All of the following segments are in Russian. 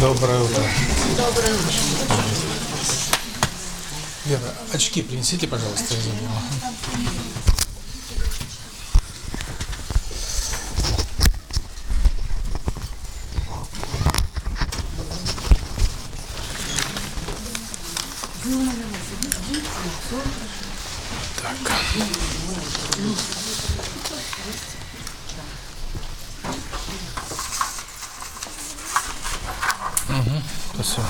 Доброе утро. Доброе утро. Вера, очки принесите, пожалуйста, него. Так. Угу, спасибо.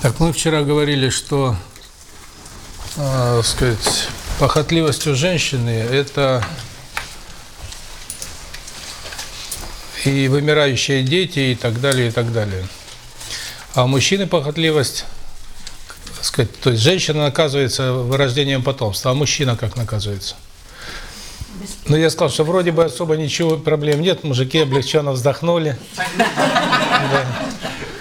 Так, мы вчера говорили, что, э, сказать, похотливость у женщины – это и вымирающие дети, и так далее, и так далее. А у мужчины похотливость, сказать, то есть женщина наказывается вырождением потомства, а мужчина как наказывается? Ну, я сказал, что вроде бы особо ничего, проблем нет, мужики облегченно вздохнули. Да.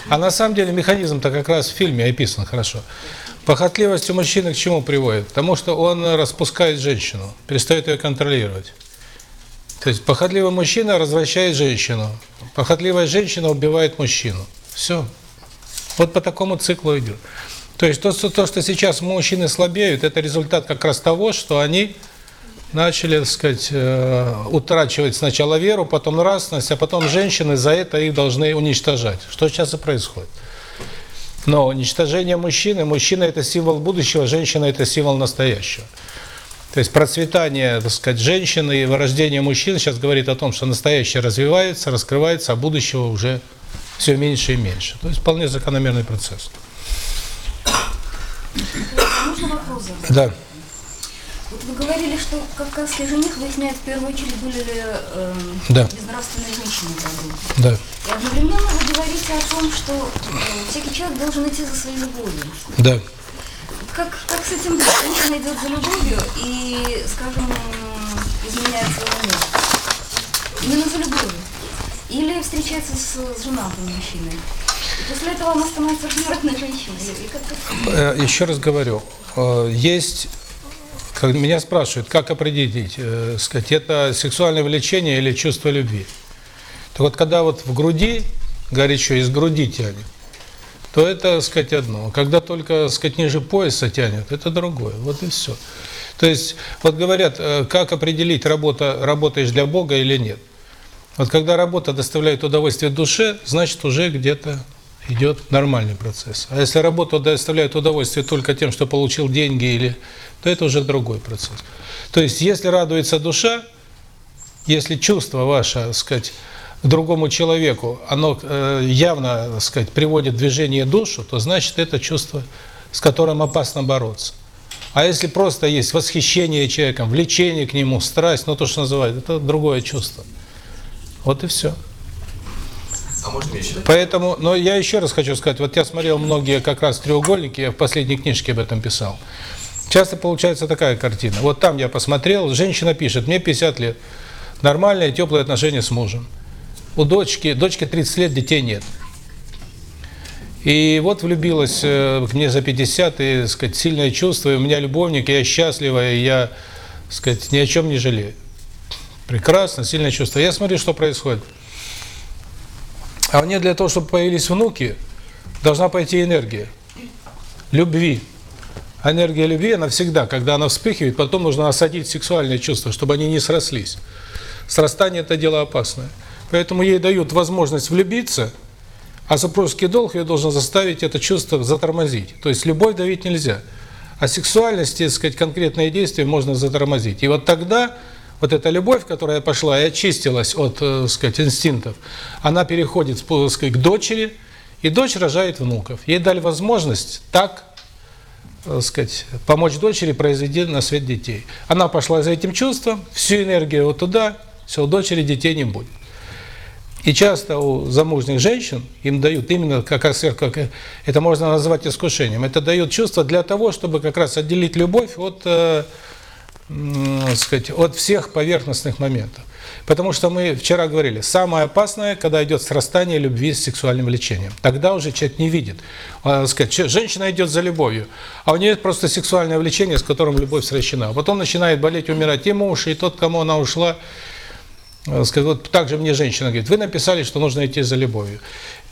А на самом деле механизм-то как раз в фильме описан хорошо. Похотливость у мужчины к чему приводит? К тому, что он распускает женщину, перестает ее контролировать. То есть похотливый мужчина развращает женщину, похотливая женщина убивает мужчину. Все. Вот по такому циклу идет. То есть то, то что сейчас мужчины слабеют, это результат как раз того, что они начали, так сказать, э, утрачивать сначала веру, потом нравственность, а потом женщины за это их должны уничтожать. Что сейчас и происходит. Но уничтожение мужчины, мужчина – это символ будущего, женщина – это символ настоящего. То есть процветание, так сказать, женщины и вырождение мужчин сейчас говорит о том, что настоящее развивается, раскрывается, а будущего уже все меньше и меньше. То есть вполне закономерный процесс. Можно вопрос задать? Да. Говорили, что кавказский жених выясняет в первую очередь, были ли э, Да. безнравственные женщины в. Да. И одновременно вы говорите о том, что э, всякий человек должен идти за своей любовью. Да. Как, как с этим быть? Женщина идет за любовью и, скажем, изменяет своего мужа. Именно за любовью. Или встречается с, с женатым мужчиной. После этого она становится смертной женщиной. Э, Еще раз говорю, э, есть, как меня спрашивают, как определить, э, сказать, это сексуальное влечение или чувство любви. Так вот, когда вот в груди горячо, из груди тянет, то это, сказать, одно. Когда только, сказать, ниже пояса тянет, это другое. Вот и все. То есть, вот говорят, э, как определить, работа, работаешь для Бога или нет. Вот когда работа доставляет удовольствие душе, значит, уже где-то идет нормальный процесс. А если работа доставляет удовольствие только тем, что получил деньги, или, то это уже другой процесс. То есть, если радуется душа, если чувство ваше, так сказать, к другому человеку, оно э, явно, так сказать, приводит в движение душу, то значит это чувство, с которым опасно бороться. А если просто есть восхищение человеком, влечение к нему, страсть, ну то, что называют, это другое чувство. Вот и все. А еще? Поэтому, но я еще раз хочу сказать, вот я смотрел многие как раз треугольники, я в последней книжке об этом писал. Часто получается такая картина. Вот там я посмотрел, женщина пишет, мне 50 лет, нормальные, теплые отношения с мужем. У дочки, дочке 30 лет, детей нет. И вот влюбилась э, мне за 50, и, сказать, сильное чувство, и у меня любовник, и я счастлива, и я, сказать, ни о чем не жалею. Прекрасно, сильное чувство. Я смотрю, что происходит. А мне для того, чтобы появились внуки, должна пойти энергия любви. Энергия любви, она всегда, когда она вспыхивает, потом нужно осадить сексуальные чувства, чтобы они не срослись. Срастание – это дело опасное. Поэтому ей дают возможность влюбиться, а супружеский долг ее должен заставить это чувство затормозить. То есть любовь давить нельзя. А сексуальность, так сказать, конкретные действия можно затормозить. И вот тогда вот эта любовь, которая пошла и очистилась от, э, так сказать, инстинктов, она переходит, так сказать, к дочери, и дочь рожает внуков. Ей дали возможность так сказать, помочь дочери произвести на свет детей. Она пошла за этим чувством, всю энергию вот туда, все, у дочери детей не будет. И часто у замужних женщин им дают именно, как, как это можно назвать искушением, это дают чувство для того, чтобы как раз отделить любовь от, э, сказать, от всех поверхностных моментов. Потому что мы вчера говорили, самое опасное, когда идет срастание любви с сексуальным влечением. Тогда уже человек не видит. А, сказать, женщина идет за любовью, а у нее просто сексуальное влечение, с которым любовь сращена. А потом начинает болеть, умирать и муж, и тот, кому она ушла. Э, сказать, вот так же мне женщина говорит, вы написали, что нужно идти за любовью.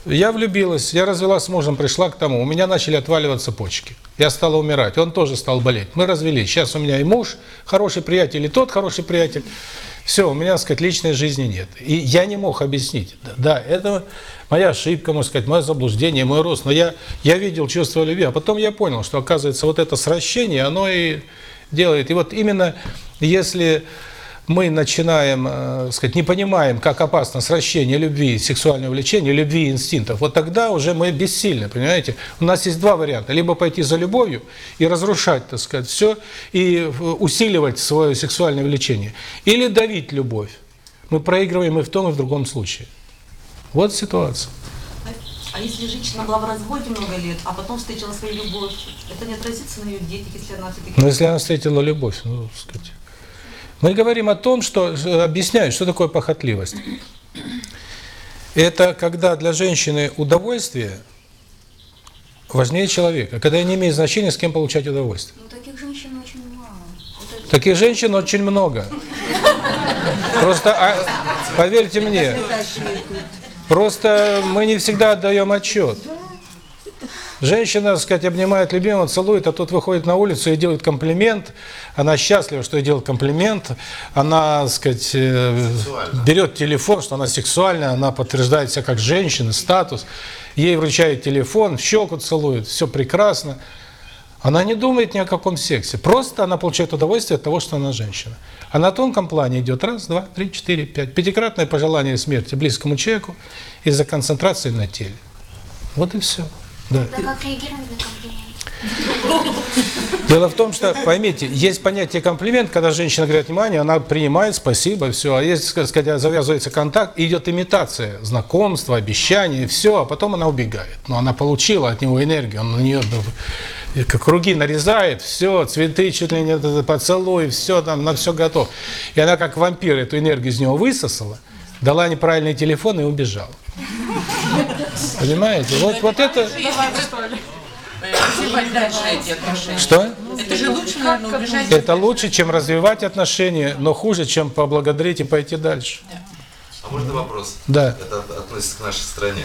Я влюбилась, я развелась с мужем, пришла к тому, у меня начали отваливаться почки. Я стала умирать, он тоже стал болеть. Мы развелись. Сейчас у меня и муж хороший приятель, и тот хороший приятель. Все, у меня, так сказать, личной жизни нет. И я не мог объяснить. Да, это моя ошибка, можно сказать, мое заблуждение, мой рост. Но я, я видел чувство любви. А потом я понял, что, оказывается, вот это сращение, оно и делает. И вот именно если мы начинаем, э, сказать, не понимаем, как опасно сращение любви, сексуального влечения, любви и инстинктов, вот тогда уже мы бессильны, понимаете? У нас есть два варианта. Либо пойти за любовью и разрушать, так сказать, все, и э, усиливать свое сексуальное влечение. Или давить любовь. Мы проигрываем и в том, и в другом случае. Вот ситуация. А если женщина была в разводе много лет, а потом встретила свою любовь, это не отразится на ее детях, если она все-таки... Но если она встретила любовь, ну, так сказать. Мы говорим о том, что э, объясняю, что такое похотливость. Это когда для женщины удовольствие важнее человека, когда не имеет значения, с кем получать удовольствие. Ну, таких женщин очень мало. Вот это- Таких женщин очень много. Просто, а, поверьте мне, просто мы не всегда отдаем отчет. Женщина, так сказать, обнимает любимого, целует, а тут выходит на улицу и делает комплимент. Она счастлива, что ей делают комплимент. Она, так сказать, э, Сексуально. берет телефон, что она сексуальная, она подтверждает себя как женщина, статус. Ей вручают телефон, щеку целует, все прекрасно. Она не думает ни о каком сексе. Просто она получает удовольствие от того, что она женщина. А на тонком плане идет раз, два, три, четыре, пять. Пятикратное пожелание смерти близкому человеку из-за концентрации на теле. Вот и все. Да. Да как реагировать на комплимент? Дело в том, что, поймите, есть понятие комплимент, когда женщина говорит внимание, она принимает, спасибо, все. А если, так сказать, завязывается контакт, идет имитация, знакомство, обещание, все, а потом она убегает. Но она получила от него энергию, он на нее как круги нарезает, все, цветы чуть ли не поцелуй, все, там, на все готов. И она как вампир эту энергию из него высосала, дала неправильный телефон и убежала. Понимаете? Вот, вот это... Развивать дальше эти отношения. Что? Это же лучше, наверное, убежать. Это лучше, чем развивать отношения, но хуже, чем поблагодарить и пойти дальше. А можно вопрос? Да. Это от- относится к нашей стране.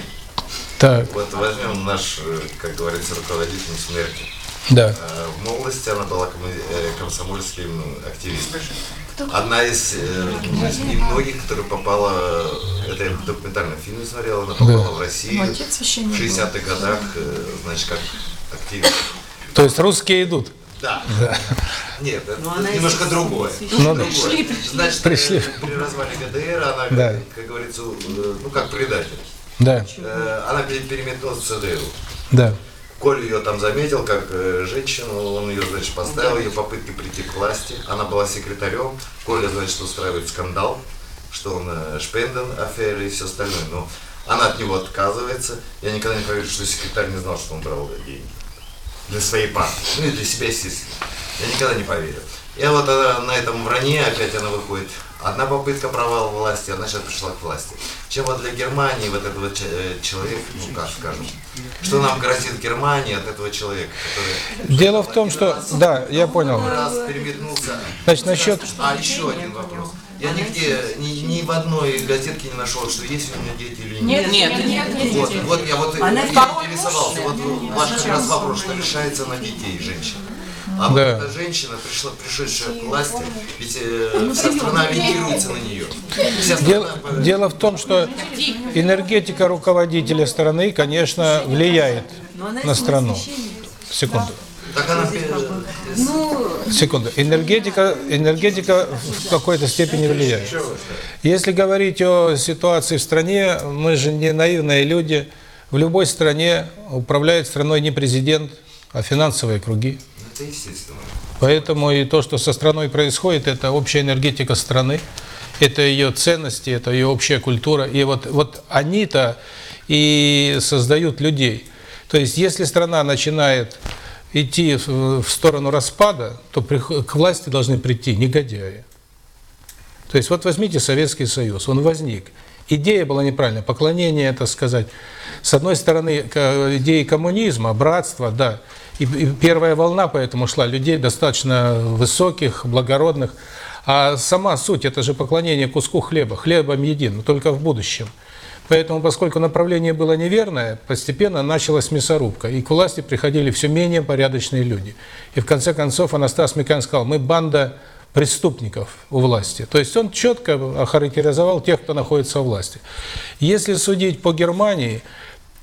Так, Вот возьмем наш, э, как говорится, руководительницу Меркель. да. Э, В молодости она была э, комсомольским активистом. Одна из э, немногих, которая попала, это я документальный фильм смотрел, она попала в Россию в 60-х годах, э, значит, как активист. То есть русские идут. Да. Нет, это Но она немножко из- другое. Ну, Другое. Значит, Пришли. э, при развале ГДР она, Да. как говорится, э, ну как предатель. Да, Э, Она пере- переметнулась в ЦДУ. да. Коль ее там заметил как э, женщину, он ее, значит, поставил, ее попытки прийти к власти. Она была секретарем. Коля, значит, устраивает скандал, что он э, шпенден, аферы и все остальное. Но она от него отказывается. Я никогда не поверю, что секретарь не знал, что он брал деньги. Для своей партии. Ну и для себя, естественно. Я никогда не поверю. И вот она, на этом вранье опять она выходит. Одна попытка провала власти, она сейчас пришла к власти. Чем вот для Германии вот этого че- э, человека, ну как скажем, что нам грозит Германии от этого человека, который Дело в том, что... Да, я понял. раз переметнулся. Значит, насчет... А еще один вопрос. Я нигде, ни, ни в одной газетке не нашел, что есть у меня дети или нет. Нет, нет, нет. Вот, вот я вот Она интересовался. Вот ваш как раз вопрос, что решается на детей женщин. А вот Да. эта женщина, пришла, пришедшая к власти, ведь э, вся страна ориентируется на нее. Вся Дело, страна, дело в том, что энергетика руководителя страны, конечно, влияет на страну. Секунду. она э, Секунду. Энергетика, энергетика в какой-то степени влияет. Если говорить о ситуации в стране, мы же не наивные люди. В любой стране управляет страной не президент, а финансовые круги. Это естественно. Поэтому и то, что со страной происходит, это общая энергетика страны, это ее ценности, это ее общая культура. И вот, вот они-то и создают людей. То есть, если страна начинает идти в сторону распада, то к власти должны прийти негодяи. То есть вот возьмите Советский Союз, он возник. Идея была неправильная, поклонение, так сказать, с одной стороны, идеи коммунизма, братства, да, и, первая волна поэтому шла людей достаточно высоких, благородных, а сама суть, это же поклонение куску хлеба, хлебом един, но только в будущем. Поэтому, поскольку направление было неверное, постепенно началась мясорубка, и к власти приходили все менее порядочные люди. И в конце концов Анастас Микан сказал, мы банда преступников у власти. То есть он четко охарактеризовал тех, кто находится у власти. Если судить по Германии,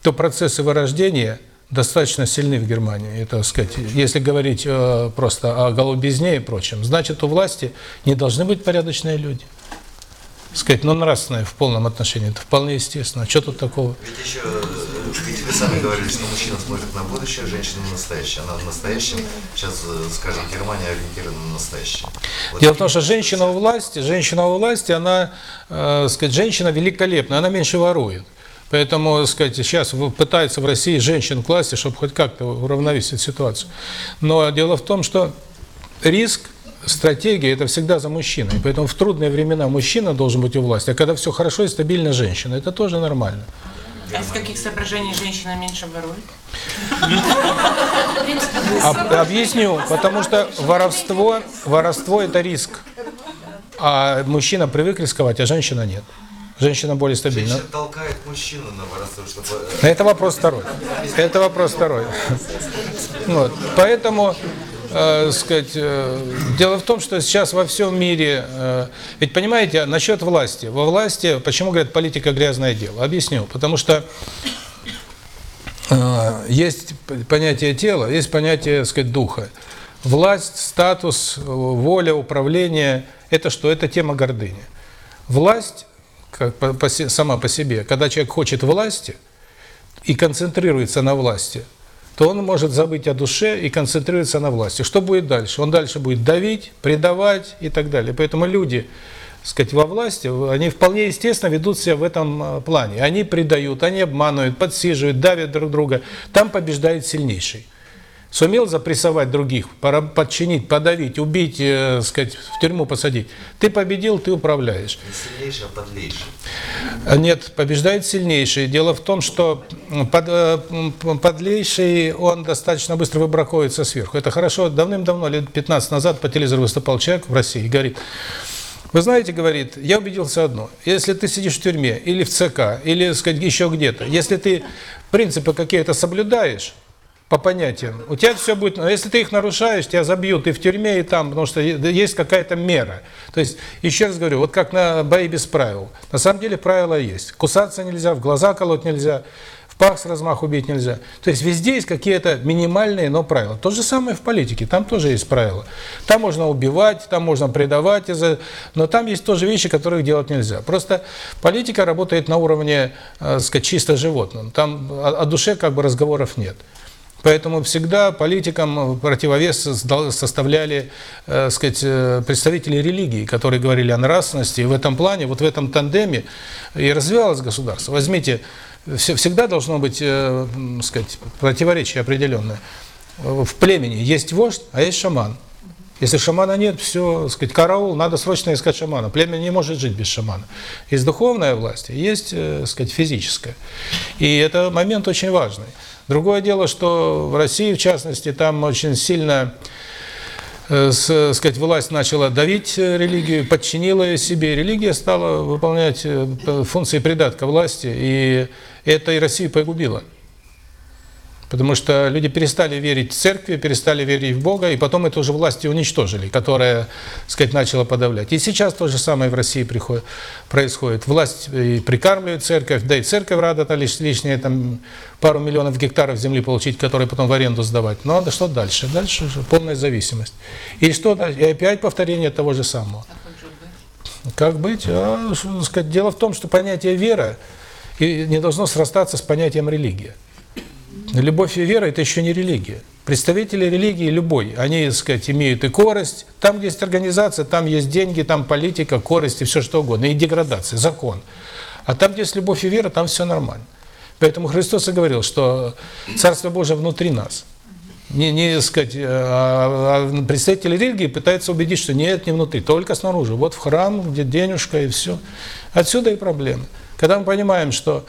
то процессы вырождения достаточно сильны в Германии. Это, сказать, если говорить э, просто о голубизне и прочем, значит, у власти не должны быть порядочные люди. Сказать, но нравственное в полном отношении, это вполне естественно. Что тут такого? Ведь еще, э, ведь вы сами говорили, что мужчина смотрит на будущее, женщина на настоящее. Она в настоящем, сейчас, э, скажем, Германия ориентирована на настоящее. Вот Дело в том, что женщина у власти, женщина у власти, она, э, сказать, женщина великолепная, она меньше ворует. Поэтому, так сказать, сейчас пытаются в России женщин к власти, чтобы хоть как-то уравновесить ситуацию. Но дело в том, что риск, стратегия – это всегда за мужчиной. Поэтому в трудные времена мужчина должен быть у власти, а когда все хорошо и стабильно женщина. Это тоже нормально. А из каких соображений женщина меньше ворует? Об- объясню, потому что воровство, воровство – это риск. А мужчина привык рисковать, а женщина нет. Женщина более стабильна. Женщина толкает мужчину на воровство, чтобы... э, Это вопрос второй. Это вопрос второй. Вот. Поэтому, э, сказать, э, дело в том, что сейчас во всем мире, э, ведь понимаете, насчет власти. Во власти, почему говорят, политика грязное дело? Объясню. Потому что э, есть понятие тела, есть понятие, сказать, духа. Власть, статус, воля, управление – это что? Это тема гордыни. Власть, как по- по сама по себе, когда человек хочет власти и концентрируется на власти, то он может забыть о душе и концентрироваться на власти. Что будет дальше? Он дальше будет давить, предавать и так далее. Поэтому люди, сказать, во власти, они вполне естественно ведут себя в этом э, плане. Они предают, они обманывают, подсиживают, давят друг друга. Там побеждает сильнейший. Сумел запрессовать других, подчинить, подавить, убить, э, сказать, в тюрьму посадить. Ты победил, ты управляешь. Не сильнейший, а подлейший. А Нет, побеждает сильнейший. Дело в том, что под, э, подлейший, он достаточно быстро выбраковывается сверху. Это хорошо. Давным-давно, лет 15 назад, по телевизору выступал человек в России и говорит, вы знаете, говорит, я убедился одно. Если ты сидишь в тюрьме, или в ЦК, или, сказать, еще где-то, если ты принципы какие-то соблюдаешь, по понятиям, у тебя все будет... Но если ты их нарушаешь, тебя забьют и в тюрьме, и там, потому что есть какая-то мера. То есть, еще раз говорю, вот как на бои без правил. На самом деле правила есть. Кусаться нельзя, в глаза колоть нельзя, в пах с размаху бить нельзя. То есть, везде есть какие-то минимальные, но правила. То же самое в политике, там тоже есть правила. Там можно убивать, там можно предавать, но там есть тоже вещи, которых делать нельзя. Просто политика работает на уровне, э, чисто животном. Там о, о душе как бы разговоров нет. Поэтому всегда политикам противовес составляли, э, сказать, э, представители религии, которые говорили о нравственности. И в этом плане, вот в этом тандеме и развивалось государство. Возьмите, все- всегда должно быть, э, сказать, противоречие определенное. В племени есть вождь, а есть шаман. Если шамана нет, все, сказать, караул, надо срочно искать шамана. Племя не может жить без шамана. Есть духовная власть, и есть, э, сказать, физическая. И это момент очень важный. Другое дело, что в России, в частности, там очень сильно э, с- сказать, власть начала давить э, религию, подчинила ее себе. Религия стала выполнять э, функции придатка власти, и это и Россию погубило. Потому что люди перестали верить в церкви, перестали верить в Бога, и потом эту же власть и уничтожили, которая, так сказать, начала подавлять. И сейчас то же самое в России приходит, происходит. Власть и прикармливает церковь, да и церковь рада лиш- лишние там, пару миллионов гектаров земли получить, которые потом в аренду сдавать. Но да что дальше? Дальше же полная зависимость. И что дальше? И опять повторение того же самого. Как быть? А, сказать, дело в том, что понятие вера не должно срастаться с понятием религия. Любовь и вера – это еще не религия. Представители религии любой, они, так сказать, имеют и корость. Там, есть организация, там есть деньги, там политика, корость и все что угодно, и деградация, закон. А там, где есть любовь и вера, там все нормально. Поэтому Христос и говорил, что Царство Божие внутри нас. Не, не сказать, а, а представители религии пытаются убедить, что нет, не внутри, только снаружи. Вот в храм, где денежка и все. Отсюда и проблемы. Когда мы понимаем, что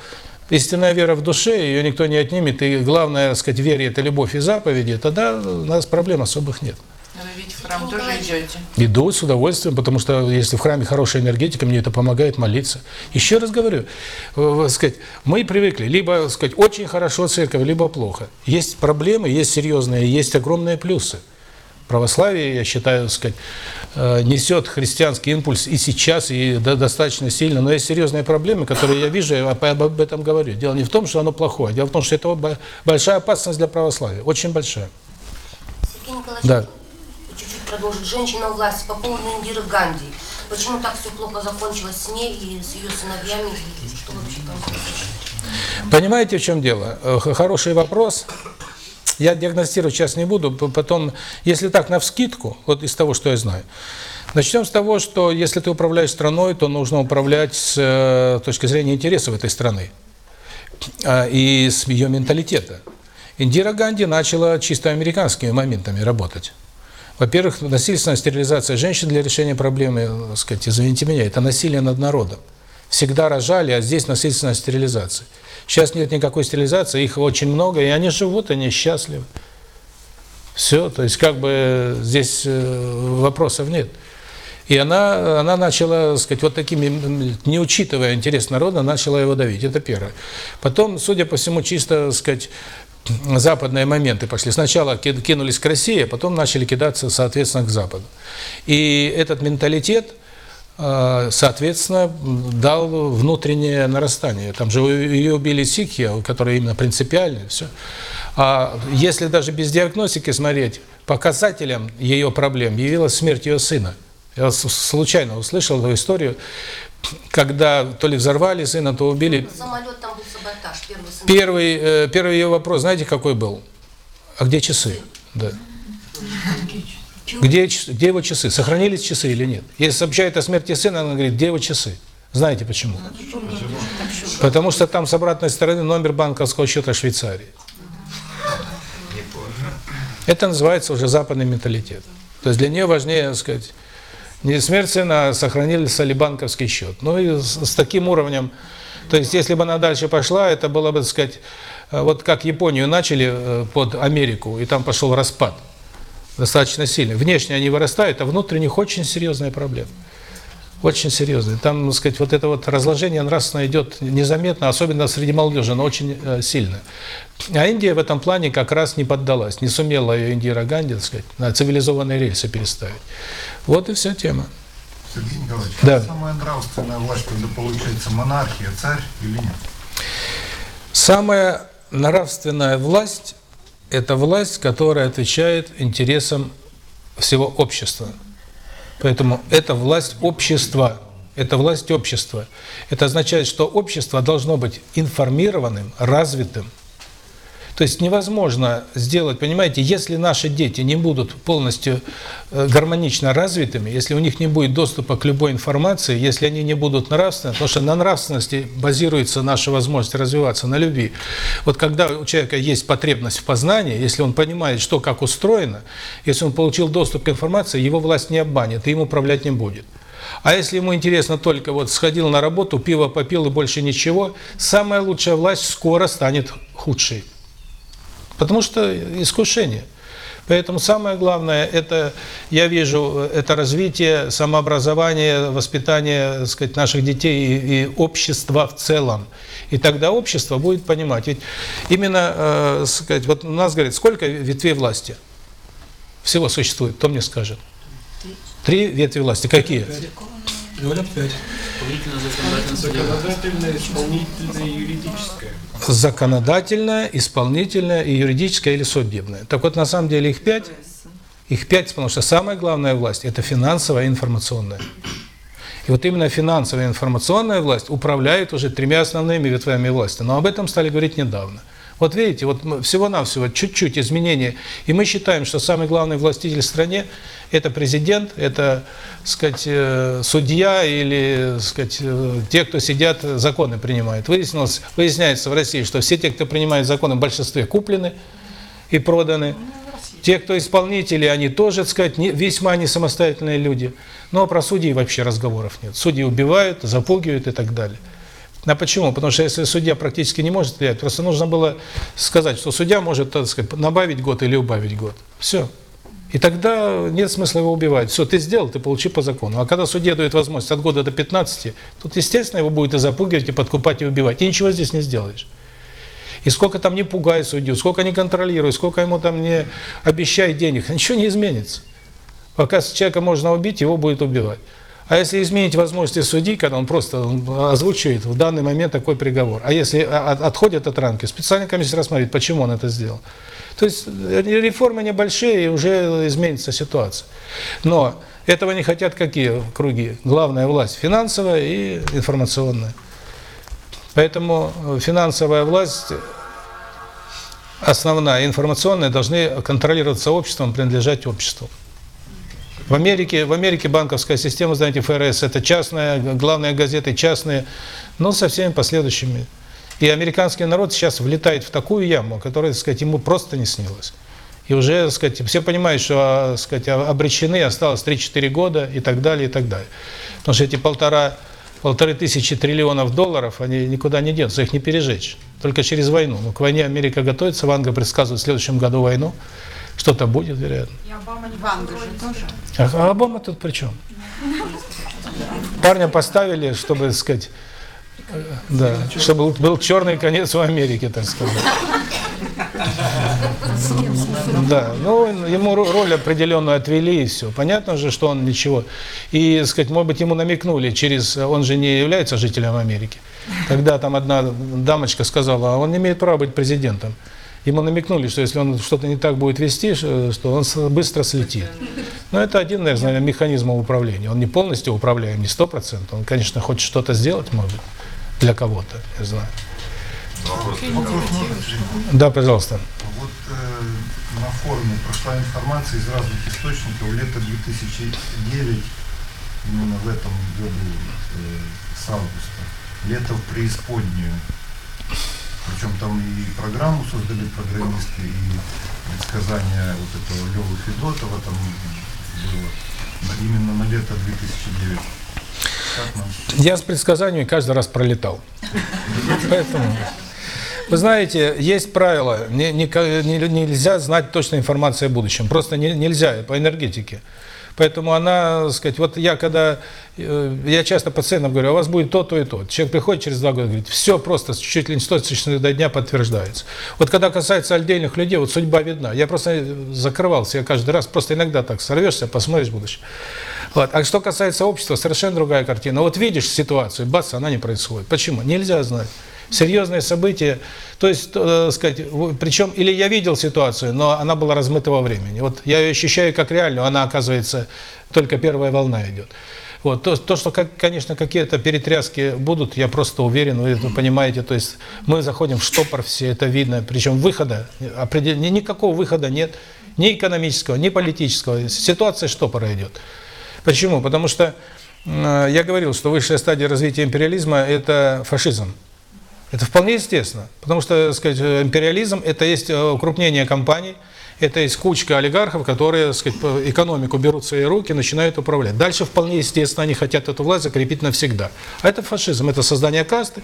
истинная вера в душе, ее никто не отнимет, и главное, так сказать, вере – это любовь и заповеди, тогда у нас проблем особых нет. Но вы ведь в храм тоже идете. Иду с удовольствием, потому что если в храме хорошая энергетика, мне это помогает молиться. Еще раз говорю, э, э, сказать, мы привыкли, либо сказать, очень хорошо церковь, либо плохо. Есть проблемы, есть серьезные, есть огромные плюсы. Православие, я считаю, сказать, э, несет христианский импульс и сейчас, и до- достаточно сильно, но есть серьезные проблемы, которые я вижу, я об этом говорю. Дело не в том, что оно плохое, дело в том, что это бо- большая опасность для православия, очень большая. Сергей Николаевич, Да. чуть-чуть продолжить. Женщина у власти по поводу Индиры Ганди. Почему так все плохо закончилось с ней и с ее сыновьями? И Что вообще там? Понимаете, в чем дело? Э, Хороший вопрос. Я диагностировать сейчас не буду, потом, если так, на вскидку, вот из того, что я знаю. Начнем с того, что если ты управляешь страной, то нужно управлять с э, точки зрения интересов этой страны а, и с ее менталитета. Индира Ганди начала чисто американскими моментами работать. Во-первых, насильственная стерилизация женщин для решения проблемы, э, так сказать, извините меня, это насилие над народом. Всегда рожали, а здесь насильственная стерилизация. Сейчас нет никакой стерилизации, их очень много, и они живут, они счастливы. Все, то есть как бы здесь э, вопросов нет. И она, она начала, сказать, вот такими, не учитывая интерес народа, начала его давить. Это первое. Потом, судя по всему, чисто, сказать, западные моменты пошли. Сначала ки- кинулись к России, а потом начали кидаться, соответственно, к Западу. И этот менталитет, э, соответственно, м, дал внутреннее нарастание. Там же ее убили сикхи, которые именно принципиальные, все. А если даже без диагностики смотреть, показателем ее проблем явилась смерть ее сына. Я случайно услышал эту историю, когда то ли взорвали сына, то убили. Самолет там был саботаж, первый самолет. Первый, э, первый ее вопрос, знаете, какой был? А где часы? Да. Где, где его часы? Сохранились часы или нет? Если сообщает о смерти сына, она говорит, где его часы? Знаете почему? Потому что там с обратной стороны номер банковского счета Швейцарии. Это называется уже западный менталитет. То есть для нее важнее, так сказать, не смерть сына, а сохранился ли банковский счет. Ну и с, с таким уровнем, то есть если бы она дальше пошла, это было бы, так сказать, э, вот как Японию начали э, под Америку, и там пошел распад достаточно сильный. Внешне они вырастают, а внутренних очень серьезная проблема. Очень серьезная. Там, так сказать, вот это вот разложение нравственно идет незаметно, особенно среди молодежи, но очень э, сильно. А Индия в этом плане как раз не поддалась, не сумела ее Индира Ганди, так сказать, на цивилизованные рельсы переставить. Вот и вся тема. Сергей Николаевич, Да. а самая нравственная власть, когда получается монархия, царь или нет? Самая нравственная власть – это власть, которая отвечает интересам всего общества. Поэтому это власть общества. Это власть общества. Это означает, что общество должно быть информированным, развитым. То есть невозможно сделать, понимаете, если наши дети не будут полностью э, гармонично развитыми, если у них не будет доступа к любой информации, если они не будут нравственны, потому что на нравственности базируется наша возможность развиваться, на любви. Вот когда у человека есть потребность в познании, если он понимает, что как устроено, если он получил доступ к информации, его власть не обманет, и им управлять не будет. А если ему интересно только вот сходил на работу, пиво попил и больше ничего, самая лучшая власть скоро станет худшей. Потому что искушение. Поэтому самое главное, это, я вижу, это развитие, самообразование, воспитание, так сказать, наших детей и, и общества в целом. И тогда общество будет понимать. Ведь именно, э, сказать, вот у нас говорят, сколько ветвей власти всего существует, кто мне скажет? Три ветви власти. Какие? Говорят пять. Законодательная, исполнительная и юридическая. Законодательная, исполнительная и юридическая или судебная. Так вот, на самом деле их пять. Их пять, потому что самая главная власть – это финансовая и информационная. И вот именно финансовая и информационная власть управляет уже тремя основными ветвями власти. Но об этом стали говорить недавно. Вот видите, вот всего-навсего чуть-чуть изменения. И мы считаем, что самый главный властитель в стране – это президент, это, так сказать, э, судья или, так сказать, э, те, кто сидят, законы принимают. Выяснилось, выясняется в России, что все те, кто принимает законы, в большинстве куплены и проданы. Те, кто исполнители, они тоже, так сказать, не, весьма не самостоятельные люди. Но про судей вообще разговоров нет. Судьи убивают, запугивают и так далее. А почему? Потому что если судья практически не может влиять, просто нужно было сказать, что судья может, так сказать, добавить год или убавить год. Все. И тогда нет смысла его убивать. Все, ты сделал, ты получи по закону. А когда судья дает возможность от года до 15, тут, естественно, его будет и запугивать, и подкупать, и убивать. И ничего здесь не сделаешь. И сколько там не пугай судью, сколько не контролируй, сколько ему там не обещай денег, ничего не изменится. Пока человека можно убить, его будет убивать. А если изменить возможности судьи, когда он просто озвучивает в данный момент такой приговор, а если отходит от рамки, специальная комиссия рассмотрит, почему он это сделал. То есть э, реформы небольшие, и уже изменится ситуация. Но этого не хотят какие круги? Главная власть финансовая и информационная. Поэтому э, финансовая власть основная, информационная, должны контролироваться обществом, принадлежать обществу. В Америке, в Америке банковская система, знаете, ФРС, это частная, главные газеты частные, но со всеми последующими. И американский народ сейчас влетает в такую яму, которая, так сказать, ему просто не снилась. И уже, так сказать, все понимают, что, а, так сказать, обречены, осталось 3-4 года и так далее, и так далее. Потому что эти полтора, полторы тысячи триллионов долларов, они никуда не денутся, их не пережечь. Только через войну. Но к войне Америка готовится, Ванга предсказывает в следующем году войну. Что-то будет, вероятно. И Обама не Ванга же тоже. А, а Обама тут при чем? Парня поставили, чтобы, так сказать, э, да, чтобы был, черный конец в Америке, так сказать. Да, ну, ему роль определенную отвели, и все. Понятно же, что он ничего. И, сказать, может быть, ему намекнули через... Он же не является жителем Америки. Когда там одна дамочка сказала, а он не имеет права быть президентом. Ему намекнули, что если он что-то не так будет вести, что он быстро слетит. Но это один, наверное, механизм управления. Он не полностью управляем, не сто процентов. Он, конечно, хочет что-то сделать, может, для кого-то, я знаю. Вопрос? Да, пожалуйста. Вот э, на форуме прошла информация из разных источников лета 2009, именно в этом году, э, с августа, лето в преисподнюю. Причем там и программу создали программисты, и предсказания вот этого Левы Федотова там было именно на лето 2009. Как нам? Я с предсказаниями каждый раз пролетал. Поэтому... Вы знаете, есть правило, не, не, нельзя знать точную информацию о будущем. Просто не, нельзя по энергетике. Поэтому она, сказать, вот я когда, э, я часто пациентам говорю, «А у вас будет то, то и то. Человек приходит через два года, говорит, все просто, чуть ли не с точностью до дня подтверждается. Вот когда касается отдельных людей, вот судьба видна. Я просто закрывался, я каждый раз, просто иногда так сорвешься, посмотришь будущее. Вот. А что касается общества, совершенно другая картина. Вот видишь ситуацию, бац, она не происходит. Почему? Нельзя знать серьезные события. То есть, э, сказать, причем, или я видел ситуацию, но она была размыта во времени. Вот я ее ощущаю как реальную, она, оказывается, только первая волна идет. Вот. То, то что, как, конечно, какие-то перетряски будут, я просто уверен, вы это понимаете, то есть мы заходим в штопор, все это видно, причем выхода, определенно, никакого выхода нет, ни экономического, ни политического, ситуация штопора идет. Почему? Потому что э, я говорил, что высшая стадия развития империализма – это фашизм. Это вполне естественно, потому что, так сказать, империализм – это есть э, укрупнение компаний, это есть кучка олигархов, которые, сказать, экономику берут в свои руки, начинают управлять. Дальше вполне естественно они хотят эту власть закрепить навсегда. А это фашизм, это создание касты,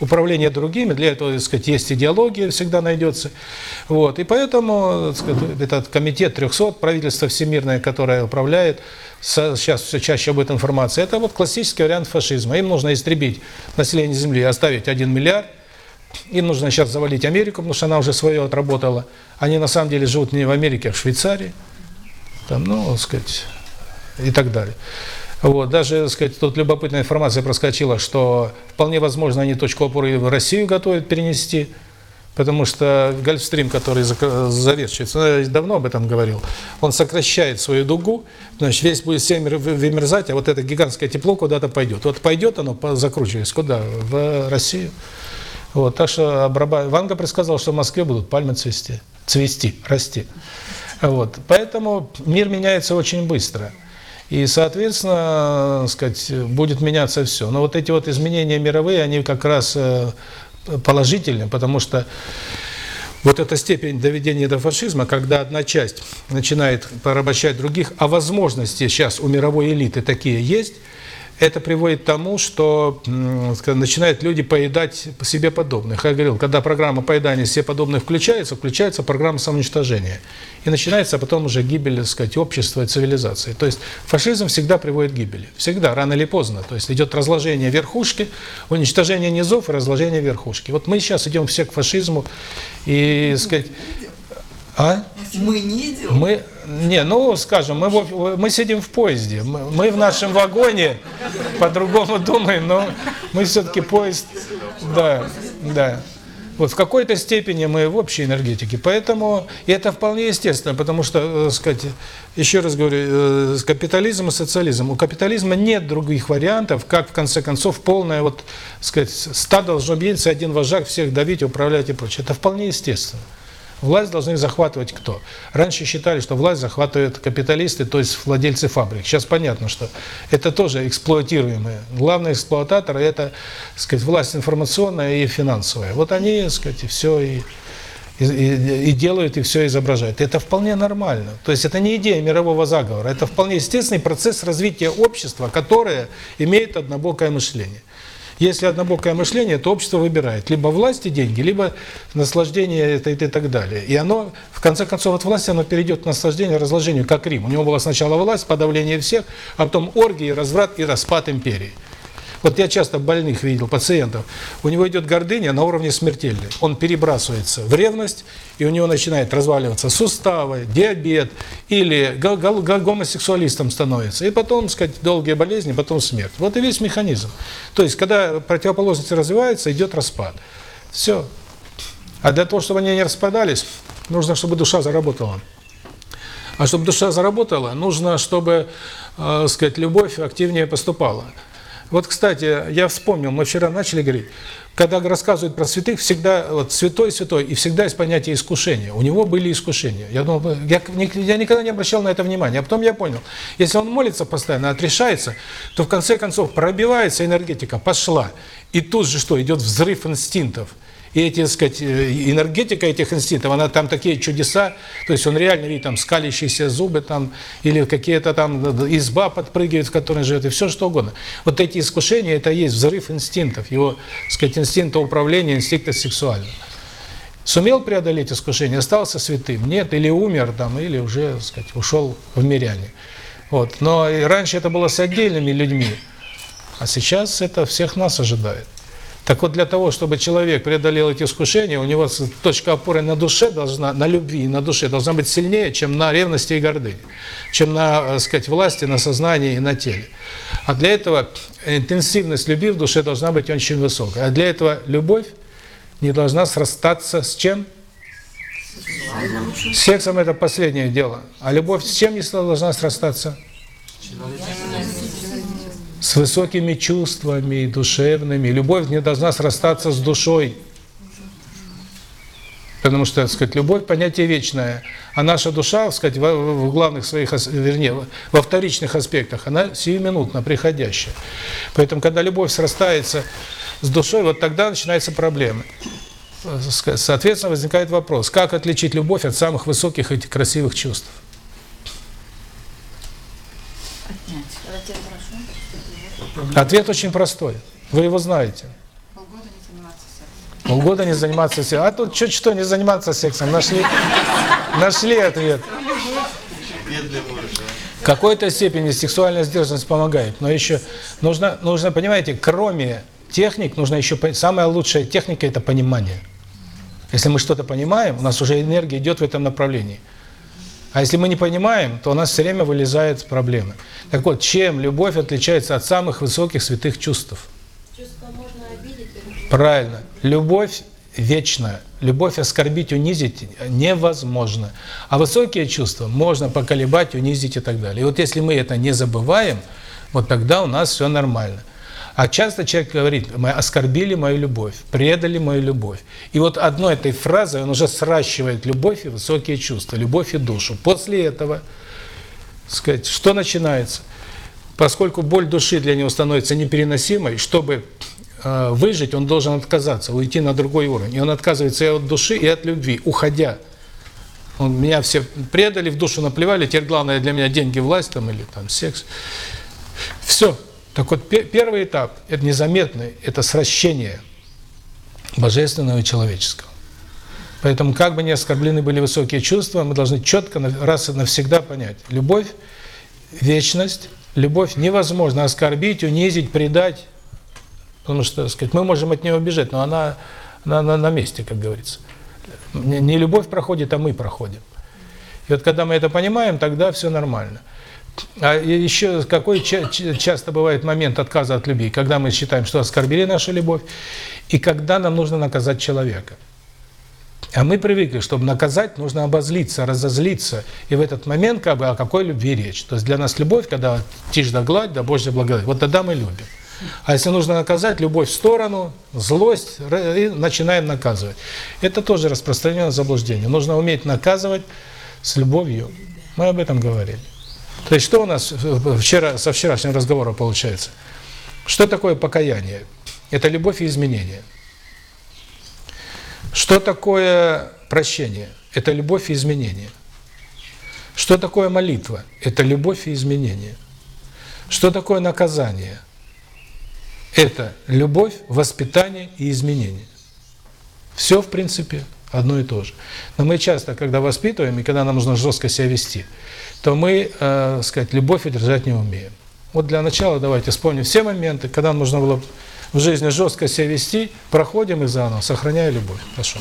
управление другими, для этого, так сказать, есть идеология, всегда найдется. Вот. И поэтому, сказать, этот комитет 300, правительство всемирное, которое управляет, сейчас все чаще об этом информация, это вот классический вариант фашизма. Им нужно истребить население Земли, оставить 1 миллиард, им нужно сейчас завалить Америку, потому что она уже свое отработала. Они на самом деле живут не в Америке, а в Швейцарии. Там, ну, так сказать, и так далее. Вот, даже, так сказать, тут любопытная информация проскочила, что вполне возможно они точку опоры в Россию готовят перенести, потому что Гольфстрим, который завершится, я давно об этом говорил, он сокращает свою дугу, значит, весь будет север вымерзать, а вот это гигантское тепло куда-то пойдет. Вот пойдет оно, закручиваясь, куда? В Россию. Вот, так что обраба... Ванга предсказал, что в Москве будут пальмы цвести, цвести, расти. Вот, поэтому мир меняется очень быстро. И, соответственно, сказать, будет меняться все. Но вот эти вот изменения мировые, они как раз э, положительны, потому что Вот эта степень доведения до фашизма, когда одна часть начинает порабощать других, а возможности сейчас у мировой элиты такие есть, это приводит к тому, что скажем, начинают люди поедать себе подобных. Я говорил, когда программа поедания себе подобных включается, включается программа самоуничтожения. И начинается потом уже гибель, так сказать, общества и цивилизации. То есть фашизм всегда приводит к гибели. Всегда, рано или поздно. То есть идет разложение верхушки, уничтожение низов и разложение верхушки. Вот мы сейчас идем все к фашизму и, так сказать... А? Мы не идем. Мы, не, ну, скажем, мы, мы сидим в поезде, мы, мы в нашем вагоне по-другому думаем, но мы все-таки поезд, да, да. Вот в какой-то степени мы в общей энергетике, поэтому и это вполне естественно, потому что, э, сказать, еще раз говорю, э, капитализм и социализм. У капитализма нет других вариантов, как в конце концов полное вот, сказать, стадо должно один вожак всех давить, управлять и прочее. Это вполне естественно. Власть должны захватывать кто? Раньше считали, что власть захватывают капиталисты, то есть владельцы фабрик. Сейчас понятно, что это тоже эксплуатируемые. Главный эксплуататор – это, так сказать, власть информационная и финансовая. Вот они, так сказать, все и, и, и- и делают, и все изображают. Это вполне нормально. То есть это не идея мирового заговора, это вполне естественный процесс развития общества, которое имеет однобокое мышление. Если однобокое мышление, то общество выбирает либо власть и деньги, либо наслаждение это, и так далее. И оно, в конце концов, от власти оно перейдет к наслаждению, разложению, как Рим. У него была сначала власть, подавление всех, а потом оргии, разврат и распад империи. Вот я часто больных видел, пациентов. У него идет гордыня на уровне смертельной. Он перебрасывается в ревность, и у него начинает разваливаться суставы, диабет, или го- го- го- гомосексуалистом становится. И потом, так сказать, долгие болезни, потом смерть. Вот и весь механизм. То есть, когда противоположности развиваются, идет распад. Все. А для того, чтобы они не распадались, нужно, чтобы душа заработала. А чтобы душа заработала, нужно, чтобы, э, сказать, любовь активнее поступала. Вот, кстати, я вспомнил, мы вчера начали говорить, когда рассказывают про святых, всегда вот святой, святой, и всегда есть понятие искушения. У него были искушения. Я думал, я, ни- я никогда не обращал на это внимания. А потом я понял, если он молится постоянно, отрешается, то в конце концов пробивается энергетика, пошла. И тут же что, идет взрыв инстинктов. И эти, так сказать, э, энергетика этих инстинктов, она там такие чудеса, то есть он реально видит там скалящиеся зубы там, или какие-то там изба подпрыгивает, в которой живет, и все что угодно. Вот эти искушения, это есть взрыв инстинктов, его, так сказать, инстинкта управления, инстинкта сексуального. Сумел преодолеть искушение, остался святым, нет, или умер там, или уже, так сказать, ушел в миряне. Вот. Но раньше это было с отдельными людьми, а сейчас это всех нас ожидает. Так вот, для того, чтобы человек преодолел эти искушения, у него точка опоры на душе должна, на любви на душе должна быть сильнее, чем на ревности и гордыне, чем на, так сказать, власти, на сознании и на теле. А для этого интенсивность любви в душе должна быть очень высокая. А для этого любовь не должна срастаться с чем? С сексом это последнее дело. А любовь с чем не должна срастаться? С высокими чувствами душевными. Любовь не должна срастаться с душой. Потому что, так сказать, любовь – понятие вечное. А наша душа, так сказать, в главных своих, вернее, во вторичных аспектах, она сиюминутно, приходящая. Поэтому, когда любовь срастается с душой, вот тогда начинаются проблемы. Э, Соответственно, возникает вопрос, как отличить любовь от самых высоких и красивых чувств? Ответ очень простой. Вы его знаете. Полгода не заниматься сексом. Полгода не заниматься сексом. А тут чуть что не заниматься сексом. Нашли, нашли ответ. В какой-то степени сексуальная сдержанность помогает, но еще нужно, нужно понимаете, кроме техник, нужно еще самая лучшая техника – это понимание. Если мы что-то понимаем, у нас уже энергия идет в этом направлении. А если мы не понимаем, то у нас все время вылезают проблемы. Так вот, чем любовь отличается от самых высоких святых чувств? Правильно. Любовь вечная. Любовь оскорбить, унизить невозможно. А высокие чувства можно поколебать, унизить и так далее. И вот если мы это не забываем, вот тогда у нас все нормально. А часто человек говорит, мы оскорбили мою любовь, предали мою любовь. И вот одной этой фразой он уже сращивает любовь и высокие чувства, любовь и душу. После этого, сказать, что начинается? Поскольку боль души для него становится непереносимой, чтобы э, выжить, он должен отказаться, уйти на другой уровень. И он отказывается и от души, и от любви, уходя. Он, меня все предали, в душу наплевали, теперь главное для меня деньги, власть там, или там секс. Все. Так вот, пе- первый этап, это незаметный, это сращение божественного и человеческого. Поэтому, как бы ни оскорблены были высокие чувства, мы должны четко на- раз и навсегда понять. Любовь, вечность, любовь невозможно оскорбить, унизить, предать. Потому что, так сказать, мы можем от нее убежать, но она, она, она на месте, как говорится. Не любовь проходит, а мы проходим. И вот когда мы это понимаем, тогда все нормально. А еще какой ча- ча- часто бывает момент отказа от любви, когда мы считаем, что оскорбили нашу любовь, и когда нам нужно наказать человека. А мы привыкли, чтобы наказать, нужно обозлиться, разозлиться. И в этот момент как бы о какой любви речь. То есть для нас любовь, когда тишь да гладь, да Божья благодать, вот тогда мы любим. А если нужно наказать, любовь в сторону, злость, и начинаем наказывать. Это тоже распространенное заблуждение. Нужно уметь наказывать с любовью. Мы об этом говорили. То есть что у нас э, вчера, со вчерашнего разговора получается? Что такое покаяние? Это любовь и изменение. Что такое прощение? Это любовь и изменение. Что такое молитва? Это любовь и изменение. Что такое наказание? Это любовь, воспитание и изменение. Все, в принципе, одно и то же. Но мы часто, когда воспитываем, и когда нам нужно жестко себя вести, то мы, э, сказать, любовь удержать не умеем. Вот для начала давайте вспомним все моменты, когда нужно было в жизни жестко себя вести, проходим их заново, сохраняя любовь. Прошу.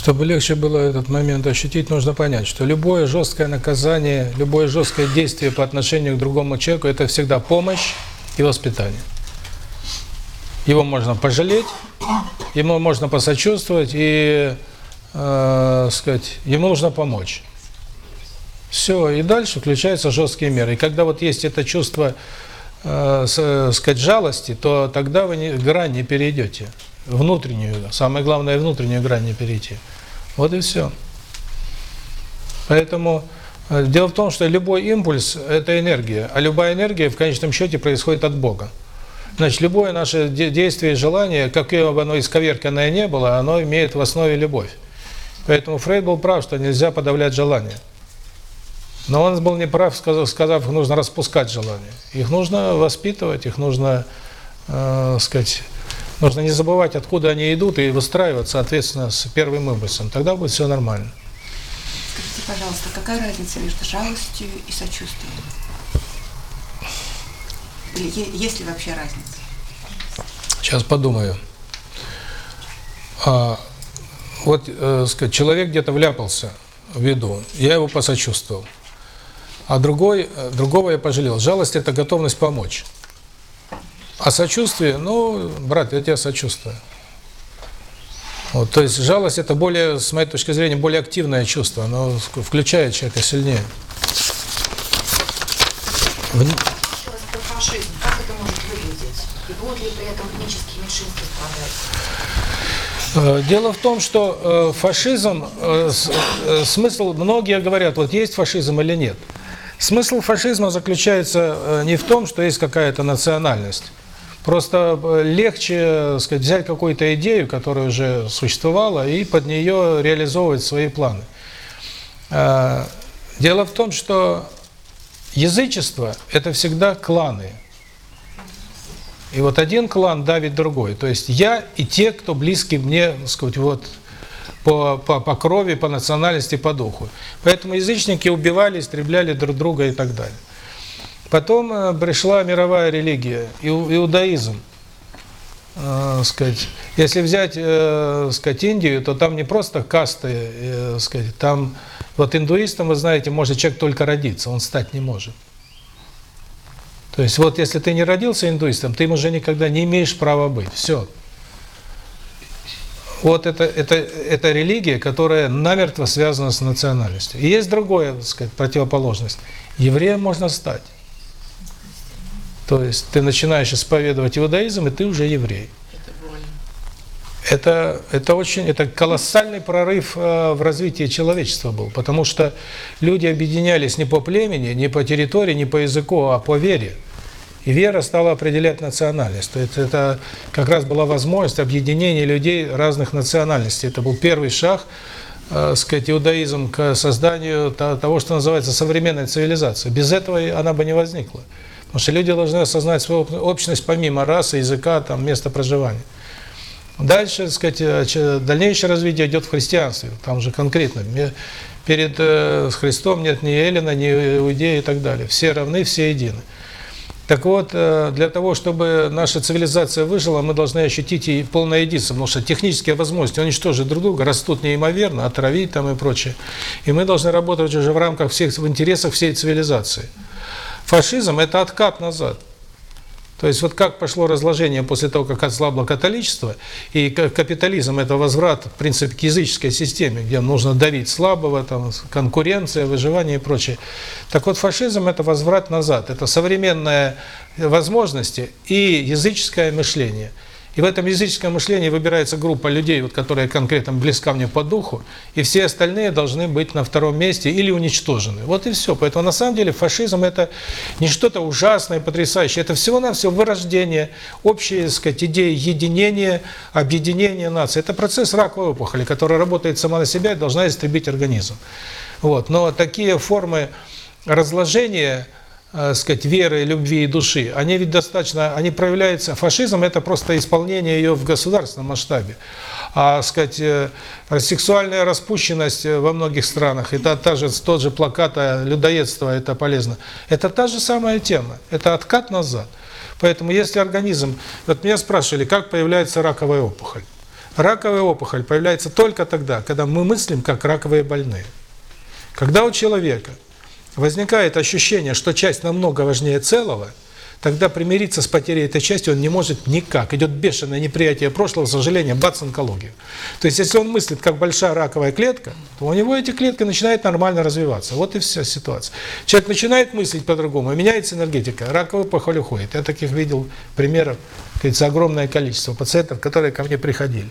Чтобы легче было этот момент ощутить, нужно понять, что любое жесткое наказание, любое жесткое действие по отношению к другому человеку – это всегда помощь и воспитание. Его можно пожалеть, ему можно посочувствовать и, э, сказать, ему нужно помочь. Все, и дальше включаются жесткие меры. И когда вот есть это чувство, э, с, сказать, жалости, то тогда вы не, грань не перейдете. Внутреннюю, самое главное, внутреннюю грань не перейти. Вот и все. Поэтому э, дело в том, что любой импульс – это энергия, а любая энергия в конечном счете происходит от Бога. Значит, любое наше де действие и желание, какое бы оно исковерканное не было, оно имеет в основе любовь. Поэтому Фрейд был прав, что нельзя подавлять желания. Но он был неправ, сказав, сказав, нужно распускать желания. Их нужно воспитывать, их нужно, э, сказать, нужно не забывать, откуда они идут, и выстраивать, соответственно, с первым импульсом. Тогда будет все нормально. Скажите, пожалуйста, какая разница между жалостью и сочувствием? Или есть ли вообще разница? Сейчас подумаю. А, вот, э, сказать, человек где-то вляпался в беду, я его посочувствовал. А другой, э, другого я пожалел. Жалость – это готовность помочь. А сочувствие, ну, брат, я тебя сочувствую. Вот, то есть жалость – это более, с моей точки зрения, более активное чувство. Оно включает человека сильнее. В-? Э, Дело в том, что э, фашизм, э, смысл, многие говорят, вот есть фашизм или нет. Смысл фашизма заключается не в том, что есть какая-то национальность. Просто э, легче, э, сказать, взять какую-то идею, которая уже существовала, и под нее реализовывать свои планы. Э, Дело в том, что язычество – это всегда кланы. И вот один клан давит другой. То есть я и те, кто близки мне, так сказать, вот по, по, по крови, по национальности, по духу. Поэтому язычники убивали, истребляли друг друга и так далее. Потом э, пришла мировая религия, иу- иудаизм. Э, сказать, если взять, э, сказать, Индию, то там не просто касты, э, сказать, там вот индуистом, вы знаете, может человек только родиться, он стать не может. То есть вот если ты не родился индуистом, ты им уже никогда не имеешь права быть. Все. Вот это, это, это религия, которая намертво связана с национальностью. И есть так сказать, противоположность. Евреем можно стать. То есть ты начинаешь исповедовать иудаизм, и ты уже еврей. Это, это очень, это колоссальный прорыв э, в развитии человечества был, потому что люди объединялись не по племени, не по территории, не по языку, а по вере. И вера стала определять национальность. То есть это как раз была возможность объединения людей разных национальностей. Это был первый шаг, э, сказать, иудаизм к созданию то- того, что называется современной цивилизацией. Без этого она бы не возникла. Потому что люди должны осознать свою об- общность помимо расы, языка, там, места проживания. Дальше, так сказать, э, дальнейшее развитие идет в христианстве. Там же конкретно. Перед э, Христом нет ни Эллина, ни Иудея и так далее. Все равны, все едины. Так вот, э, для того, чтобы наша цивилизация выжила, мы должны ощутить и полное единство, потому что технические возможности уничтожить друг друга растут неимоверно, отравить там и прочее. И мы должны работать уже в рамках всех, в интересах всей цивилизации. Фашизм – это откат назад. То есть вот как пошло разложение после того, как ослабло католичество, и ка- капитализм – это возврат, в принципе, к языческой системе, где нужно давить слабого, там, конкуренция, выживание и прочее. Так вот, фашизм – это возврат назад, это современные возможности и языческое мышление. И в этом языческом мышлении выбирается группа людей, вот, которая конкретно близка мне по духу, и все остальные должны быть на втором месте или уничтожены. Вот и все. Поэтому на самом деле фашизм – это не что-то ужасное, потрясающее, это всего-навсего вырождение общей, так сказать, идеи единения, объединения нации. Это процесс раковой опухоли, которая работает сама на себя и должна истребить организм. Вот. Но такие формы разложения э, сказать, веры, любви и души, они ведь достаточно, они проявляются, фашизм это просто исполнение ее в государственном масштабе. А, сказать, э, сексуальная распущенность э, во многих странах, это та же, тот же плакат о людоедство, это полезно. Это та же самая тема, это откат назад. Поэтому если организм, вот меня спрашивали, как появляется раковая опухоль. Раковая опухоль появляется только тогда, когда мы мыслим как раковые больные. Когда у человека возникает ощущение, что часть намного важнее целого, тогда примириться с потерей этой части он не может никак. Идет бешеное неприятие прошлого, сожаление, бац, онкологию. То есть, если он мыслит как большая раковая клетка, то у него эти клетки начинают нормально развиваться. Вот и вся ситуация. Человек начинает мыслить по-другому, меняется энергетика, раковая опухоль уходит. Я таких видел примеров, говорится, огромное количество пациентов, которые ко мне приходили.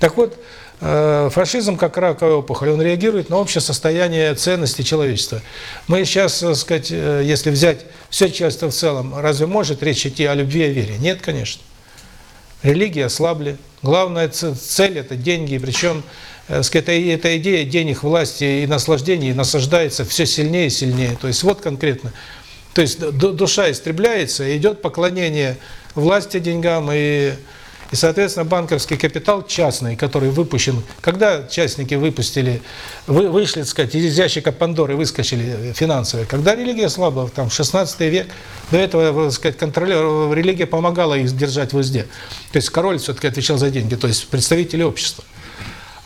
Так вот, фашизм, как раковая опухоль, он реагирует на общее состояние ценности человечества. Мы сейчас, так сказать, э, если взять все человечество в целом, разве может речь идти о любви и вере? Нет, конечно. Религии ослабли. Главная цель – это деньги, причем э, сказать, эта, идея денег, власти и наслаждений насаждается все сильнее и сильнее. То есть вот конкретно. То есть ду- душа истребляется, идет поклонение власти, деньгам и и, соответственно, банковский капитал частный, который выпущен, когда частники выпустили, вы, вышли, так сказать, из ящика Пандоры, выскочили финансовые, когда религия слабла, там, в 16 век, до этого, так сказать, контролер, религия помогала их держать в узде. То есть король все-таки отвечал за деньги, то есть представители общества.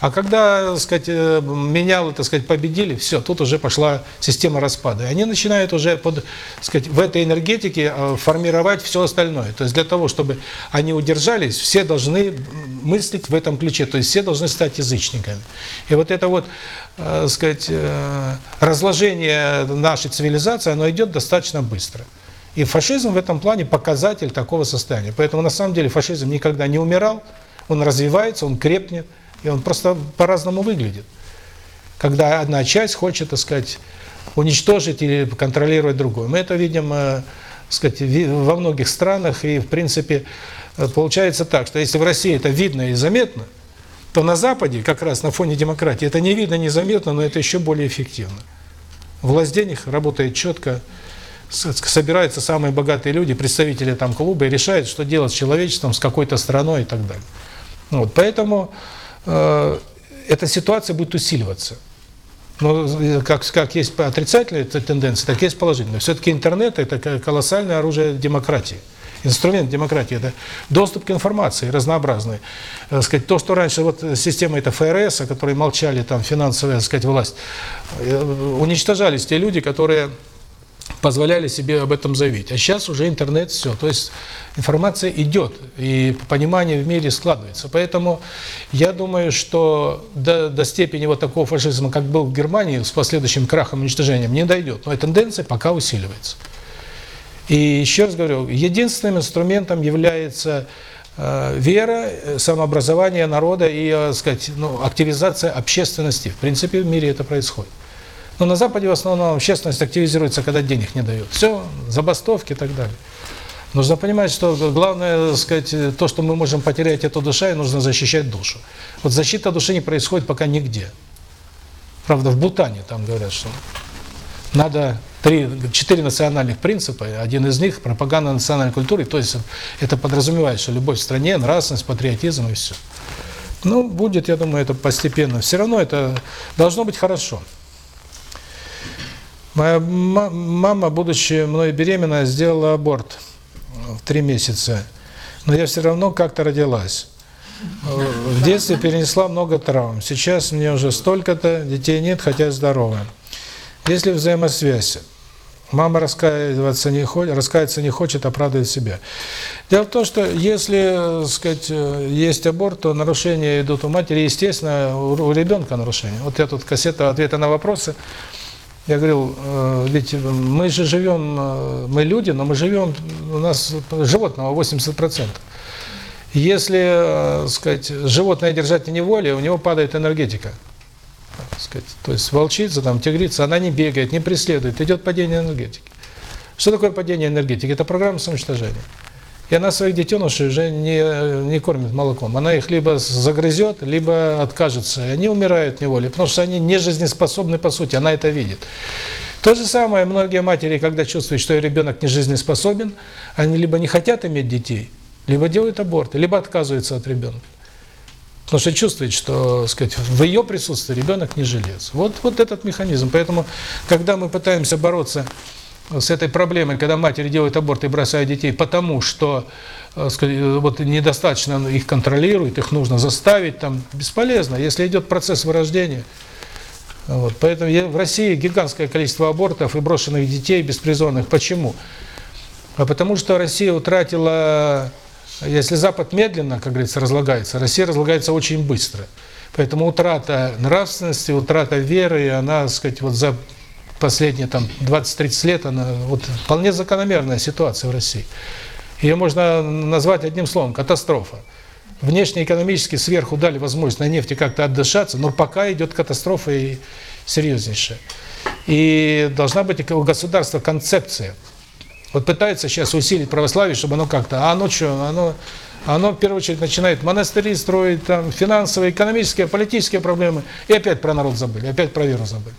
А когда, так сказать, э, менялы, так сказать, победили, все, тут уже пошла система распада. И они начинают уже под, сказать, в этой энергетике э, формировать все остальное. То есть для того, чтобы они удержались, все должны мыслить в этом ключе. То есть все должны стать язычниками. И вот это вот, э, сказать, разложение нашей цивилизации, оно идет достаточно быстро. И фашизм в этом плане показатель такого состояния. Поэтому на самом деле фашизм никогда не умирал, он развивается, он крепнет. И он просто по-разному выглядит. Когда одна часть хочет, так сказать, уничтожить или контролировать другую. Мы это видим, э, так сказать, во многих странах. И, в принципе, э, получается так, что если в России это видно и заметно, то на Западе, как раз на фоне демократии, это не видно, не заметно, но это еще более эффективно. Власть денег работает четко, собираются самые богатые люди, представители там клуба, и решают, что делать с человечеством, с какой-то страной и так далее. Вот, поэтому эта ситуация будет усиливаться. Но э, как, как есть отрицательные тенденции, так есть положительные. Все-таки интернет – это ко- колоссальное оружие демократии. Инструмент демократии – это доступ к информации разнообразной. Э, сказать, то, что раньше вот система это ФРС, о которой молчали там финансовая, сказать, власть, э, уничтожались те люди, которые позволяли себе об этом заявить. А сейчас уже интернет все. То есть информация идет, и понимание в мире складывается. Поэтому я думаю, что до, до степени вот такого фашизма, как был в Германии, с последующим крахом и уничтожением, не дойдет. Но тенденция пока усиливается. И еще раз говорю, единственным инструментом является э, вера, э, самообразование народа и, э, сказать, ну, активизация общественности. В принципе, в мире это происходит. Но на Западе в основном общественность активизируется, когда денег не дают. Все, забастовки и так далее. Нужно понимать, что главное, сказать, то, что мы можем потерять эту душа, и нужно защищать душу. Вот защита души не происходит пока нигде. Правда, в Бутане там говорят, что надо три, четыре национальных принципа, один из них – пропаганда национальной культуры, то есть это подразумевает, что любовь в стране, нравственность, патриотизм и все. Ну, будет, я думаю, это постепенно. Все равно это должно быть хорошо. Моя ма- мама, будучи мной беременная, сделала аборт в три месяца. Но я все равно как-то родилась. В детстве перенесла много травм. Сейчас мне уже столько-то, детей нет, хотя здоровая. Есть ли взаимосвязь? Мама раскаиваться не хочет, раскаяться не хочет, оправдывает себя. Дело в том, что если, э, сказать, э, есть аборт, то нарушения идут у матери, естественно, у ребенка нарушения. Вот я тут кассета ответа на вопросы. Я говорил, э, ведь мы же живем, э, мы люди, но мы живем, у нас животного 80%. Если, э, сказать, животное держать в неволе, у него падает энергетика. Сказать. То есть волчица, там, тигрица, она не бегает, не преследует, идет падение энергетики. Что такое падение энергетики? Это программа самоуничтожения. И она своих детенышей уже не, не кормит молоком. Она их либо загрызет, либо откажется. И они умирают неволе, потому что они не жизнеспособны по сути, она это видит. То же самое многие матери, когда чувствуют, что их ребенок не жизнеспособен, они либо не хотят иметь детей, либо делают аборты, либо отказываются от ребенка. Потому что чувствует, что, сказать, в ее присутствии ребенок не жилец. Вот, вот этот механизм. Поэтому, когда мы пытаемся бороться с этой проблемой, когда матери делают аборт и бросают детей, потому что э, э, вот недостаточно их контролируют, их нужно заставить, там бесполезно, если идет процесс вырождения. Вот. Поэтому в России гигантское количество абортов и брошенных детей беспризорных. Почему? А потому что Россия утратила, если Запад медленно, как говорится, разлагается, Россия разлагается очень быстро. Поэтому утрата нравственности, утрата веры, она, так сказать, вот за последние там 20-30 лет, она вот вполне закономерная ситуация в России. Ее можно назвать одним словом – катастрофа. Внешнеэкономически сверху дали возможность на нефти как-то отдышаться, но пока идет катастрофа и серьезнейшая. И должна быть у государства концепция. Вот пытается сейчас усилить православие, чтобы оно как-то, а оно что, оно, оно в первую очередь начинает монастыри строить, там, финансовые, экономические, политические проблемы, и опять про народ забыли, опять про веру забыли.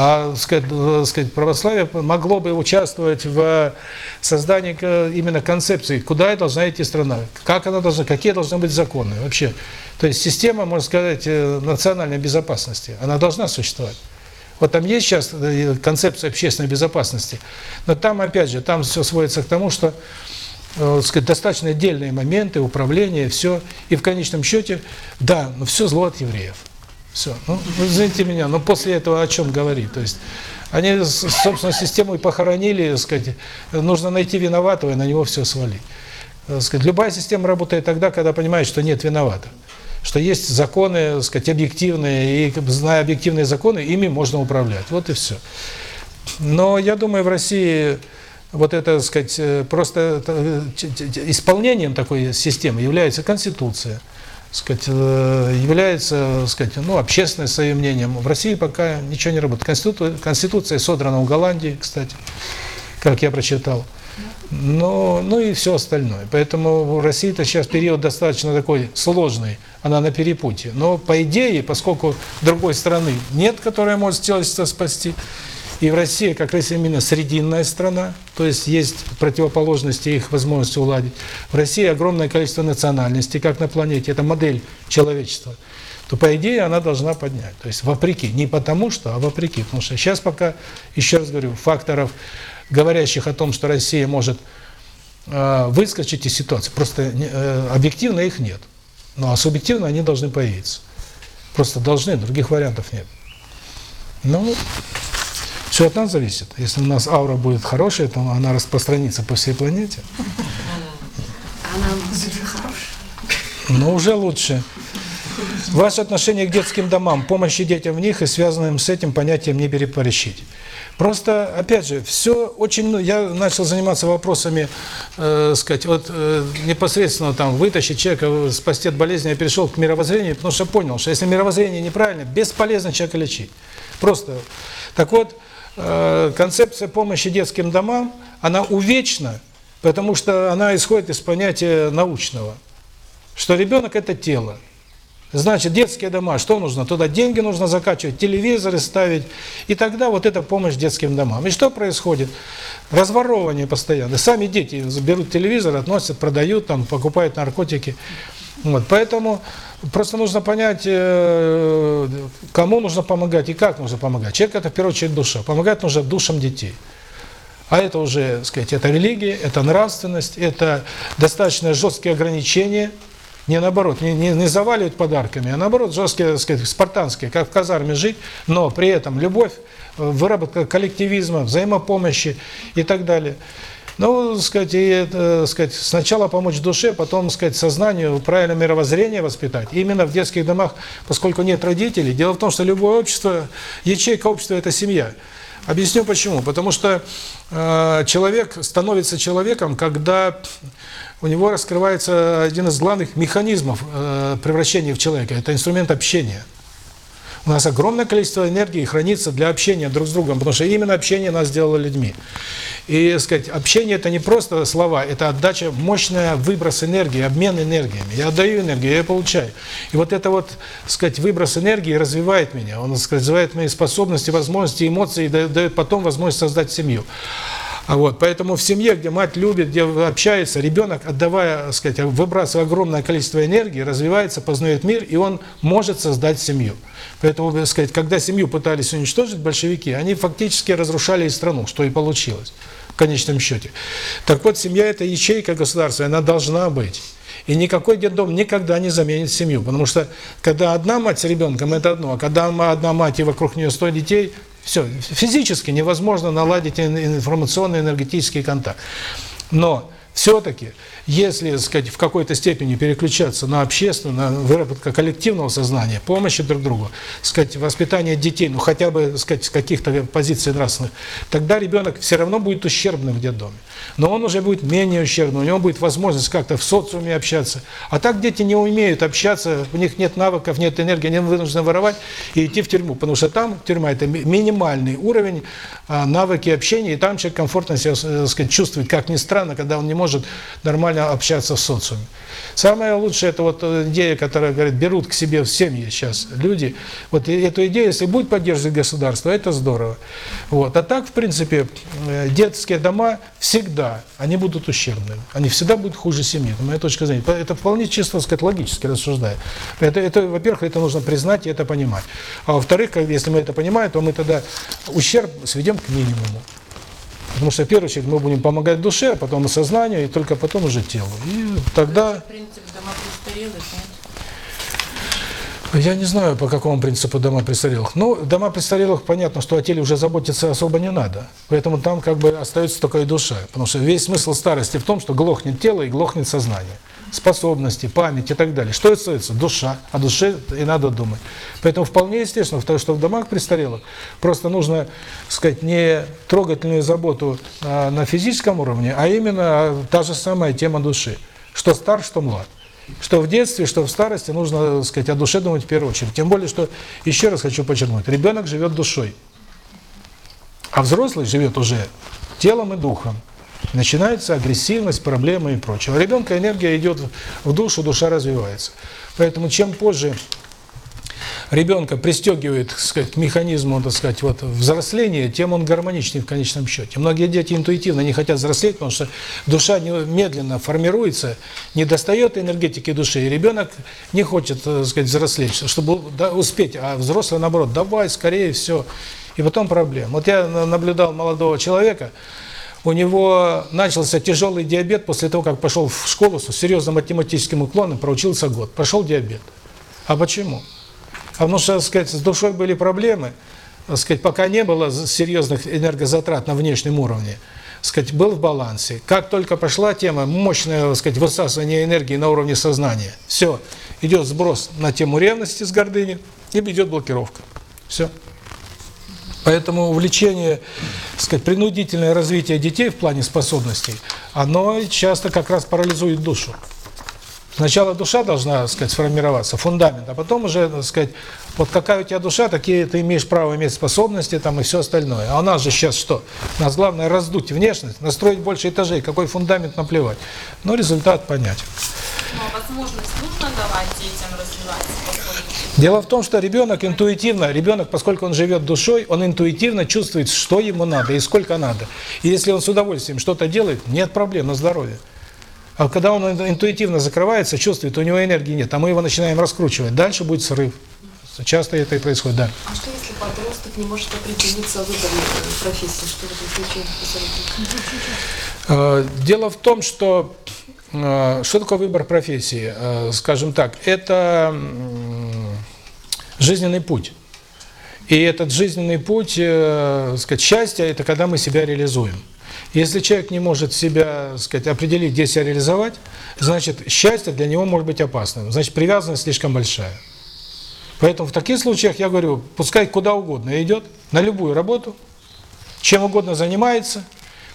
А сказать, сказать, православие могло бы участвовать в создании именно концепции, куда должна идти страна, как она должна, какие должны быть законы вообще. То есть система, можно сказать, э, национальной безопасности, она должна существовать. Вот там есть сейчас э, концепция общественной безопасности, но там, опять же, там все сводится к тому, что э, сказать, достаточно отдельные моменты, управления, все. И в конечном счете, да, но все зло от евреев. Все. Ну, извините меня, но после этого о чем говорить? То есть они, собственно, систему и похоронили, сказать, нужно найти виноватого и на него все свалить. Сказать, любая система работает тогда, когда понимает, что нет виноватых. Что есть законы, сказать, объективные, и зная объективные законы, ими можно управлять. Вот и все. Но я думаю, в России вот это, сказать, просто исполнением такой системы является Конституция сказать, э, является, сказать, ну, общественное своим мнением. В России пока ничего не работает. Конституция, Конституция содрана в Голландии, кстати, как я прочитал. Но, ну и все остальное. Поэтому в России-то сейчас период достаточно такой сложный, она на перепутье. Но по идее, поскольку другой страны нет, которая может человечество спасти, и в России как раз именно срединная страна, то есть есть противоположности их возможности уладить. В России огромное количество национальностей, как на планете, это модель человечества то по идее она должна поднять. То есть вопреки, не потому что, а вопреки. Потому что сейчас пока, еще раз говорю, факторов, говорящих о том, что Россия может э, выскочить из ситуации, просто э, объективно их нет. Ну а субъективно они должны появиться. Просто должны, других вариантов нет. Ну, все от нас зависит. Если у нас аура будет хорошая, то она распространится по всей планете. Она будет хорошая. Но уже лучше. Ваше отношение к детским домам, помощи детям в них и связанным с этим понятием не перепорещить. Просто, опять же, все очень... Ну, я начал заниматься вопросами, э, сказать, вот э, непосредственно там вытащить человека, спасти от болезни, я перешел к мировоззрению, потому что понял, что если мировоззрение неправильно, бесполезно человека лечить. Просто. Так вот, концепция помощи детским домам, она увечна, потому что она исходит из понятия научного, что ребенок – это тело. Значит, детские дома, что нужно? Туда деньги нужно закачивать, телевизоры ставить, и тогда вот эта помощь детским домам. И что происходит? Разворовывание постоянно. Сами дети берут телевизор, относят, продают, там, покупают наркотики. Вот, поэтому просто нужно понять, э, кому нужно помогать и как нужно помогать. Человек – это в первую очередь душа. Помогать нужно душам детей. А это уже, сказать, это религия, это нравственность, это достаточно жесткие ограничения, не наоборот, не, не, не заваливать подарками, а наоборот жесткие, сказать, спартанские, как в казарме жить, но при этом любовь, выработка коллективизма, взаимопомощи и так далее – ну, сказать, и, это, сказать, сначала помочь душе, потом, сказать, сознанию правильное мировоззрение воспитать. именно в детских домах, поскольку нет родителей. Дело в том, что любое общество, ячейка общества – это семья. Объясню почему. Потому что э, человек становится человеком, когда у него раскрывается один из главных механизмов э, превращения в человека. Это инструмент общения. У нас огромное количество энергии хранится для общения друг с другом, потому что именно общение нас сделало людьми. И, сказать, общение это не просто слова, это отдача, мощная выброс энергии, обмен энергиями. Я отдаю энергию, я получаю. И вот это вот, сказать, выброс энергии развивает меня, он, сказать, развивает мои способности, возможности, эмоции и дает потом возможность создать семью. А вот, поэтому в семье, где мать любит, где общается, ребенок, отдавая, так сказать, выбрасывая огромное количество энергии, развивается, познает мир, и он может создать семью. Поэтому, так сказать, когда семью пытались уничтожить большевики, они фактически разрушали и страну, что и получилось в конечном счете. Так вот, семья – это ячейка государства, она должна быть. И никакой детдом никогда не заменит семью. Потому что, когда одна мать с ребенком, это одно. А когда одна мать и вокруг нее 100 детей, все, физически невозможно наладить информационный энергетический контакт. Но все-таки, если, так сказать, в какой-то степени переключаться на общественную, на выработку коллективного сознания, помощи друг другу, сказать, воспитание детей, ну хотя бы, сказать, с каких-то позиций нравственных, тогда ребенок все равно будет ущербным в детдоме. Но он уже будет менее ущербным, у него будет возможность как-то в социуме общаться. А так дети не умеют общаться, у них нет навыков, нет энергии, они вынуждены воровать и идти в тюрьму, потому что там тюрьма – это минимальный уровень а, навыки общения, и там человек комфортно себя, так сказать, чувствует, как ни странно, когда он не может может нормально общаться в социуме. Самое лучшее, это вот идея, которая говорит, берут к себе в семьи сейчас люди. Вот эту идею, если будет поддерживать государство, это здорово. Вот. А так, в принципе, э, детские дома всегда, они будут ущербными. Они всегда будут хуже семьи, это моя точка зрения. Это вполне чисто, сказать, логически рассуждая. Это, это во-первых, это нужно признать и это понимать. А во-вторых, если мы это понимаем, то мы тогда ущерб сведем к минимуму. Потому что в первую очередь мы будем помогать душе, а потом и сознанию, и только потом уже телу. И тогда... Принцип дома престарелых, Я не знаю, по какому принципу дома престарелых. Ну, дома престарелых, понятно, что о теле уже заботиться особо не надо. Поэтому там как бы остается только и душа. Потому что весь смысл старости в том, что глохнет тело и глохнет сознание способности, память и так далее. Что остается? Душа. О душе и надо думать. Поэтому вполне естественно, что в домах престарелых просто нужно, сказать, не трогательную заботу а, на физическом уровне, а именно а, та же самая тема души. Что стар, что млад. Что в детстве, что в старости нужно, сказать, о душе думать в первую очередь. Тем более, что, еще раз хочу подчеркнуть, ребенок живет душой. А взрослый живет уже телом и духом начинается агрессивность, проблемы и прочее. У ребенка энергия идет в душу, душа развивается. Поэтому чем позже ребенка пристегивает, так сказать, к механизму, так сказать, вот взросления, тем он гармоничнее в конечном счете. Многие дети интуитивно не хотят взрослеть, потому что душа медленно формируется, не достает энергетики души, и ребенок не хочет, так сказать, взрослеть, чтобы успеть, а взрослый, наоборот, давай, скорее, все. И потом проблем. Вот я наблюдал молодого человека, у него начался тяжелый диабет после того, как пошел в школу с серьезным математическим уклоном, проучился год. Пошел диабет. А почему? А потому что, так сказать, с душой были проблемы, так сказать, пока не было серьезных энергозатрат на внешнем уровне, сказать, был в балансе. Как только пошла тема мощное, так сказать, высасывание энергии на уровне сознания, все, идет сброс на тему ревности с гордыни и идет блокировка. Все. Поэтому увлечение, сказать, принудительное развитие детей в плане способностей, оно часто как раз парализует душу. Сначала душа должна, сказать, сформироваться, фундамент, а потом уже, сказать, вот какая у тебя душа, такие ты имеешь право иметь способности там и все остальное. А у нас же сейчас что? У нас главное раздуть внешность, настроить больше этажей, какой фундамент наплевать. Но результат понятен. Но возможность нужно давать детям развиваться Дело в том, что ребенок интуитивно, ребенок, поскольку он живет душой, он интуитивно чувствует, что ему надо и сколько надо. И если он с удовольствием что-то делает, нет проблем на здоровье. А когда он интуитивно закрывается, чувствует, у него энергии нет, а мы его начинаем раскручивать, дальше будет срыв. Часто это и происходит, да. А что если подросток не может определиться выборе профессии? Что в этом случае посоветуете? Дело в том, что что такое выбор профессии? Скажем так, это жизненный путь. И этот жизненный путь, э, сказать, счастья – это когда мы себя реализуем. Если человек не может себя, сказать, определить, где себя реализовать, значит, счастье для него может быть опасным. Значит, привязанность слишком большая. Поэтому в таких случаях я говорю, пускай куда угодно идет, на любую работу, чем угодно занимается,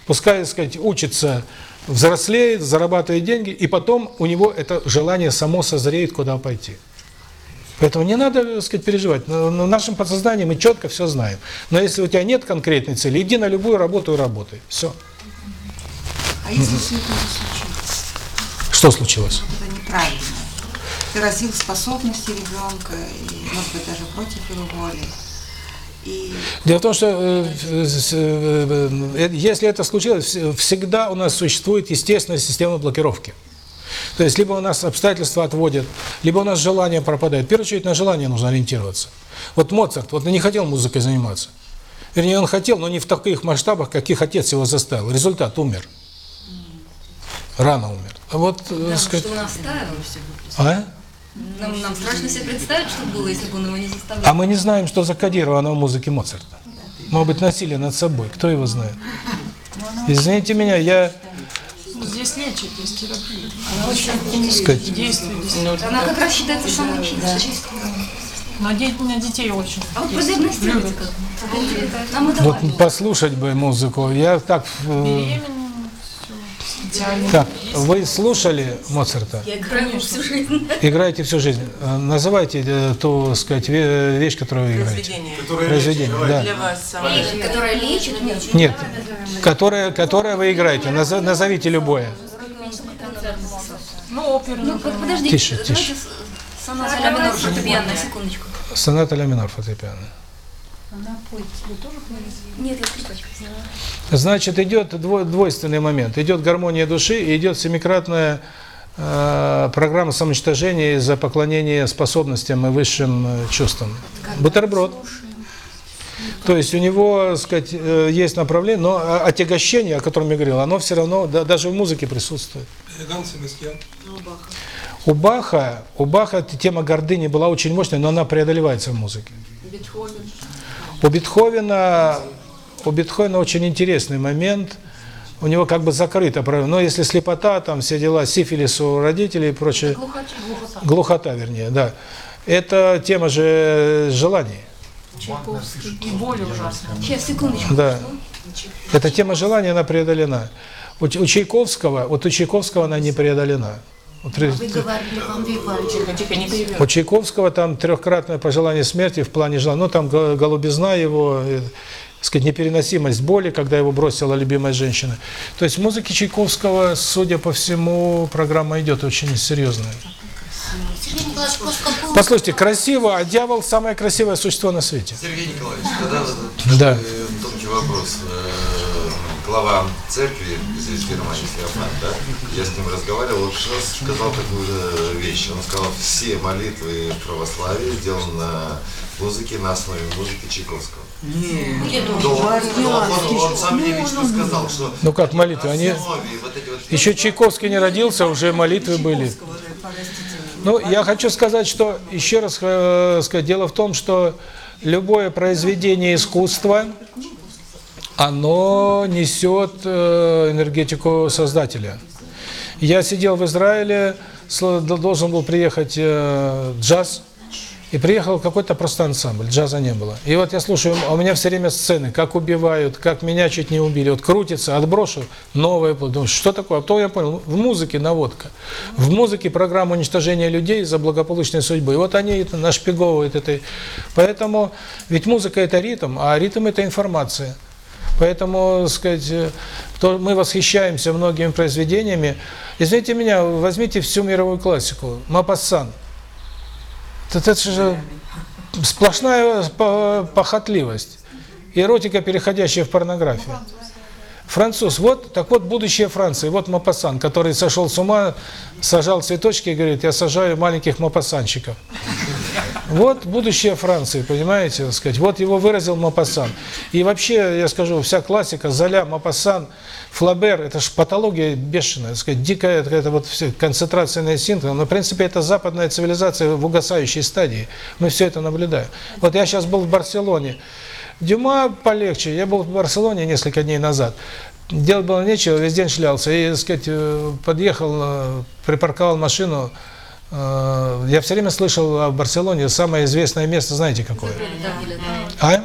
пускай, сказать, учится, взрослеет, зарабатывает деньги, и потом у него это желание само созреет, куда пойти. Поэтому не надо, так сказать, переживать. В нашем подсознании мы четко все знаем. Но если у тебя нет конкретной цели, иди на любую работу и работай. Все. А если все это случилось? Что случилось? Это неправильно. Ты развил способности ребенка, и, может быть, даже против его воли. И Дело в том, что э, э, э, если это случилось, вс- всегда у нас существует естественная система блокировки. То есть либо у нас обстоятельства отводят, либо у нас желание пропадает. В первую очередь на желание нужно ориентироваться. Вот Моцарт, вот он не хотел музыкой заниматься. Вернее, он хотел, но не в таких масштабах, каких отец его заставил. Результат – умер. Рано умер. А вот, Да, сказать... что он оставил. А? Нам, нам страшно себе представить, что было, если бы он его не заставлял. А мы не знаем, что закодировано в музыке Моцарта. Может быть, насилие над собой. Кто его знает? Извините меня, я... Здесь лечит, здесь терапия. Она очень сказать, Действует. Она как раз считается самой чистой. На, де- на детей очень. А вот Любят. как. Нам это Вот послушать бы музыку. Я так... э, Беременные, все. Так, вы слушали Моцарта? Я играю всю жизнь. Играете всю жизнь. Э, Называйте э, ту, сказать, ве- вещь, которую вы играете. произведение Произведение, да. для вас которая лечит, нет. Нет, которое, которое вы играете. Назовите любое. Ну, оперу, Ну, подождите, Тише, тише. соната ля минор фортепиано, секундочку. Соната ля минор фортепиано. Нет, я скрипочка. Значит, идет дво- двойственный момент. Идет гармония души и идет семикратная э, программа самоуничтожения из-за поклонения способностям и высшим э, чувствам. Бутерброд. То есть у него, так сказать, э, есть направление, но о- отягощение, о котором я говорил, оно все равно да- даже в музыке присутствует. Себастьян. У Баха, у Баха тема гордыни была очень мощная, но она преодолевается в музыке. У Бетховена, у Бетховена очень интересный момент. У него как бы закрыто. Но если слепота, там все дела, сифилис у родителей и прочее, глухота, вернее, да. Это тема же желаний. И боль ужасная. Сейчас, секундочку. Да. Эта тема желания, она преодолена. У Чайковского, вот у Чайковского она не преодолена. Ре- Вы говорили, не перебивай. У Чайковского там трехкратное пожелание смерти в плане желания. Ну, там го- голубизна его, э, так сказать, непереносимость боли, когда его бросила любимая женщина. То есть в музыке Чайковского, судя по всему, программа идет очень серьезная. Сергей Николаевич, просто какую Послушайте, красиво, а дьявол – самое красивое существо на свете. Сергей Николаевич, тогда Да. э, тонкий вопрос. Глава церкви здесь в Германии, Феофан, да? Я с ним разговаривал, он сказал такую же вещь. Он сказал, все молитвы в православии сделаны на музыке, на основе музыки Чайковского. Да он, он- он сам мне лично сказал, что Ну как молитвы, они... вот эти вот Еще Чайковский не родился, уже молитвы были. Ну, я хочу сказать, что, еще раз э, сказать, дело в том, что любое произведение искусства, оно несет э, энергетику создателя. Я сидел в Израиле, должен был приехать э, джаз, и приехал какой-то просто ансамбль, джаза не было. И вот я слушаю, а у меня все время сцены, как убивают, как меня чуть не убили. Вот крутится, отброшу, новое, думаю, что такое? А потом я понял, в музыке наводка. В музыке программа уничтожения людей за благополучной судьбы. И вот они это нашпиговывают этой. Поэтому, ведь музыка это ритм, а ритм это информация. Поэтому, сказать, э, то мы восхищаемся многими произведениями. Извините меня, возьмите всю мировую классику. Мапассан. Это, это же сплошная по- похотливость. Эротика, переходящая в порнографию. Француз, вот, так вот будущее Франции, вот Мапассан, который сошел с ума, сажал цветочки и говорит, я сажаю маленьких мапассанчиков. Вот будущее Франции, понимаете, так сказать. Вот его выразил Мапассан. И вообще, я скажу, вся классика, Золя, Мапассан, Флабер, это же патология бешеная, так сказать, дикая, это, вот все, концентрация на инстинктах. Но, в принципе, это западная цивилизация в угасающей стадии. Мы все это наблюдаем. Вот я сейчас был в Барселоне. Дюма полегче. Я был в Барселоне несколько дней назад. Делать было нечего, весь день шлялся. И, так сказать, э, подъехал, э, припарковал машину. Э, Я все время слышал о Барселоне, самое известное место, знаете какое? А?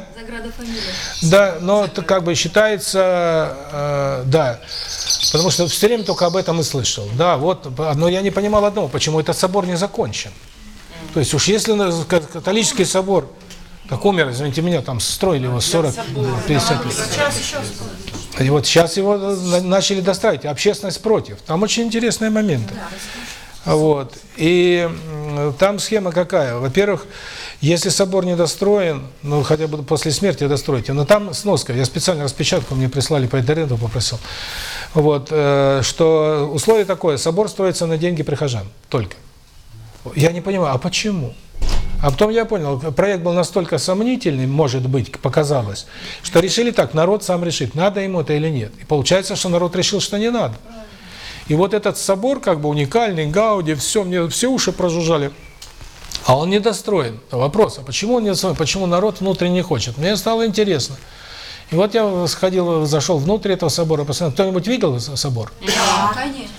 Да, но это как бы считается, э, да, потому что все время только об этом и слышал. Да, вот, но я не понимал одного, почему этот собор не закончен. То есть уж если католический собор, как умер, извините меня, там строили его 40-50 лет. Сейчас еще И вот сейчас его на- начали достраивать, общественность против. Там очень интересные моменты. Вот. И там схема какая? Во-первых, Если собор недостроен, ну хотя бы после смерти достройте, но там сноска, я специально распечатку мне прислали по интернету, попросил, вот, э, что условие такое, собор строится на деньги прихожан, только. Я не понимаю, а почему? А потом я понял, проект был настолько сомнительный, может быть, показалось, что решили так, народ сам решит, надо ему это или нет. И получается, что народ решил, что не надо. И вот этот собор, как бы уникальный, Гауди, все, мне все уши прожужжали. А он недостроен. Вопрос, а почему он недостроен? Почему народ внутренне хочет? Мне стало интересно. И вот я сходил, зашел внутрь этого собора, посмотрел. Кто-нибудь видел собор? Да, конечно.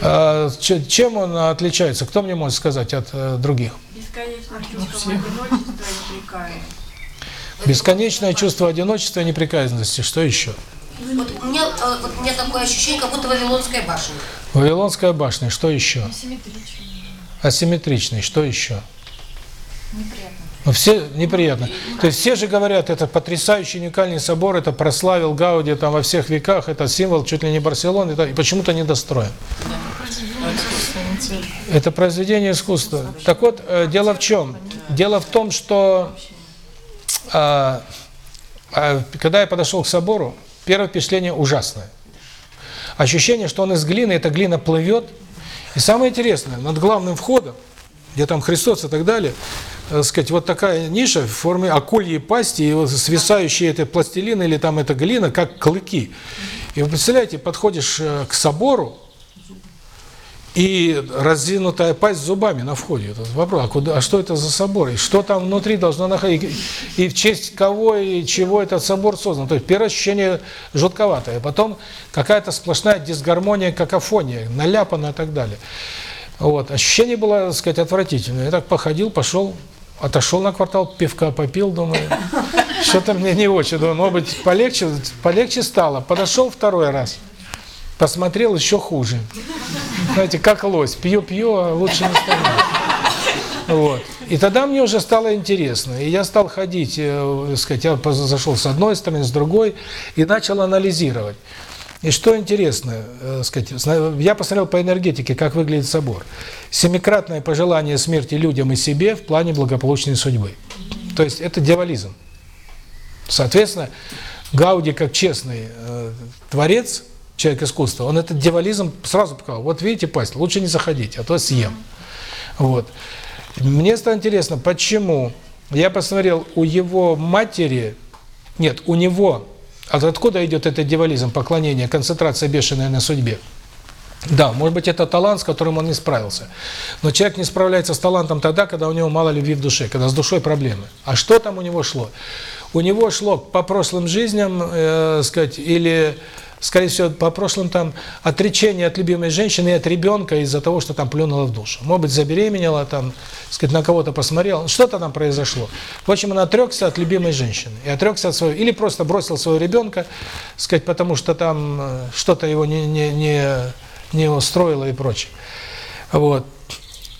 А, чем он отличается? Кто мне может сказать от э, других? Бесконечное чувство одиночества и непрекаянности. Бесконечное чувство одиночества и неприкаянности. Что еще? Вот у меня, э, вот у меня такое ощущение, как будто Вавилонская башня. Вавилонская башня. Что еще? Асимметричный. Асимметричный. Что еще? Неприятно. Ну, все неприятно. То есть все же говорят, это потрясающий уникальный собор, это прославил Гауди там во всех веках, это символ чуть ли не Барселоны, это, и почему-то недостроен. Это произведение искусства. Так вот, э, дело в чем? Дело в том, что э, э, когда я подошел к собору, первое впечатление ужасное. Ощущение, что он из глины, эта глина плывет. И самое интересное, над главным входом, где там Христос и так далее, э, сказать, вот такая ниша в форме акульей пасти, и вот свисающие это пластилин или там эта глина, как клыки. И вы представляете, подходишь э, к собору, и разинутая пасть зубами на входе. Этот вопрос, а, куда, а что это за собор? И что там внутри должно находиться? И в честь кого и чего этот собор создан? То есть первое ощущение жутковатое, потом какая-то сплошная дисгармония, какофония, наляпана и так далее. Вот. Ощущение было, так сказать, отвратительное. Я так походил, пошел, отошел на квартал, пивка попил, думаю, что-то мне не очень. Думаю, может быть, полегче, полегче стало. Подошел второй раз, посмотрел, еще хуже. Знаете, как лось. Пью-пью, а лучше не становится. Вот. И тогда мне уже стало интересно. И я стал ходить, э, сказать, я зашел с одной стороны, с другой, и начал анализировать. И что интересно, э, сказать, я посмотрел по энергетике, как выглядит собор. Семикратное пожелание смерти людям и себе в плане благополучной судьбы. То есть это дьяволизм. Соответственно, Гауди, как честный э, творец, человек искусства, он этот дьяволизм сразу показал. Вот видите пасть, лучше не заходите, а то съем. Вот. Мне стало интересно, почему я посмотрел у его матери, нет, у него, а откуда идет этот дьяволизм, поклонение, концентрация бешеная на судьбе? Да, может быть, это талант, с которым он не справился. Но человек не справляется с талантом тогда, когда у него мало любви в душе, когда с душой проблемы. А что там у него шло? У него шло по прошлым жизням, э, сказать, или скорее всего, по прошлым там отречение от любимой женщины и от ребенка из-за того, что там плюнула в душу. Может быть, забеременела, там, сказать, на кого-то посмотрела, что-то там произошло. В общем, он отрекся от любимой женщины и отрекся от своего, или просто бросил своего ребенка, сказать, потому что там э, что-то его не, не, не, не устроило и прочее. Вот.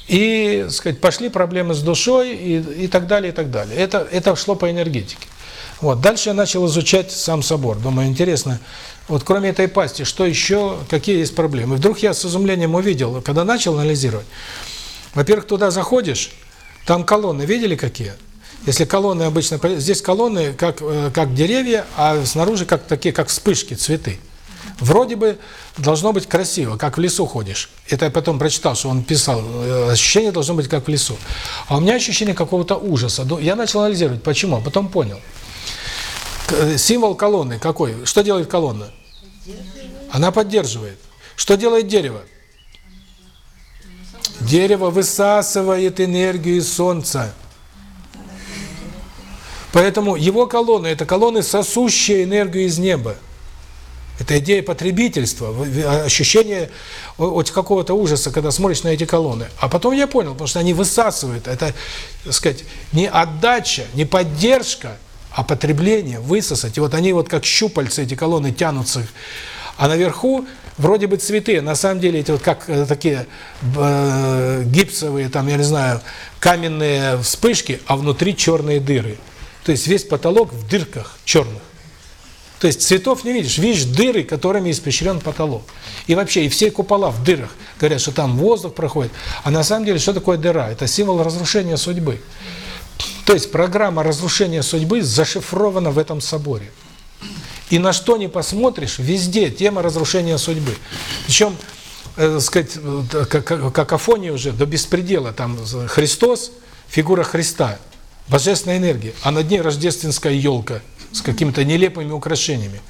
И, сказать, пошли проблемы с душой и, и так далее, и так далее. Это, это шло по энергетике. Вот. Дальше я начал изучать сам собор. Думаю, интересно, вот кроме этой пасти, что еще, какие есть проблемы? И вдруг я с изумлением увидел, когда начал анализировать. Во-первых, туда заходишь, там колонны, видели какие? Если колонны обычно, здесь колонны как, э, как деревья, а снаружи как такие, как вспышки, цветы. Вроде бы должно быть красиво, как в лесу ходишь. Это я потом прочитал, что он писал, э, ощущение должно быть как в лесу. А у меня ощущение какого-то ужаса. Я начал анализировать, почему, а потом понял. Э, символ колонны какой? Что делает колонна? Она поддерживает. Что делает дерево? Дерево высасывает энергию из солнца. Поэтому его колонны – это колонны, сосущие энергию из неба. Это идея потребительства, ощущение от какого-то ужаса, когда смотришь на эти колонны. А потом я понял, потому что они высасывают. Это, так сказать, не отдача, не поддержка, а потребление, высосать. И вот они вот как щупальца, эти колонны тянутся. А наверху вроде бы цветы, на самом деле эти вот как э, такие э, гипсовые, там, я не знаю, каменные вспышки, а внутри черные дыры. То есть весь потолок в дырках черных. То есть цветов не видишь, видишь дыры, которыми испещрен потолок. И вообще, и все купола в дырах. Говорят, что там воздух проходит. А на самом деле, что такое дыра? Это символ разрушения судьбы. То есть программа разрушения судьбы зашифрована в этом соборе. И на что не посмотришь, везде тема разрушения судьбы. Причем, э, сказать, э, как- какофония уже до беспредела. Там Христос, фигура Христа, божественная энергия, а над ней рождественская елка с какими-то нелепыми украшениями.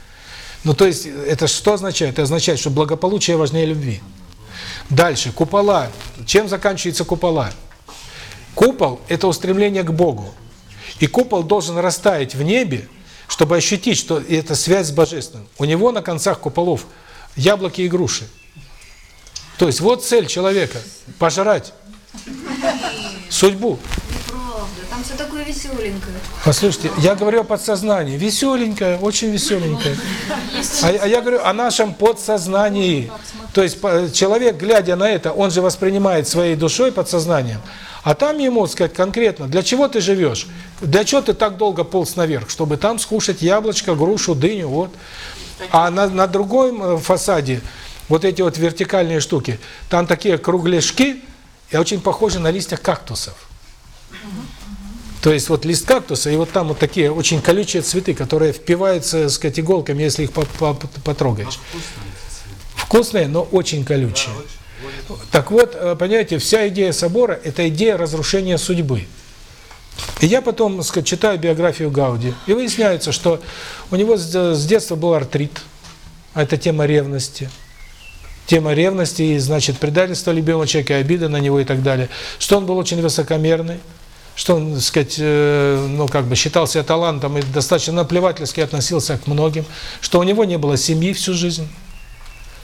Ну, то есть, это что означает? Это означает, что благополучие важнее любви. Дальше, купола. Чем заканчиваются купола? Купол – это устремление к Богу. И купол должен растаять в небе, чтобы ощутить, что это связь с Божественным. У него на концах куполов яблоки и груши. То есть вот цель человека – пожрать судьбу. Там все такое веселенькое. Послушайте, я говорю о подсознании. Веселенькое, очень веселенькое. А, а я говорю о нашем подсознании. То есть по- человек, глядя на это, он же воспринимает своей душой, подсознанием. А там ему сказать конкретно, для чего ты живешь? Для чего ты так долго полз наверх? Чтобы там скушать яблочко, грушу, дыню, вот. А на, на другом э, фасаде вот эти вот вертикальные штуки, там такие кругляшки, и очень похожи на листья кактусов. То есть вот лист кактуса, и вот там вот такие очень колючие цветы, которые впиваются, так сказать, иголками, если их по- по- потрогаешь. Вкусные, но очень колючие. Так вот, э, понимаете, вся идея собора – это идея разрушения судьбы. И я потом, так сказать, читаю биографию Гауди, и выясняется, что у него с детства был артрит, а это тема ревности. Тема ревности и, значит, предательство любимого человека, обида на него и так далее. Что он был очень высокомерный, что он, так сказать, э, ну, как бы считал себя талантом и достаточно наплевательски относился к многим, что у него не было семьи всю жизнь,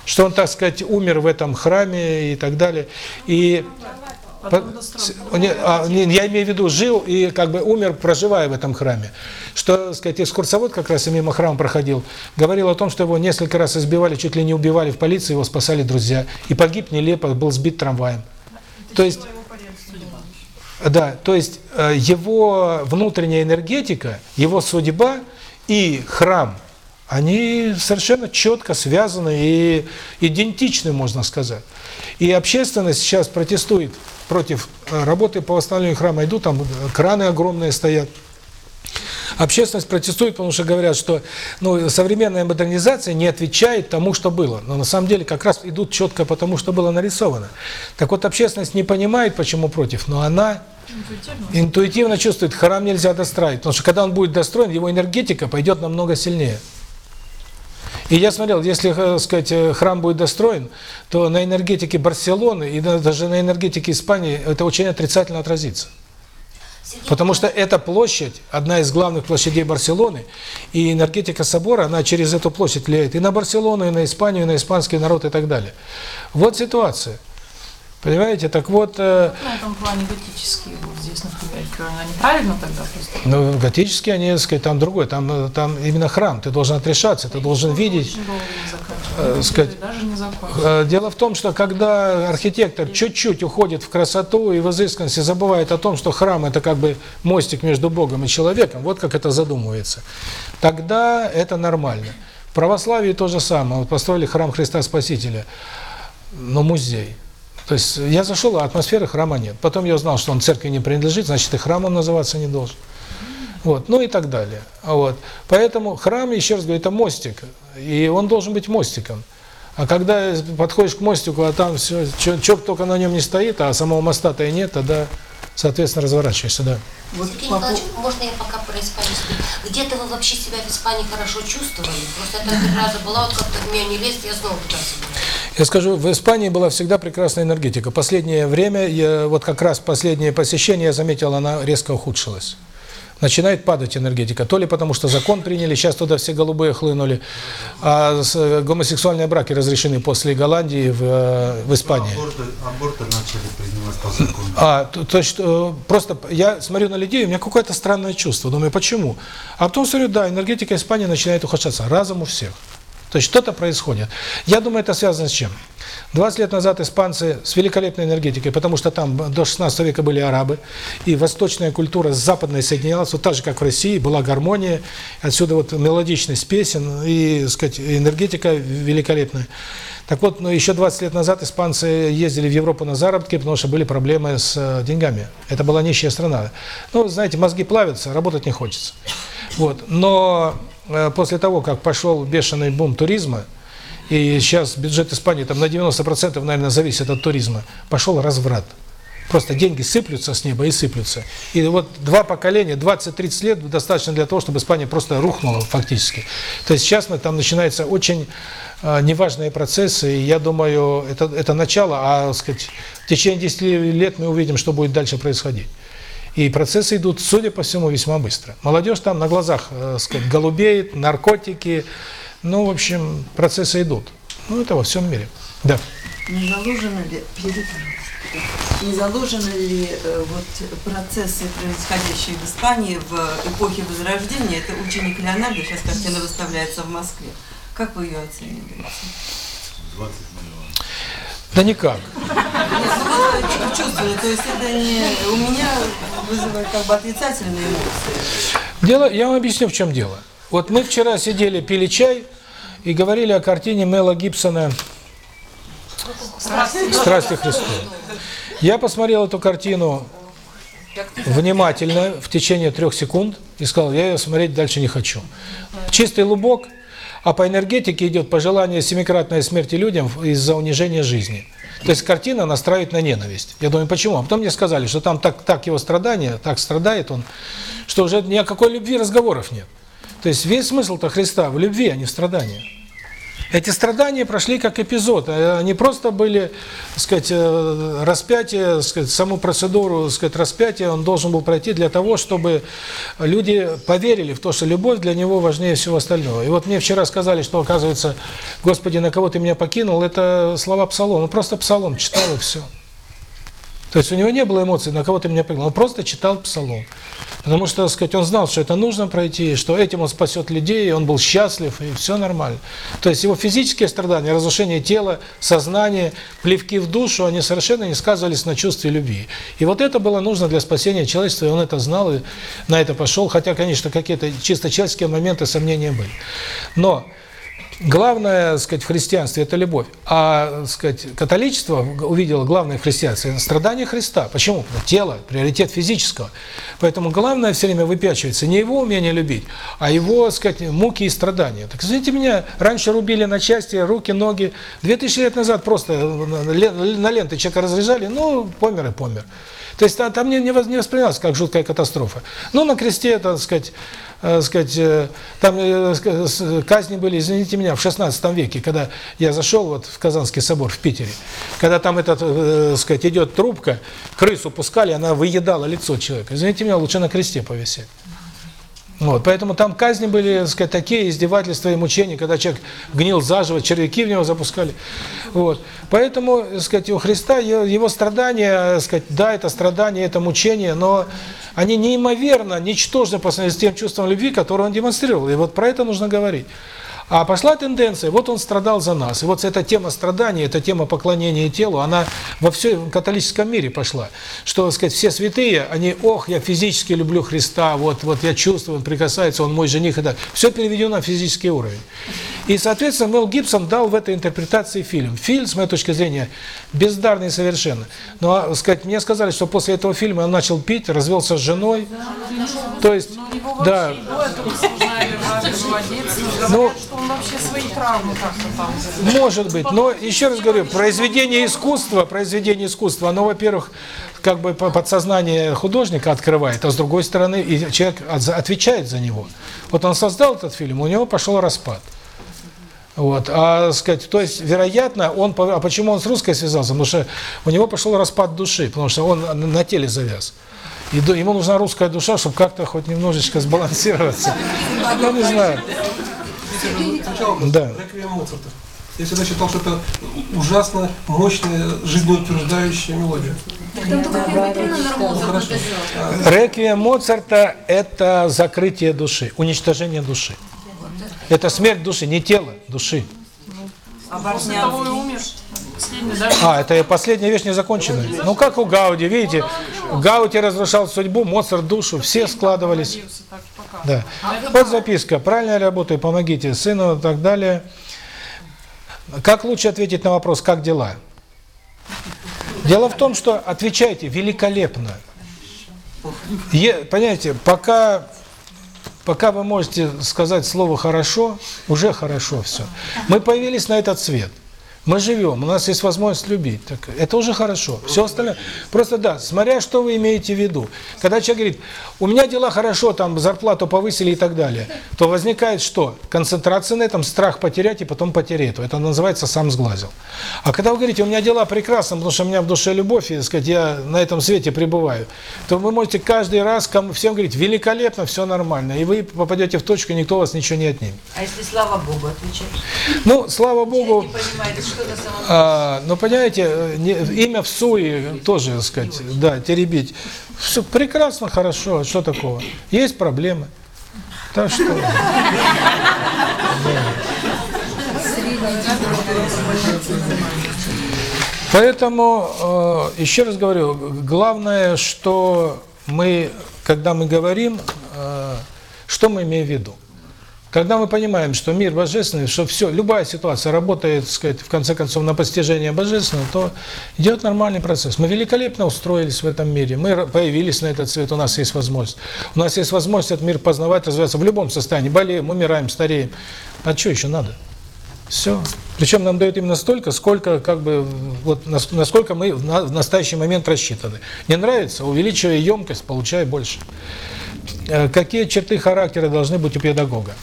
что он, так сказать, умер в этом храме и так далее. И по- не, а, не, я имею в виду, жил и как бы умер, проживая в этом храме. Что, сказать, экскурсовод как раз и мимо храма проходил, говорил о том, что его несколько раз избивали, чуть ли не убивали в полиции, его спасали друзья. И погиб нелепо, был сбит трамваем. То есть, да, то есть э, его внутренняя энергетика, его судьба и храм, они совершенно четко связаны и идентичны, можно сказать. И общественность сейчас протестует против э, работы по восстановлению храма. Идут, там э, краны огромные стоят. Общественность протестует, потому что говорят, что ну, современная модернизация не отвечает тому, что было. Но на самом деле как раз идут четко по тому, что было нарисовано. Так вот, общественность не понимает, почему против, но она интуитивно чувствует, храм нельзя достраивать. Потому что когда он будет достроен, его энергетика пойдет намного сильнее. И я смотрел, если, так сказать, э, храм будет достроен, то на энергетике Барселоны и даже на энергетике Испании это очень отрицательно отразится. Потому что эта площадь, одна из главных площадей Барселоны, и энергетика собора, она через эту площадь влияет и на Барселону, и на Испанию, и на испанский народ и так далее. Вот ситуация. Понимаете? Так вот, э, На этом плане готические вот здесь, например, они правильно тогда просто? ну, готические, они, так сказать, там другое, там, э, там именно храм, ты должен отрешаться, ты должен видеть, э, сказать, Даже не закончили. Э, Дело в том, что когда архитектор чуть-чуть уходит в красоту и в изысканность и забывает о том, что храм – это как бы мостик между Богом и человеком, вот как это задумывается, тогда это нормально. В православии то же самое. Вот построили храм Христа Спасителя, но музей. То есть я зашел, а атмосферы храма нет. Потом я узнал, что он церкви не принадлежит, значит и храмом называться не должен. Вот, ну и так далее. Вот. Поэтому храм, еще раз говорю, это мостик, и он должен быть мостиком. А когда подходишь к мостику, а там все, что только на нем не стоит, а самого моста-то и нет, тогда, соответственно, разворачиваешься, да. Сергей Николаевич, можно я пока про Испанию скажу? Где-то вы вообще себя в Испании хорошо чувствовали? Просто я там три раза была, вот как-то в меня не лезть, я снова туда собираюсь. Я скажу, в Испании была всегда прекрасная энергетика. Последнее время, я, вот как раз последнее посещение, я заметил, она резко ухудшилась. Начинает падать энергетика. То ли потому, что закон приняли, сейчас туда все голубые хлынули, а э, гомосексуальные браки разрешены после Голландии в, э, в Испании. Аборты, аборты начали принимать по закону. А, то, то есть, э, просто я смотрю на людей, у меня какое-то странное чувство. Думаю, почему? А потом смотрю, да, энергетика Испании начинает ухудшаться. Разом у всех. То есть что-то происходит. Я думаю, это связано с чем? 20 лет назад испанцы с великолепной энергетикой, потому что там до 16 века были арабы, и восточная культура с западной соединялась, вот так же, как в России, была гармония, отсюда вот мелодичность песен и, сказать, энергетика великолепная. Так вот, ну, еще 20 лет назад испанцы ездили в Европу на заработки, потому что были проблемы с э, деньгами. Это была нищая страна. Ну, знаете, мозги плавятся, работать не хочется. Вот. Но после того, как пошел бешеный бум туризма, и сейчас бюджет Испании там на 90%, наверное, зависит от туризма, пошел разврат. Просто деньги сыплются с неба и сыплются. И вот два поколения, 20-30 лет достаточно для того, чтобы Испания просто рухнула фактически. То есть сейчас мы, там начинаются очень э, неважные процессы, и я думаю, это, это начало, а сказать, в течение 10 лет мы увидим, что будет дальше происходить. И процессы идут, судя по всему, весьма быстро. Молодежь там на глазах, э, сказать, голубеет, наркотики, ну, в общем, процессы идут. Ну, это во всем мире. Да. Не заложено ли, не заложены ли э, вот процессы, происходящие в Испании в эпохе Возрождения, это ученик Леонардо, сейчас картина выставляется в Москве. Как вы ее оцениваете? 20 миллионов. Да никак. Нет, ну вот чувствую, то есть это не у меня вызывает как бы отрицательные эмоции. Дело, я вам объясню, в чем дело. Вот мы вчера сидели, пили чай и говорили о картине Мела Гибсона «Страсти Христовы». Я посмотрел эту картину внимательно в течение трех секунд и сказал, я ее смотреть дальше не хочу. Чистый лубок, а по энергетике идет пожелание семикратной смерти людям из-за унижения жизни. То есть картина настраивает на ненависть. Я думаю, почему? А потом мне сказали, что там так, так его страдания, так страдает он, что уже ни о какой любви разговоров нет. То есть весь смысл-то Христа в любви, а не в страдании. Эти страдания прошли как эпизод, э, они просто были, так сказать, э, распятие, так сказать, саму процедуру, так сказать, распятия он должен был пройти для того, чтобы люди поверили в то, что любовь для него важнее всего остального. И вот мне вчера сказали, что, оказывается, Господи, на кого ты меня покинул, это слова псалом. Он просто псалом читал и все. То есть у него не было эмоций, на кого ты меня покинул. Он просто читал псалом. Потому что, так сказать, он знал, что это нужно пройти, что этим он спасет людей, он был счастлив, и все нормально. То есть его физические страдания, разрушение тела, сознания, плевки в душу, они совершенно не сказывались на чувстве любви. И вот это было нужно для спасения человечества, и он это знал, и на это пошел, хотя, конечно, какие-то чисто человеческие моменты, сомнения были. Но Главное, сказать, в христианстве – это любовь. А, сказать, католичество увидело главное в христианстве – страдание Христа. Почему? Потому тело, приоритет физического. Поэтому главное все время выпячивается не его умение любить, а его, сказать, муки и страдания. Так, извините меня, раньше рубили на части руки, ноги. Две тысячи лет назад просто на ленты человека разрезали, ну, помер и помер. То есть там не, не воспринималось как жуткая катастрофа. Ну, на кресте, так сказать, э, сказать, э, там э, казни были, извините меня, в 16 веке, когда я зашел вот в Казанский собор в Питере, когда там этот, э, сказать, идет трубка, крысу пускали, она выедала лицо человека. Извините меня, лучше на кресте повисеть. Вот, поэтому там казни были, так сказать, такие издевательства и мучения, когда человек гнил заживо, червяки в него запускали. Вот. Поэтому, так сказать, у Христа его страдания, так сказать, да, это страдания, это мучение, но они неимоверно, ничтожны по сравнению с тем чувством любви, которое он демонстрировал. И вот про это нужно говорить. А пошла тенденция, вот он страдал за нас. И вот эта тема страдания, эта тема поклонения телу, она во всем католическом мире пошла. Что, так сказать, все святые, они, ох, я физически люблю Христа, вот, вот я чувствую, он прикасается, он мой жених и так. Все переведено на физический уровень. И, соответственно, Мел Гибсон дал в этой интерпретации фильм. Фильм, с моей точки зрения, бездарный совершенно. Но, так сказать, мне сказали, что после этого фильма он начал пить, развелся с женой. То есть, да. Ну, он вообще свои травмы как-то там... Может быть, но еще раз говорю, произведение искусства, произведение искусства, оно, во-первых, как бы подсознание художника открывает, а с другой стороны, и человек отвечает за него. Вот он создал этот фильм, у него пошел распад. Вот, а сказать, то есть, вероятно, он, а почему он с русской связался? Потому что у него пошел распад души, потому что он на теле завяз. И ему нужна русская душа, чтобы как-то хоть немножечко сбалансироваться. Я не знаю. Да. Я всегда считал, что это ужасно мощная, жизнеутверждающая мелодия. Реквием Моцарта – это закрытие души, уничтожение души. Это смерть души, не тела, души. После того А, это последняя вещь не закончена. Ну, как у Гауди, видите, Гауди разрушал судьбу, Моцарт душу, все складывались. Да. Вот записка. Правильно я работаю, помогите сыну и так далее. Как лучше ответить на вопрос, как дела? Дело в том, что отвечайте великолепно. Е- понимаете, пока пока вы можете сказать слово «хорошо», уже хорошо все. Мы появились на этот свет. Мы живем, у нас есть возможность любить. Так это уже хорошо. Все остальное. Просто да, смотря что вы имеете в виду. Когда человек говорит, у меня дела хорошо, там зарплату повысили и так далее, то возникает что? Концентрация на этом, страх потерять и потом потерять. Это называется сам сглазил. А когда вы говорите, у меня дела прекрасно, потому что у меня в душе любовь, и, так сказать, я на этом свете пребываю, то вы можете каждый раз всем говорить, великолепно, все нормально. И вы попадете в точку, никто вас ничего не отнимет. А если слава Богу отвечать? Ну, слава Богу, Не понимаете, что деле? а, ну, понимаете, не- имя в суе тоже, так сказать, да, теребить. Все прекрасно, хорошо, а что такого? Есть проблемы. Так что... Поэтому, э, еще раз говорю, главное, что мы, когда мы говорим, э, что мы имеем в виду? Когда мы понимаем, что мир божественный, что все, любая ситуация работает, сказать, в конце концов, на постижение божественного, то идет нормальный процесс. Мы великолепно устроились в этом мире, мы появились на этот свет, у нас есть возможность. У нас есть возможность этот мир познавать, развиваться в любом состоянии. Болеем, умираем, стареем. А что еще надо? Все. Причем нам дают именно столько, сколько, как бы, вот нас- насколько мы в настоящий момент рассчитаны. Не нравится, увеличивая емкость, получай больше. Э, Какие черты характера должны быть у педагога?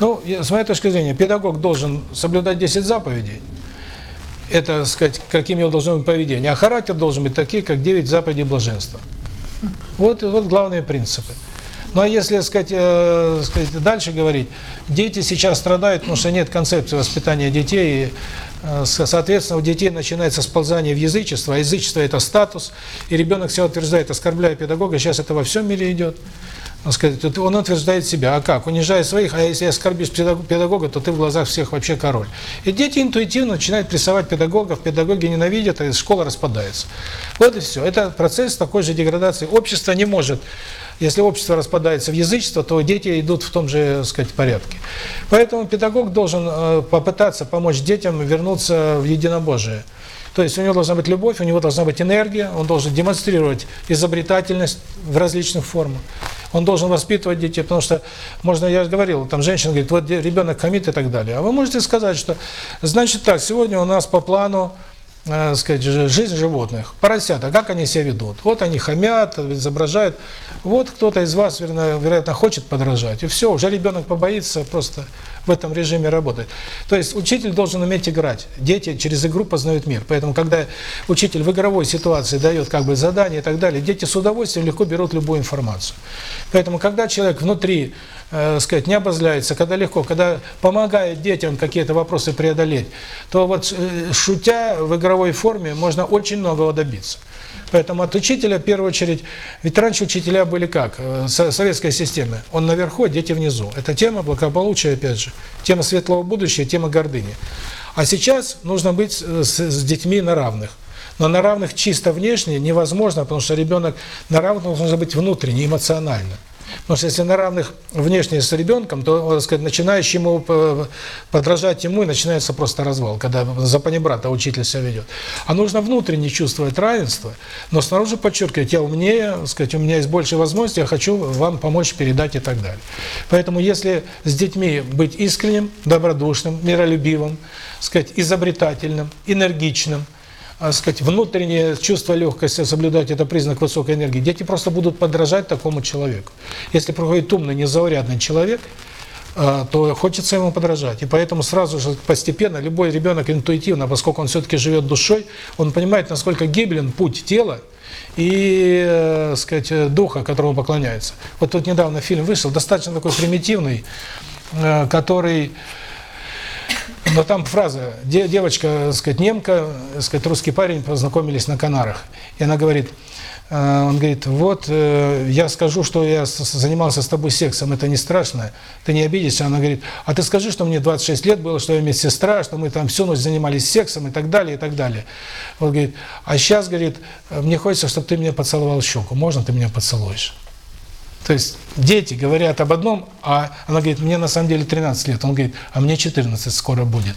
Ну, с моей точки зрения, педагог должен соблюдать 10 заповедей. Это, сказать, каким его должно быть поведение. А характер должен быть такие, как 9 заповедей блаженства. Вот, вот главные принципы. Ну а если, сказать, э, сказать, дальше говорить, дети сейчас страдают, потому что нет концепции воспитания детей, и, э, со- соответственно, у детей начинается сползание в язычество, а язычество – это статус, и ребенок себя утверждает, оскорбляя педагога, сейчас это во всем мире идет. Он, сказать, он утверждает себя, а как? Унижая своих, а если оскорбишь педаг- педагога, то ты в глазах всех вообще король. И дети интуитивно начинают прессовать педагогов, педагоги ненавидят, и школа распадается. Вот и все. Это процесс такой же деградации. Общество не может, если общество распадается в язычество, то дети идут в том же, сказать, порядке. Поэтому педагог должен э, попытаться помочь детям вернуться в единобожие. То есть у него должна быть любовь, у него должна быть энергия, он должен демонстрировать изобретательность в различных формах. Он должен воспитывать детей, потому что, можно, я говорил, там женщина говорит, вот ребенок хамит и так далее. А вы можете сказать, что, значит так, сегодня у нас по плану, э, сказать, жи- жизнь животных. Поросята, как они себя ведут? Вот они хамят, изображают. Вот кто-то из вас, верно, вероятно, хочет подражать. И все, уже ребенок побоится просто в этом режиме работать. То есть учитель должен уметь играть. Дети через игру познают мир. Поэтому, когда учитель в игровой ситуации дает как бы задание и так далее, дети с удовольствием легко берут любую информацию. Поэтому, когда человек внутри, э, сказать, не обозляется, когда легко, когда помогает детям какие-то вопросы преодолеть, то вот э, шутя в игровой форме можно очень многого добиться. Поэтому от учителя, в первую очередь, ведь раньше учителя были как? Э, со- Советская система. Он наверху, а дети внизу. Это тема благополучия, опять же. Тема светлого будущего, тема гордыни. А сейчас нужно быть э, с, с детьми на равных. Но на равных чисто внешне невозможно, потому что ребенок на равных должен быть внутренне, эмоционально. Потому что если на равных внешне с ребенком, то, так сказать, начинающий ему подражать ему, и начинается просто развал, когда за панибрата учитель себя ведет. А нужно внутренне чувствовать равенство, но снаружи подчеркивать, я умнее, сказать, у меня есть больше возможностей, я хочу вам помочь передать и так далее. Поэтому если с детьми быть искренним, добродушным, миролюбивым, сказать, изобретательным, энергичным, а, сказать, внутреннее чувство легкости соблюдать, это признак высокой энергии, дети просто будут подражать такому человеку. Если проходит умный, незаурядный человек, а, то хочется ему подражать. И поэтому сразу же постепенно любой ребенок интуитивно, поскольку он все-таки живет душой, он понимает, насколько гибелен путь тела и, э, сказать, духа, которому поклоняется. Вот тут недавно фильм вышел, достаточно такой примитивный, э, который Но там фраза, де- девочка, так сказать, немка, так сказать, русский парень познакомились на Канарах. И она говорит, э, он говорит, вот, э, я скажу, что я занимался с тобой сексом, это не страшно, ты не обидишься. Она говорит, а ты скажи, что мне 26 лет было, что я медсестра, что мы там всю ночь занимались сексом и так далее, и так далее. Он говорит, а сейчас, говорит, мне хочется, чтобы ты меня поцеловал щеку. Можно ты меня поцелуешь? То есть дети говорят об одном, а она говорит, мне на самом деле 13 лет. Он говорит, а мне 14 скоро будет.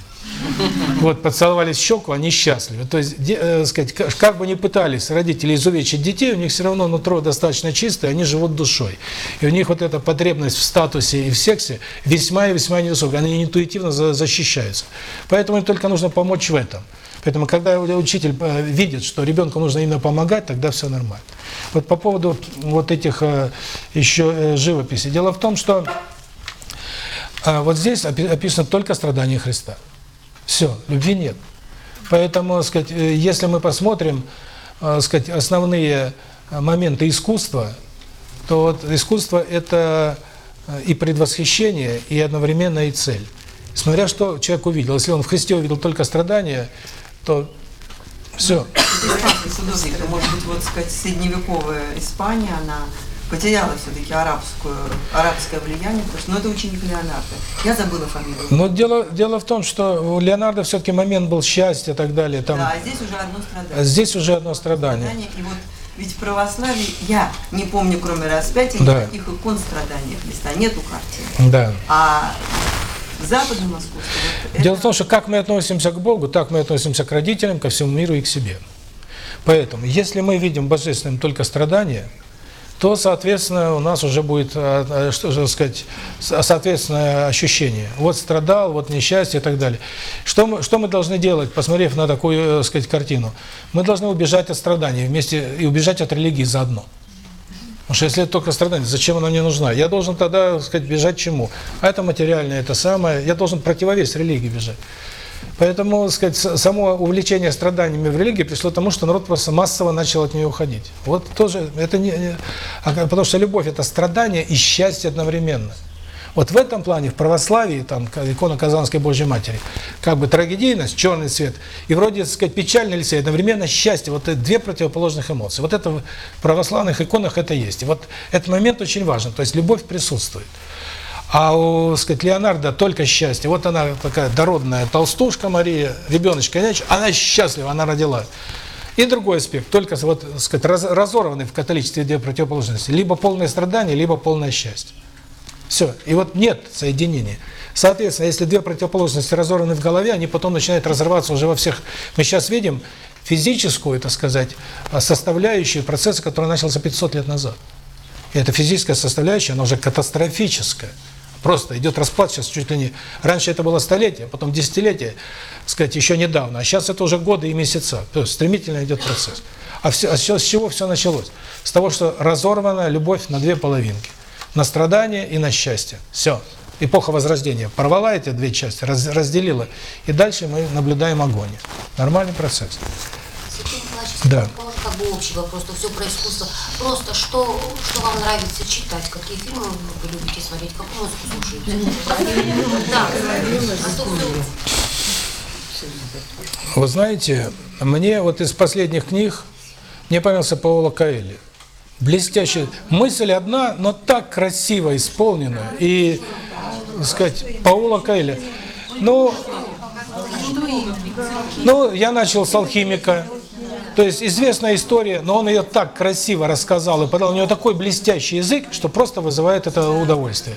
Вот, поцеловались щеку, они счастливы. То есть, де- э, сказать, как, как бы ни пытались родители изувечить детей, у них все равно нутро достаточно чистое, они живут душой. И у них вот эта потребность в статусе и в сексе весьма и весьма невысокая. Они интуитивно за- защищаются. Поэтому им только нужно помочь в этом. Поэтому, когда учитель э, видит, что ребенку нужно именно помогать, тогда все нормально. Вот по поводу вот этих э, еще э, живописи. Дело в том, что э, вот здесь опи- описано только страдание Христа. Все, любви нет. Поэтому, сказать, если мы посмотрим, сказать, основные моменты искусства, то вот искусство – это и предвосхищение, и одновременно и цель. Смотря что человек увидел. Если он в Христе увидел только страдания, то все. Это может быть, вот сказать, средневековая Испания, она потеряла все-таки арабскую, арабское влияние, потому что, ну, это ученик Леонардо. Я забыла фамилию. Но дело, дело в том, что у Леонардо все-таки момент был счастья и так далее. Там, Да, а здесь уже одно страдание. здесь уже одно страдание. Страдание, И вот ведь в православии я не помню, кроме распятия, Да. никаких икон страдания Христа, нету картины. Да. А в западном искусстве вот Дело в том, что как мы относимся к Богу, так мы относимся к родителям, ко всему миру и к себе. Поэтому, если мы видим божественным только страдания, то, соответственно, у нас уже будет, а, а, что же сказать, со- соответственное ощущение. Вот страдал, вот несчастье и так далее. Что мы, что мы должны делать, посмотрев на такую, э, сказать, картину? Мы должны убежать от страданий вместе и убежать от религии заодно. Потому что если это только страдание, зачем она мне нужна? Я должен тогда, так сказать, бежать чему? А это материальное, это самое. Я должен противовес религии бежать. Поэтому, так сказать, само увлечение страданиями в религии пришло к тому, что народ просто массово начал от нее уходить. Вот тоже, это не, не- а потому что любовь – это страдание и счастье одновременно. Вот в этом плане, в православии, там, икона Казанской Божьей Матери, как бы трагедийность, черный цвет, и вроде, так сказать, печальное лицо, и одновременно счастье, вот две противоположных эмоции. Вот это в православных иконах это есть. И вот этот момент очень важен, то есть любовь присутствует. А у, сказать, Леонардо только счастье. Вот она такая дородная толстушка Мария, ребеночка, она счастлива, она родила. И другой аспект, только вот, сказать, раз- разорваны в католичестве две противоположности. Либо полное страдание, либо полное счастье. Все. И вот нет соединения. Соответственно, если две противоположности разорваны в голове, они потом начинают разрываться уже во всех... Мы сейчас видим физическую, так сказать, составляющую процесса, который начался 500 лет назад. И эта физическая составляющая, она уже катастрофическая. Просто идет распад сейчас чуть ли не... Раньше это было столетие, потом десятилетие, сказать, еще недавно. А сейчас это уже годы и месяца. То есть стремительно идет процесс. А, все, а с чего все началось? С того, что разорвана любовь на две половинки. На страдание и на счастье. Все. Эпоха Возрождения порвала эти две части, раз- разделила. И дальше мы наблюдаем огонь. Нормальный процесс. Да. как бы общий вопрос, то все про искусство. Просто что, что вам нравится читать, какие фильмы вы любите смотреть, какую музыку слушаете? Да, а. Вы знаете, мне вот из последних книг, мне понравился Паоло Каэлли. Блестящая. Мысль одна, но так красиво исполнена. И, так сказать, Паоло Каэлли. Ну, ну, я начал с алхимика. То есть известная история, но он ее так красиво рассказал и подал. У него такой блестящий язык, что просто вызывает это удовольствие.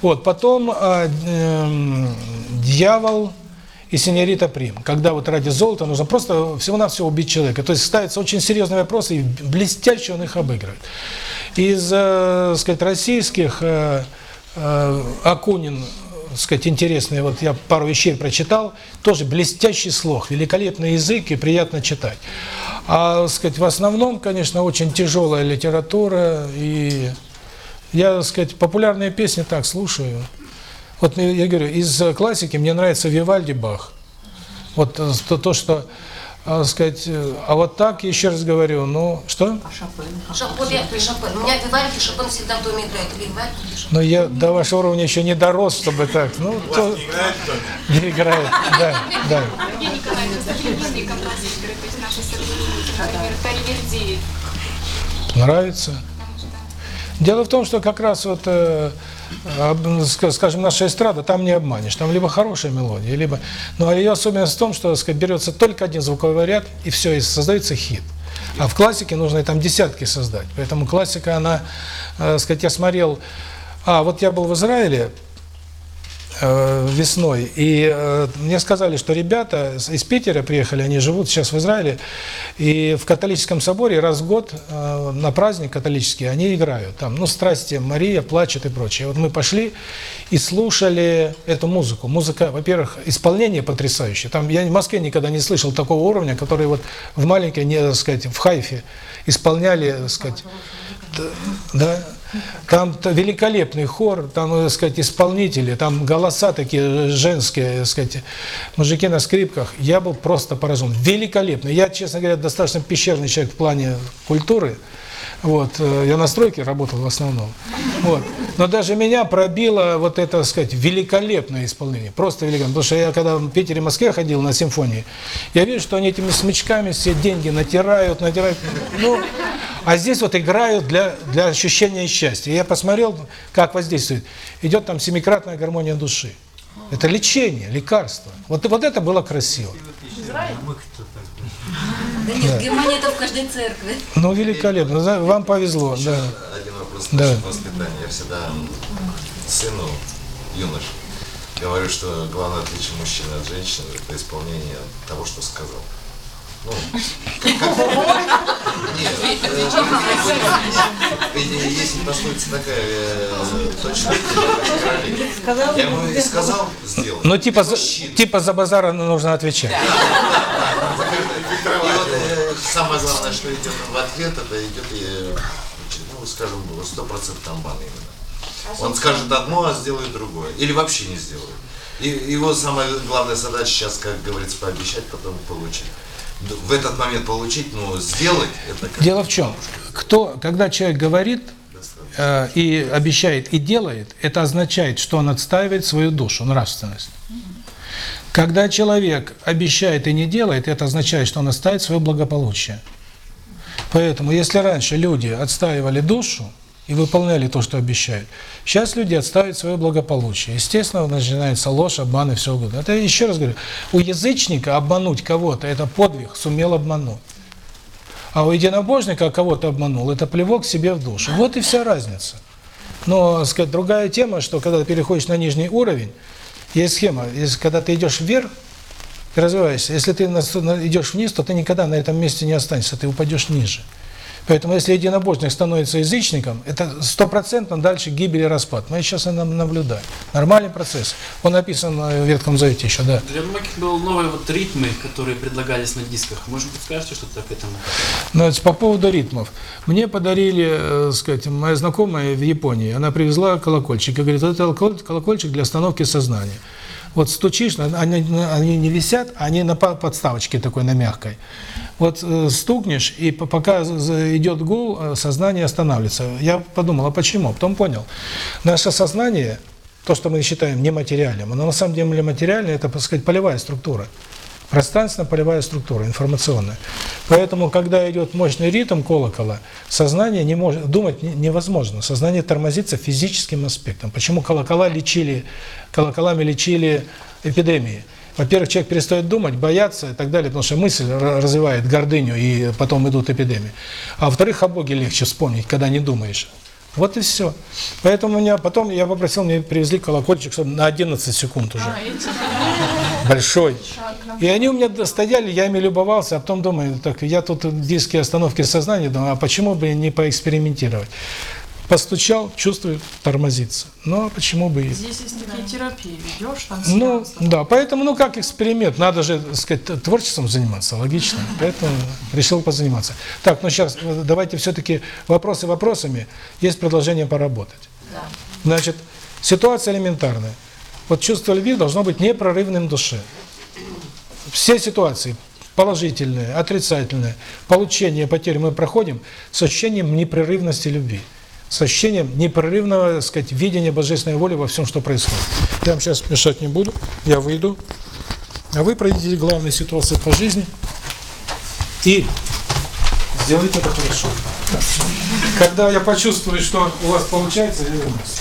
Вот, потом э, эм, дьявол и сеньорита Прим. Когда вот ради золота нужно просто всего-навсего убить человека. То есть ставятся очень серьезные вопросы, и блестяще он их обыгрывает. Из, э, сказать, российских э, э, Акунин, так сказать, интересный, вот я пару вещей прочитал, тоже блестящий слог, великолепный язык и приятно читать. А, сказать, в основном, конечно, очень тяжелая литература, и я, сказать, популярные песни так слушаю. Вот я говорю, из классики мне нравится Вивальди Бах. Вот э, то, то что а, сказать, э, а вот так, еще раз говорю, ну, что? А Шопен? Шопен, Шопен. У меня Вивальди, Шопен всегда в доме играет. Вивальди, Шопен. Но я до вашего уровня еще не дорос, чтобы так, ну, то... Не играет, да, да. Евгений Николаевич, современные композиторы, то есть наши современники, например, Таривердиев, Нравится. Дело в том, что как раз вот, э, скажем, наша эстрада, там не обманешь. Там либо хорошая мелодия, либо... Но ее особенность в том, что, так сказать, берется только один звуковой ряд, и все, и создается хит. А в классике нужно и там десятки создать. Поэтому классика, она, э, сказать, я смотрел... А, вот я был в Израиле, весной, и э, мне сказали, что ребята из Питера приехали, они живут сейчас в Израиле, и в католическом соборе раз в год э, на праздник католический они играют. Там, ну, страсти, Мария плачет и прочее. Вот мы пошли и слушали эту музыку. Музыка, во-первых, исполнение потрясающее. Там я в Москве никогда не слышал такого уровня, который вот в маленькой, не, так сказать, в Хайфе исполняли, так сказать, да, там великолепный хор, там, так сказать, исполнители, там голоса такие женские, так сказать, мужики на скрипках. Я был просто поражен. Великолепно. Я, честно говоря, достаточно пещерный человек в плане культуры. Вот, э, я на стройке работал в основном. Вот. Но даже меня пробило вот это, так сказать, великолепное исполнение. Просто великолепно. Потому что я когда в Питере и Москве ходил на симфонии, я вижу, что они этими смычками все деньги натирают, натирают. Ну, а здесь вот играют для, для ощущения счастья. Я посмотрел, как воздействует. Идет там семикратная гармония души. Это лечение, лекарство. Вот, вот это было красиво. Да нет, в Германии это в каждой церкви. Ну, великолепно. Вам повезло, да. Один вопрос Да. воспитания. Я всегда сыну, юноше, говорю, что главное отличие мужчины от женщины – это исполнение того, что сказал. Ну, Нет, есть пословица такая, э, точно Сказал, Я ему и сказал, сделал. Ну, типа, за, типа за базара нужно отвечать. И вот э, самое главное, что идет в ответ, это идет, э, ну, скажем, стопроцентный амбан именно. Он скажет одно, а сделает другое. Или вообще не сделает. И его самая главная задача сейчас, как говорится, пообещать, потом получить. В этот момент получить, но сделать это как Дело в чем? Кто, когда человек говорит э, и обещает и делает, это означает, что он отстаивает свою душу, нравственность. Когда человек обещает и не делает, это означает, что он отстаивает свое благополучие. Поэтому, если раньше люди отстаивали душу и выполняли то, что обещают, сейчас люди отстаивают свое благополучие. Естественно, начинается ложь, обман и все угодно. Это, еще раз говорю, у язычника обмануть кого-то – это подвиг, сумел обмануть. А у единобожника кого-то обманул, это плевок себе в душу. Вот и вся разница. Но, сказать, другая тема, что когда ты переходишь на нижний уровень, есть схема, если, когда ты идешь вверх, ты развиваешься. Если ты идешь вниз, то ты никогда на этом месте не останешься, ты упадешь ниже. Поэтому если единобожник становится язычником, это стопроцентно дальше гибель и распад. Мы сейчас это наблюдаем. Нормальный процесс. Он написан э, в Ветхом Завете еще, да. Для многих был новые вот ритмы, которые предлагались на дисках. Может быть, скажете что-то к этому? Значит, по поводу ритмов. Мне подарили, э, сказать, моя знакомая в Японии, она привезла колокольчик и говорит, это колокол- колокольчик для остановки сознания. Вот стучишь, они, они не висят, они на по- подставочке такой, на мягкой. Вот э, стукнешь, и по- пока идет гул, э, сознание останавливается. Я подумал, а почему? Потом понял. Наше сознание, то, что мы считаем нематериальным, оно на самом деле материальное, это, так сказать, полевая структура. Пространственно-полевая структура, информационная. Поэтому, когда идет мощный ритм колокола, сознание не может, думать не- невозможно. Сознание тормозится физическим аспектом. Почему колокола лечили, колоколами лечили эпидемии? Во-первых, человек перестает думать, бояться и так далее, потому что мысль ра- развивает гордыню, и потом идут эпидемии. А во-вторых, о Боге легче вспомнить, когда не думаешь. Вот и все. Поэтому меня потом я попросил, мне привезли колокольчик, на 11 секунд уже. Большой. И они у меня стояли, я ими любовался, а потом думаю, так, я тут диски остановки сознания, думаю, а почему бы не поэкспериментировать? Постучал, чувствую, тормозится. Ну, а почему бы и... Здесь есть такие терапии, ведешь, там Ну, да, поэтому, ну, как эксперимент, надо же, так сказать, творчеством заниматься, логично, поэтому решил позаниматься. Так, ну, сейчас, давайте все-таки вопросы вопросами, есть предложение поработать. Значит, ситуация элементарная. Вот чувство любви должно быть непрерывным в душе. Все ситуации, положительное, отрицательное, получение, потери мы проходим с ощущением непрерывности любви, с ощущением непрерывного, так сказать, видения божественной воли во всем, что происходит. Я вам сейчас мешать не буду, я выйду, а вы пройдите главные ситуации по жизни и сделайте это хорошо. Когда я почувствую, что у вас получается, я вернусь.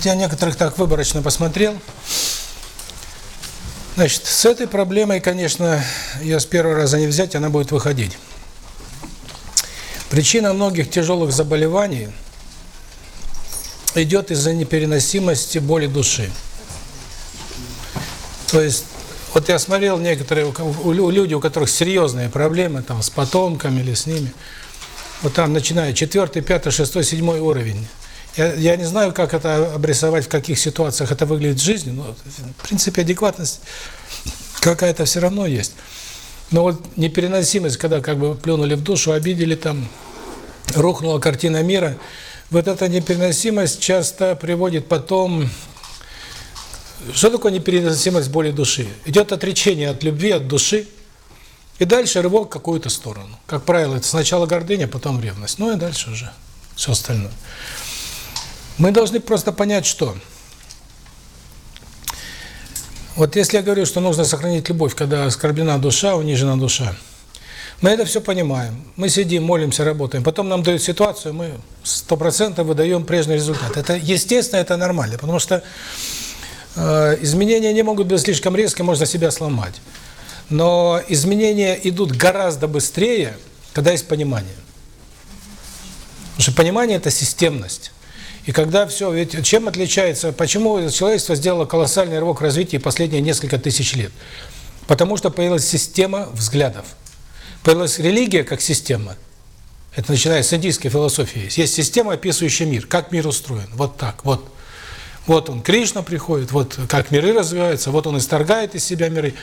Вот я некоторых так выборочно посмотрел. Значит, с этой проблемой, конечно, я с первого раза не взять, она будет выходить. Причина многих тяжелых заболеваний идет из-за непереносимости боли души. То есть, вот я смотрел некоторые люди, у которых серьезные проблемы там с потомками или с ними, вот там начиная четвертый, пятый, шестой, седьмой уровень. Я, я не знаю, как это обрисовать, в каких ситуациях это выглядит в жизни, но в принципе адекватность какая-то все равно есть. Но вот непереносимость, когда как бы плюнули в душу, обидели там, рухнула картина мира, вот эта непереносимость часто приводит потом... Что такое непереносимость боли души? Идет отречение от любви, от души, и дальше рывок в какую-то сторону. Как правило, это сначала гордыня, потом ревность. Ну и дальше уже все остальное. Мы должны просто понять, что... Вот если я говорю, что нужно сохранить любовь, когда оскорблена душа, унижена душа, мы это все понимаем. Мы сидим, молимся, работаем. Потом нам дают ситуацию, мы 100% выдаем прежний результат. Это естественно, это нормально, потому что э, изменения не могут быть слишком резкими, можно себя сломать. Но изменения идут гораздо быстрее, когда есть понимание. Потому что понимание – это системность. И когда все, ведь чем отличается, почему человечество сделало колоссальный рывок развития последние несколько тысяч лет? Потому что появилась система взглядов. Появилась религия как система. Это начиная с индийской философии. Есть система, описывающая мир, как мир устроен. Вот так, вот. Вот он, Кришна приходит, вот как миры развиваются, вот он исторгает из себя миры.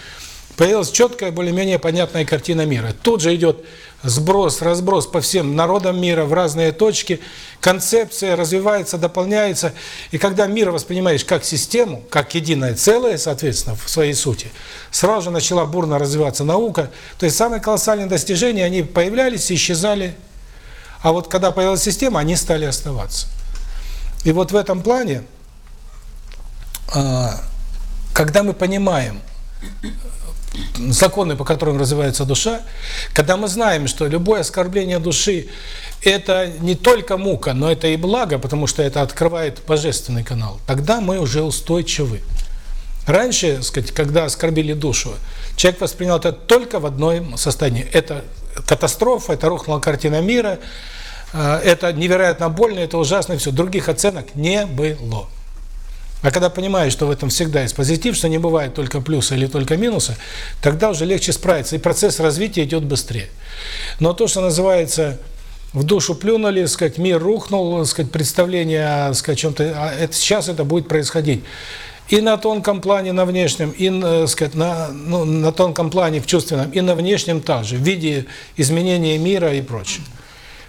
Появилась четкая, более-менее понятная картина мира. Тут же идет сброс, разброс по всем народам мира в разные точки. Концепция развивается, дополняется. И когда мир воспринимаешь как систему, как единое целое, соответственно, в своей сути, сразу же начала бурно развиваться наука. То есть самые колоссальные достижения, они появлялись и исчезали. А вот когда появилась система, они стали оставаться. И вот в этом плане, а, когда мы понимаем, законы, по которым развивается душа, когда мы знаем, что любое оскорбление души – это не только мука, но это и благо, потому что это открывает божественный канал, тогда мы уже устойчивы. Раньше, сказать, когда оскорбили душу, человек воспринял это только в одном состоянии. Это катастрофа, это рухнула картина мира, э, это невероятно больно, это ужасно, все. Других оценок не было. А когда понимаешь, что в этом всегда есть позитив, что не бывает только плюса или только минуса, тогда уже легче справиться, и процесс развития идет быстрее. Но то, что называется в душу плюнули, сказать, мир рухнул, сказать, представление, о чем-то, а это сейчас это будет происходить. И на тонком плане, на внешнем, и, э, сказать, на, ну, на тонком плане в чувственном, и на внешнем также, в виде изменения мира и прочее.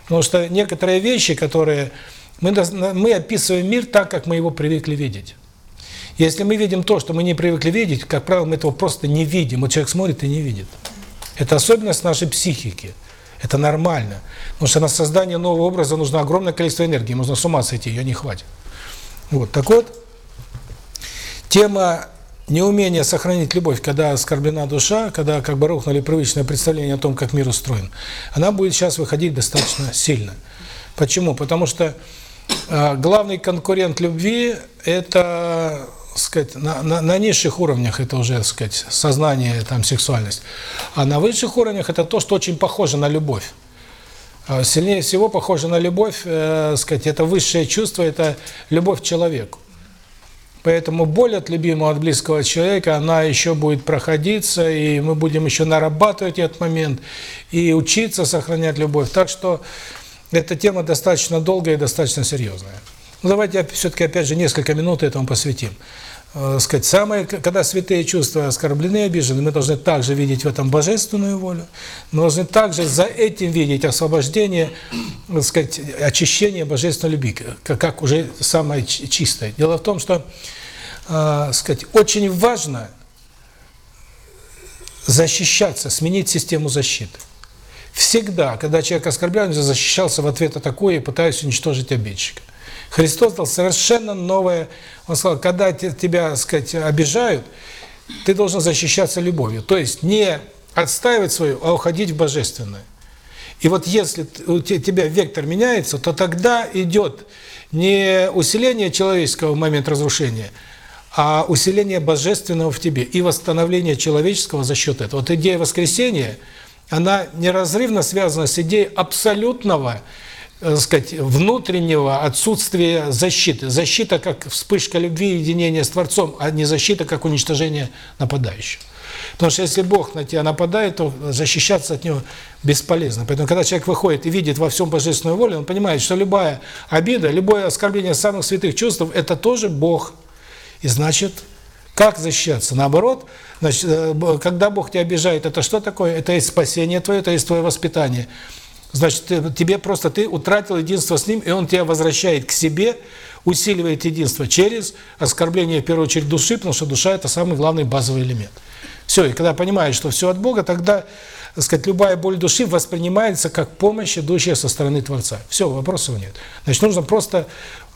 Потому что некоторые вещи, которые мы, мы описываем мир так, как мы его привыкли видеть. Если мы видим то, что мы не привыкли видеть, как правило, мы этого просто не видим. Вот человек смотрит и не видит. Это особенность нашей психики. Это нормально. Потому что на создание нового образа нужно огромное количество энергии. Можно с ума сойти, ее не хватит. Вот. Так вот, тема неумения сохранить любовь, когда оскорблена душа, когда как бы рухнули привычное представление о том, как мир устроен, она будет сейчас выходить достаточно сильно. Почему? Потому что главный конкурент любви – это сказать, на, на, на низших уровнях это уже, сказать, сознание, там, сексуальность. А на высших уровнях это то, что очень похоже на любовь. Сильнее всего похоже на любовь, э, сказать, это высшее чувство, это любовь к человеку. Поэтому боль от любимого, от близкого человека, она еще будет проходиться, и мы будем еще нарабатывать этот момент, и учиться сохранять любовь. Так что эта тема достаточно долгая и достаточно серьезная. Ну, давайте все-таки, опять же, несколько минут этому посвятим. Э, сказать, самое, когда святые чувства оскорблены и обижены, мы должны также видеть в этом божественную волю, мы должны также за этим видеть освобождение, так сказать, очищение божественной любви, как, как уже самое чистое. Дело в том, что, э, сказать, очень важно защищаться, сменить систему защиты. Всегда, когда человек оскорблял, он защищался в ответ атакуя и пытаясь уничтожить обидчика. Христос дал совершенно новое, он сказал, когда тебя, сказать, обижают, ты должен защищаться любовью. То есть не отстаивать свою, а уходить в божественное. И вот если у те- тебя вектор меняется, то тогда идет не усиление человеческого в момент разрушения, а усиление божественного в тебе и восстановление человеческого за счет этого. Вот идея воскресения, она неразрывно связана с идеей абсолютного, э, так сказать, внутреннего отсутствия защиты. Защита как вспышка любви и единения с Творцом, а не защита как уничтожение нападающего. Потому что если Бог на тебя нападает, то защищаться от него бесполезно. Поэтому, когда человек выходит и видит во всем божественную волю, он понимает, что любая обида, любое оскорбление самых святых чувств – это тоже Бог. И значит, как защищаться? Наоборот, значит, э, когда Бог тебя обижает, это что такое? Это есть спасение твое, это есть твое воспитание. Значит, тебе просто ты утратил единство с Ним, и Он тебя возвращает к себе, усиливает единство через оскорбление, в первую очередь, души, потому что душа – это самый главный базовый элемент. Все, и когда понимаешь, что все от Бога, тогда, так сказать, любая боль души воспринимается как помощь, идущая со стороны Творца. Все, вопросов нет. Значит, нужно просто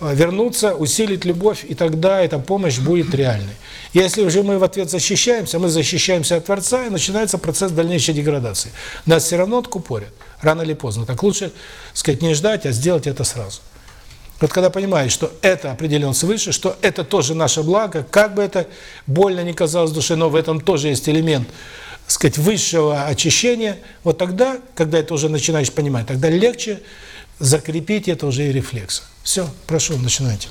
э, вернуться, усилить любовь, и тогда эта помощь будет реальной. Если уже мы в ответ защищаемся, мы защищаемся от Творца, и начинается процесс дальнейшей деградации. Нас все равно откупорят, рано или поздно. Так лучше, так сказать, не ждать, а сделать это сразу. Вот когда понимаешь, что это определен свыше, что это тоже наше благо, как бы это больно ни казалось душе, но в этом тоже есть элемент, так сказать, высшего очищения, вот тогда, когда это уже начинаешь понимать, тогда легче закрепить это уже и рефлекс. Все, прошу, начинайте.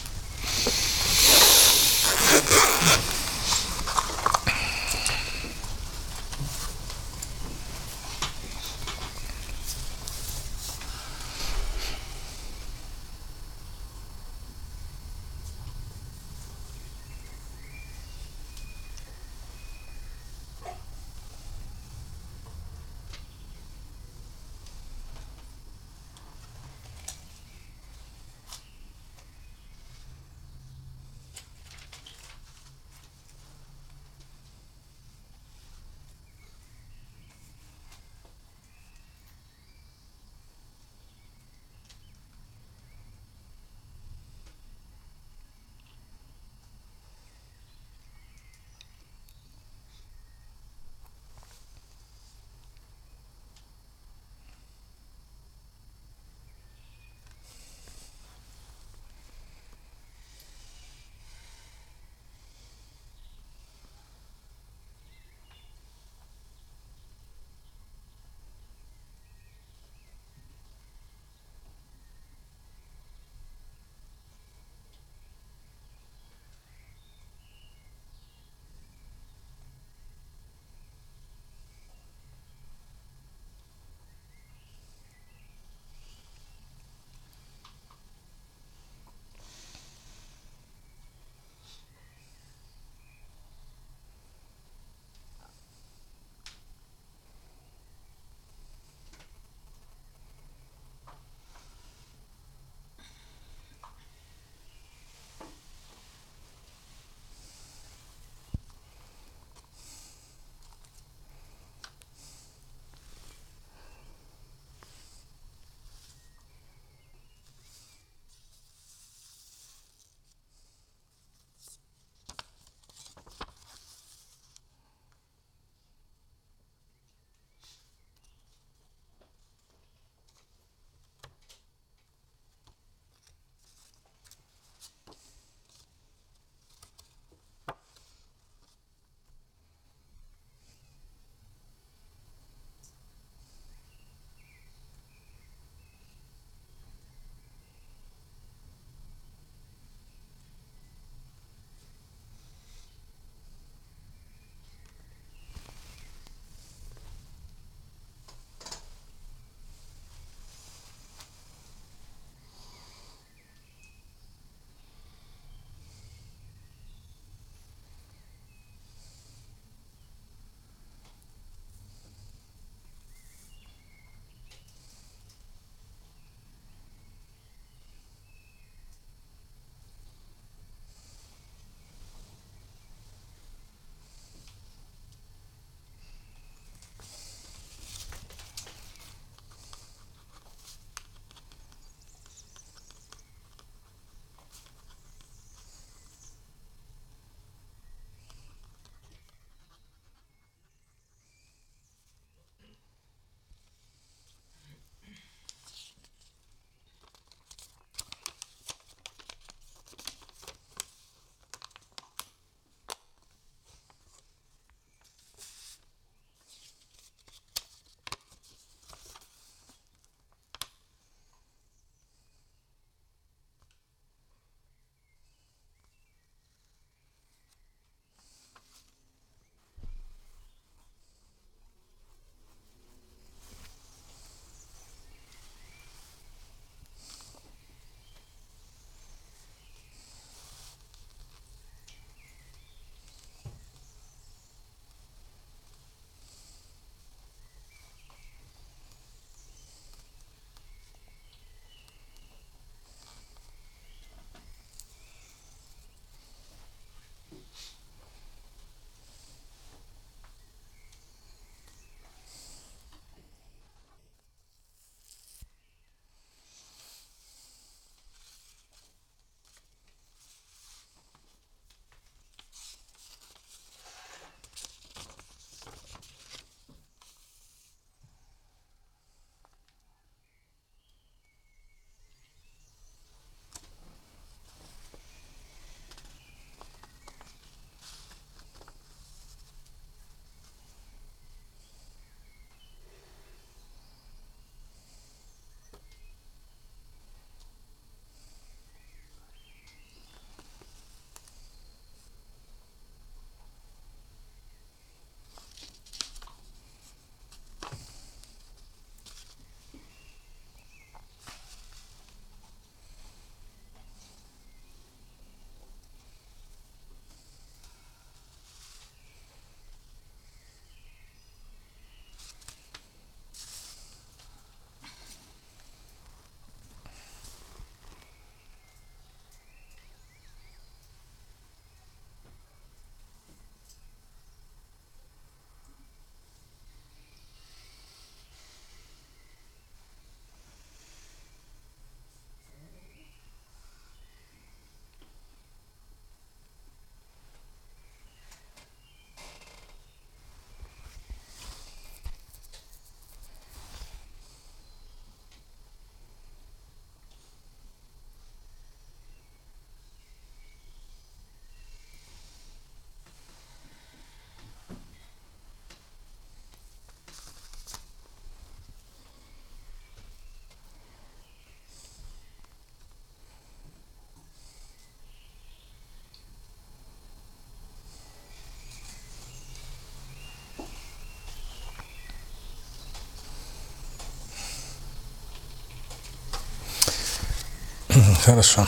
Хорошо.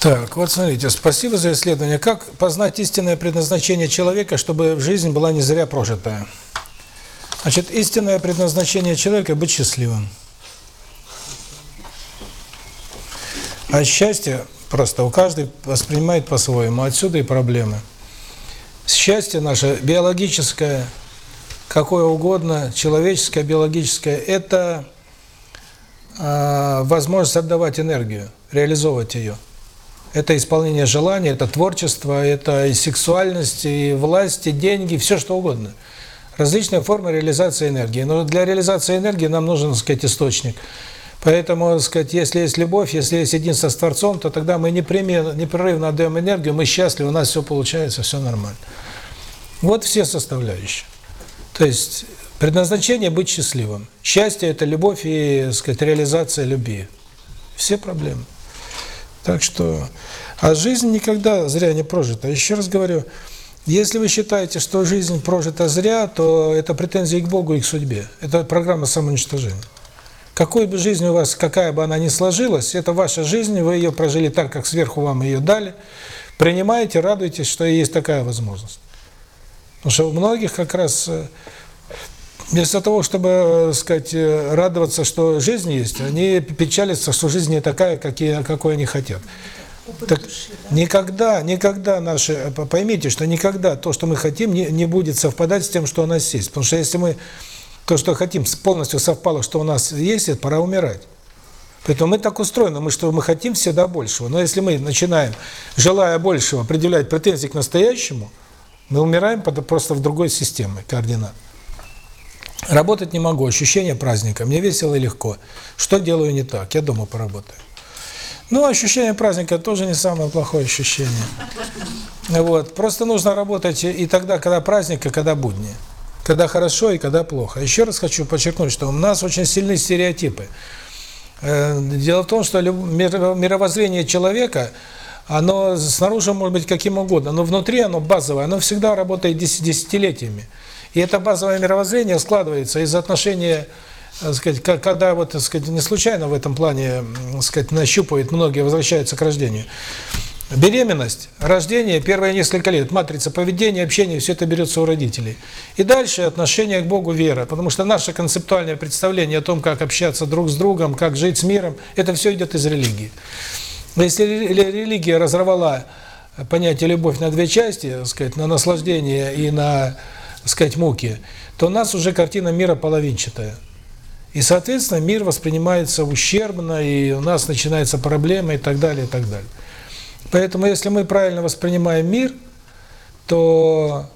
Так, вот смотрите, спасибо за исследование. Как познать истинное предназначение человека, чтобы жизнь была не зря прожитая? Значит, истинное предназначение человека – быть счастливым. А счастье просто у каждого воспринимает по-своему. Отсюда и проблемы. Счастье наше биологическое, какое угодно, человеческое, биологическое – это возможность отдавать энергию, реализовывать ее. Это исполнение желаний, это творчество, это и сексуальность, и власть, и деньги, все что угодно. Различные формы реализации энергии. Но для реализации энергии нам нужен, так сказать, источник. Поэтому, так сказать, если есть любовь, если есть единство с Творцом, то тогда мы непрерывно отдаем энергию, мы счастливы, у нас все получается, все нормально. Вот все составляющие. То есть предназначение быть счастливым. Счастье – это любовь и, так сказать, реализация любви. Все проблемы. Так что, а жизнь никогда зря не прожита. Еще раз говорю, если вы считаете, что жизнь прожита зря, то это претензии к Богу и к судьбе. Это программа самоуничтожения. Какой бы жизнь у вас, какая бы она ни сложилась, это ваша жизнь, вы ее прожили так, как сверху вам ее дали. Принимаете, радуйтесь, что есть такая возможность. Потому что у многих как раз вместо того, чтобы, сказать, радоваться, что жизнь есть, они печалятся, что жизнь не такая, какие, какой они хотят. Так никогда, никогда наши, поймите, что никогда то, что мы хотим, не, не будет совпадать с тем, что у нас есть. Потому что если мы то, что хотим, полностью совпало, что у нас есть, это пора умирать. Поэтому мы так устроены, мы что мы хотим всегда большего. Но если мы начинаем, желая большего, предъявлять претензии к настоящему, мы умираем просто в другой системе координат. Работать не могу, ощущение праздника, мне весело и легко. Что делаю не так? Я дома поработаю. Ну, ощущение праздника тоже не самое плохое ощущение. Вот. Просто нужно работать и тогда, когда праздник, и когда будни. Когда хорошо и когда плохо. Еще раз хочу подчеркнуть, что у нас очень сильные стереотипы. Дело в том, что мировоззрение человека, оно снаружи может быть каким угодно, но внутри оно базовое, оно всегда работает десятилетиями. И это базовое мировоззрение складывается из отношения, так сказать, когда вот, так сказать, не случайно в этом плане, так сказать, нащупывают, многие возвращаются к рождению. Беременность, рождение, первые несколько лет, матрица поведения, общения, все это берется у родителей. И дальше отношение к Богу, вера. Потому что наше концептуальное представление о том, как общаться друг с другом, как жить с миром, это все идет из религии. Но если религия разорвала понятие любовь на две части, так сказать, на наслаждение и на, сказать, муки, то у нас уже картина мира половинчатая. И, соответственно, мир воспринимается ущербно, и у нас начинаются проблемы и так далее, и так далее. Поэтому, если мы правильно воспринимаем мир, то,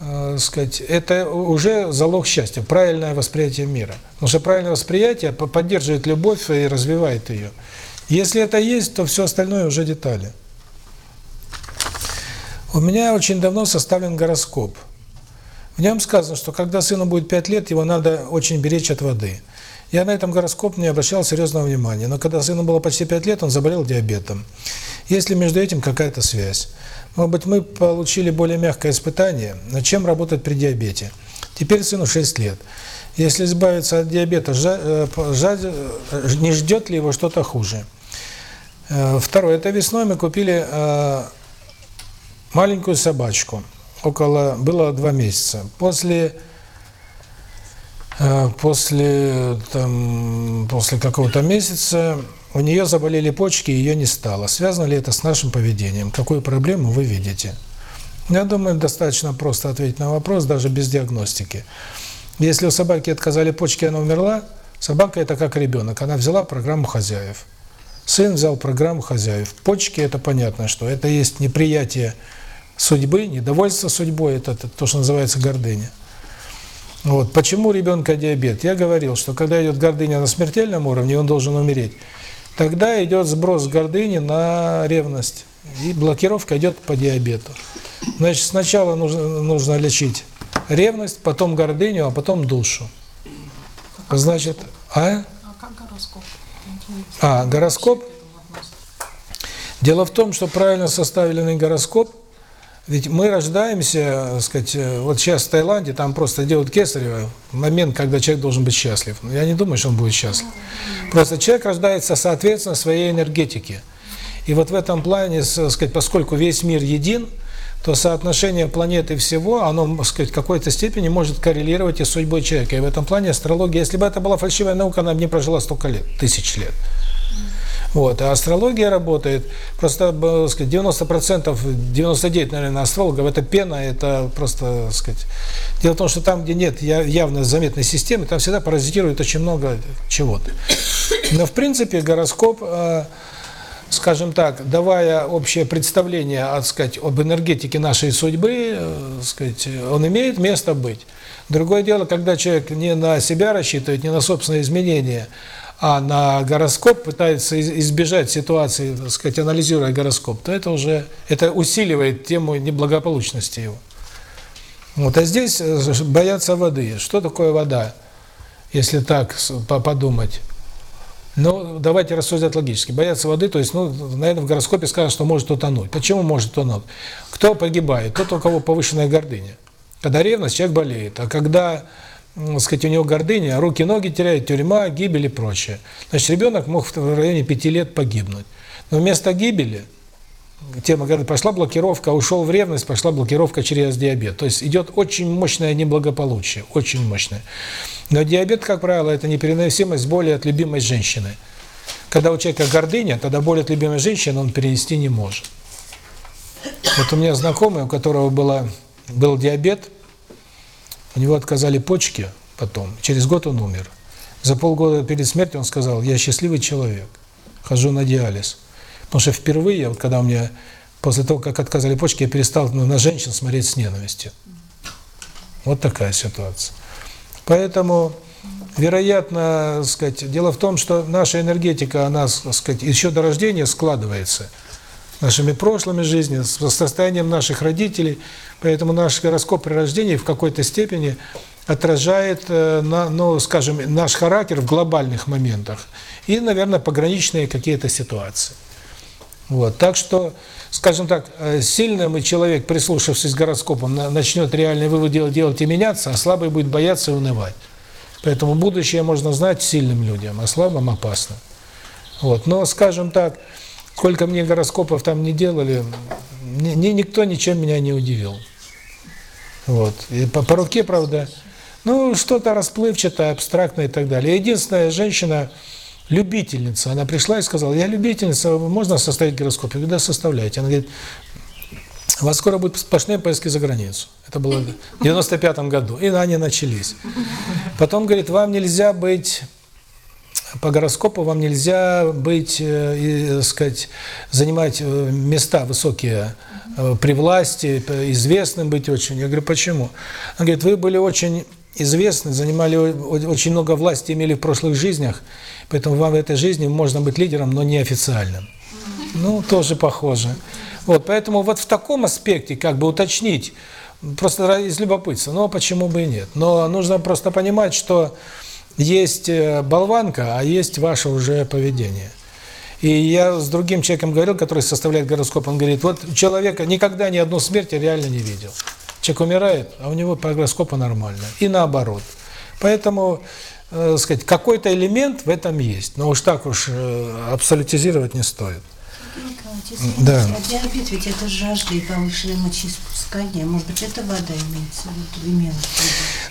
э, сказать, это уже залог счастья, правильное восприятие мира. Потому что правильное восприятие поддерживает любовь и развивает ее. Если это есть, то все остальное уже детали. У меня очень давно составлен гороскоп. В нем сказано, что когда сыну будет 5 лет, его надо очень беречь от воды. Я на этом гороскоп не обращал серьезного внимания, но когда сыну было почти 5 лет, он заболел диабетом. Есть ли между этим какая-то связь? Может быть, мы получили более мягкое испытание, над чем работать при диабете. Теперь сыну 6 лет. Если избавиться от диабета, не ждет ли его что-то хуже? Второе. Это весной мы купили маленькую собачку. Около было два месяца. После после там после какого-то месяца у нее заболели почки, ее не стало. Связано ли это с нашим поведением? Какую проблему вы видите? Я думаю, достаточно просто ответить на вопрос, даже без диагностики. Если у собаки отказали почки, она умерла, собака это как ребенок, она взяла программу хозяев. Сын взял программу хозяев. Почки это понятно, что это есть неприятие судьбы, недовольство судьбой, это, то, что называется гордыня. Вот. Почему ребенка диабет? Я говорил, что когда идет гордыня на смертельном уровне, он должен умереть. Тогда идет сброс гордыни на ревность. И блокировка идет по диабету. Значит, сначала нужно, нужно лечить ревность, потом гордыню, а потом душу. Значит, а? А как гороскоп? А, гороскоп? Дело в том, что правильно составленный гороскоп Ведь мы рождаемся, так сказать, э, вот сейчас в Таиланде, там просто делают кесарево момент, когда человек должен быть счастлив. Но я не думаю, что он будет счастлив. Просто человек рождается соответственно своей энергетике. И вот в этом плане, так сказать, поскольку весь мир един, то соотношение планеты всего, оно, так сказать, в какой-то степени может коррелировать и с судьбой человека. И в этом плане астрология, если бы это была фальшивая наука, она бы не прожила столько лет, тысяч лет. Вот, а астрология работает, просто, так сказать, 90%, 99, наверное, астрологов, это пена, это просто, так сказать, дело в том, что там, где нет явно заметной системы, там всегда паразитирует очень много чего-то. Но, в принципе, гороскоп, э, скажем так, давая общее представление, так сказать, об энергетике нашей судьбы, э, сказать, он имеет место быть. Другое дело, когда человек не на себя рассчитывает, не на собственные изменения, а на гороскоп пытается избежать ситуации, так сказать, анализируя гороскоп, то это уже это усиливает тему неблагополучности его. Вот, а здесь э, боятся воды. Что такое вода, если так подумать? Ну, давайте рассуждать логически. Боятся воды, то есть, ну, наверное, в гороскопе скажут, что может утонуть. Почему может утонуть? Кто погибает? Тот, у кого повышенная гордыня. Когда ревность, человек болеет. А когда сказать, у него гордыня, руки, ноги теряет, тюрьма, гибель и прочее. Значит, ребенок мог в районе пяти лет погибнуть. Но вместо гибели, тема говорит, пошла блокировка, ушел в ревность, пошла блокировка через диабет. То есть идет очень мощное неблагополучие, очень мощное. Но диабет, как правило, это непереносимость боли от любимой женщины. Когда у человека гордыня, тогда боль от любимой женщины он перенести не может. Вот у меня знакомый, у которого была, был диабет, у него отказали почки потом. Через год он умер. За полгода перед смертью он сказал, я счастливый человек, хожу на диализ. Потому что впервые, вот когда у меня, после того, как отказали почки, я перестал ну, на женщин смотреть с ненавистью. Вот такая ситуация. Поэтому, вероятно, сказать, дело в том, что наша энергетика, она, сказать, еще до рождения складывается нашими прошлыми жизнями, с состоянием наших родителей. Поэтому наш гороскоп при рождении в какой-то степени отражает, э, ну, скажем, наш характер в глобальных моментах и, наверное, пограничные какие-то ситуации. Вот. Так что, скажем так, э, сильный человек, прислушавшись к гороскопу, начнет реальные выводы делать, делать и меняться, а слабый будет бояться и унывать. Поэтому будущее можно знать сильным людям, а слабым опасно. Вот. Но, скажем так, сколько мне гороскопов там не делали, ни, никто ничем меня не удивил. Вот. И по, по руке, правда, ну, что-то расплывчатое, абстрактное и так далее. Единственная женщина, любительница, она пришла и сказала, я любительница, можно составить гороскоп? Я говорю, да, составляйте. Она говорит, у вас скоро будут сплошные поездки за границу. Это было в 95 году. И они начались. Потом, говорит, вам нельзя быть по гороскопу вам нельзя быть, э, и, сказать, занимать э, места высокие э, при власти, известным быть очень. Я говорю, почему? Он говорит, вы были очень известны, занимали очень много власти, имели в прошлых жизнях, поэтому вам в этой жизни можно быть лидером, но не официальным. Ну, тоже похоже. Вот, поэтому вот в таком аспекте, как бы уточнить, просто из любопытства, ну, почему бы и нет. Но нужно просто понимать, что есть э, болванка, а есть ваше уже поведение. И я с другим человеком говорил, который составляет гороскоп, он говорит, вот человека никогда ни одну смерть реально не видел. Человек умирает, а у него по гороскопу нормально. И наоборот. Поэтому, э, сказать, какой-то элемент в этом есть. Но уж так уж э, абсолютизировать не стоит. Да. А диабет ведь это жажда и повышенное мочеиспускание. Может быть, это вода имеется в виду,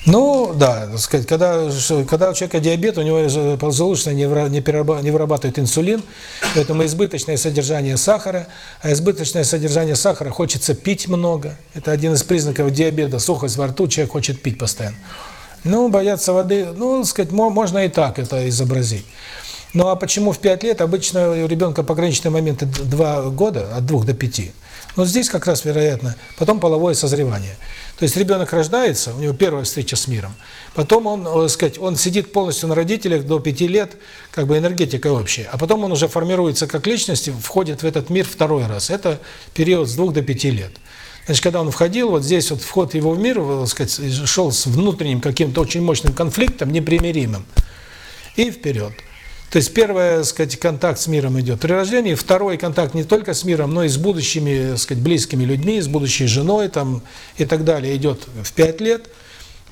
Ну, да, так сказать, когда, когда у человека диабет, у него поджелудочная не, не вырабатывает инсулин, поэтому избыточное содержание сахара, а избыточное содержание сахара хочется пить много. Это один из признаков диабета, сухость во рту, человек хочет пить постоянно. Ну, бояться воды, ну, сказать, можно и так это изобразить. Ну а почему в 5 лет? Обычно у ребенка пограничные моменты 2 года, от 2 до 5. Но здесь как раз, вероятно, потом половое созревание. То есть ребенок рождается, у него первая встреча с миром. Потом он, э, сказать, он сидит полностью на родителях до 5 лет, как бы энергетика общая. А потом он уже формируется как личность, входит в этот мир второй раз. Это период с 2 до 5 лет. Значит, когда он входил, вот здесь вот вход его в мир, так сказать, шел с внутренним каким-то очень мощным конфликтом, непримиримым. И вперед. То есть первый, так сказать, контакт с миром идет при рождении, второй контакт не только с миром, но и с будущими, так сказать, близкими людьми, с будущей женой там и так далее идет в 5 лет.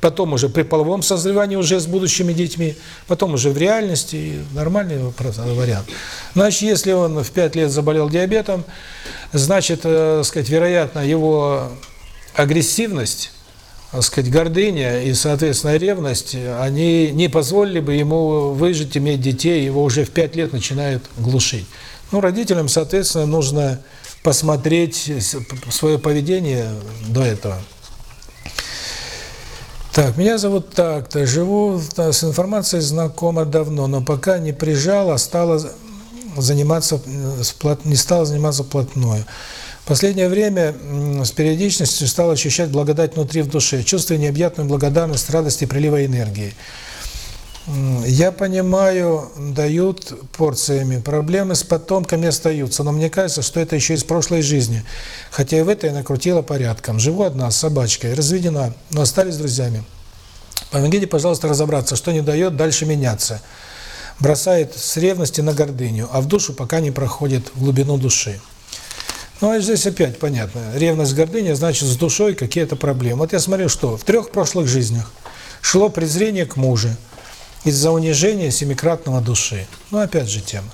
Потом уже при половом созревании уже с будущими детьми, потом уже в реальности, нормальный вопрос, вариант. Значит, если он в 5 лет заболел диабетом, значит, э, сказать, вероятно, его агрессивность так сказать, гордыня и, соответственно, ревность, они не позволили бы ему выжить, иметь детей, его уже в пять лет начинают глушить. Ну, родителям, соответственно, нужно посмотреть свое поведение до этого. Так, меня зовут так-то, живу с информацией знакома давно, но пока не прижала, стала заниматься, не стала заниматься плотную последнее время с периодичностью стал ощущать благодать внутри в душе, чувствую необъятную благодарность, радость и прилива энергии. Я понимаю, дают порциями, проблемы с потомками остаются, но мне кажется, что это еще из прошлой жизни. Хотя и в этой накрутила порядком. Живу одна, с собачкой, разведена, но остались друзьями. Помогите, пожалуйста, разобраться, что не дает дальше меняться. Бросает с ревности на гордыню, а в душу пока не проходит в глубину души. Ну, а здесь опять понятно. Ревность, гордыня, значит, с душой какие-то проблемы. Вот я смотрю, что в трех прошлых жизнях шло презрение к мужу из-за унижения семикратного души. Ну, опять же тема.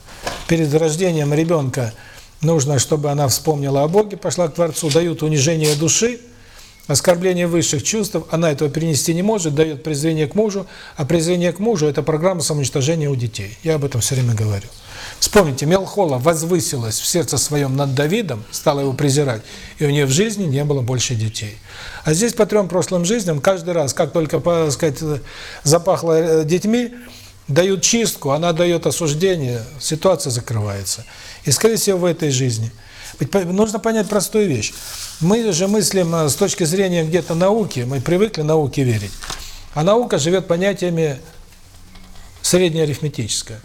Перед рождением ребенка нужно, чтобы она вспомнила о Боге, пошла к Творцу, дают унижение души, оскорбление высших чувств, она этого перенести не может, дает презрение к мужу, а презрение к мужу – это программа самоуничтожения у детей. Я об этом все время говорю. Вспомните, Мелхола возвысилась в сердце своем над Давидом, стала его презирать, и у нее в жизни не было больше детей. А здесь по трем прошлым жизням, каждый раз, как только, так сказать, запахло э, детьми, дают чистку, она дает осуждение, ситуация закрывается. И, скорее всего, в этой жизни. Ведь нужно понять простую вещь. Мы же мыслим э, с точки зрения где-то науки, мы привыкли науке верить. А наука живет понятиями среднеарифметическое.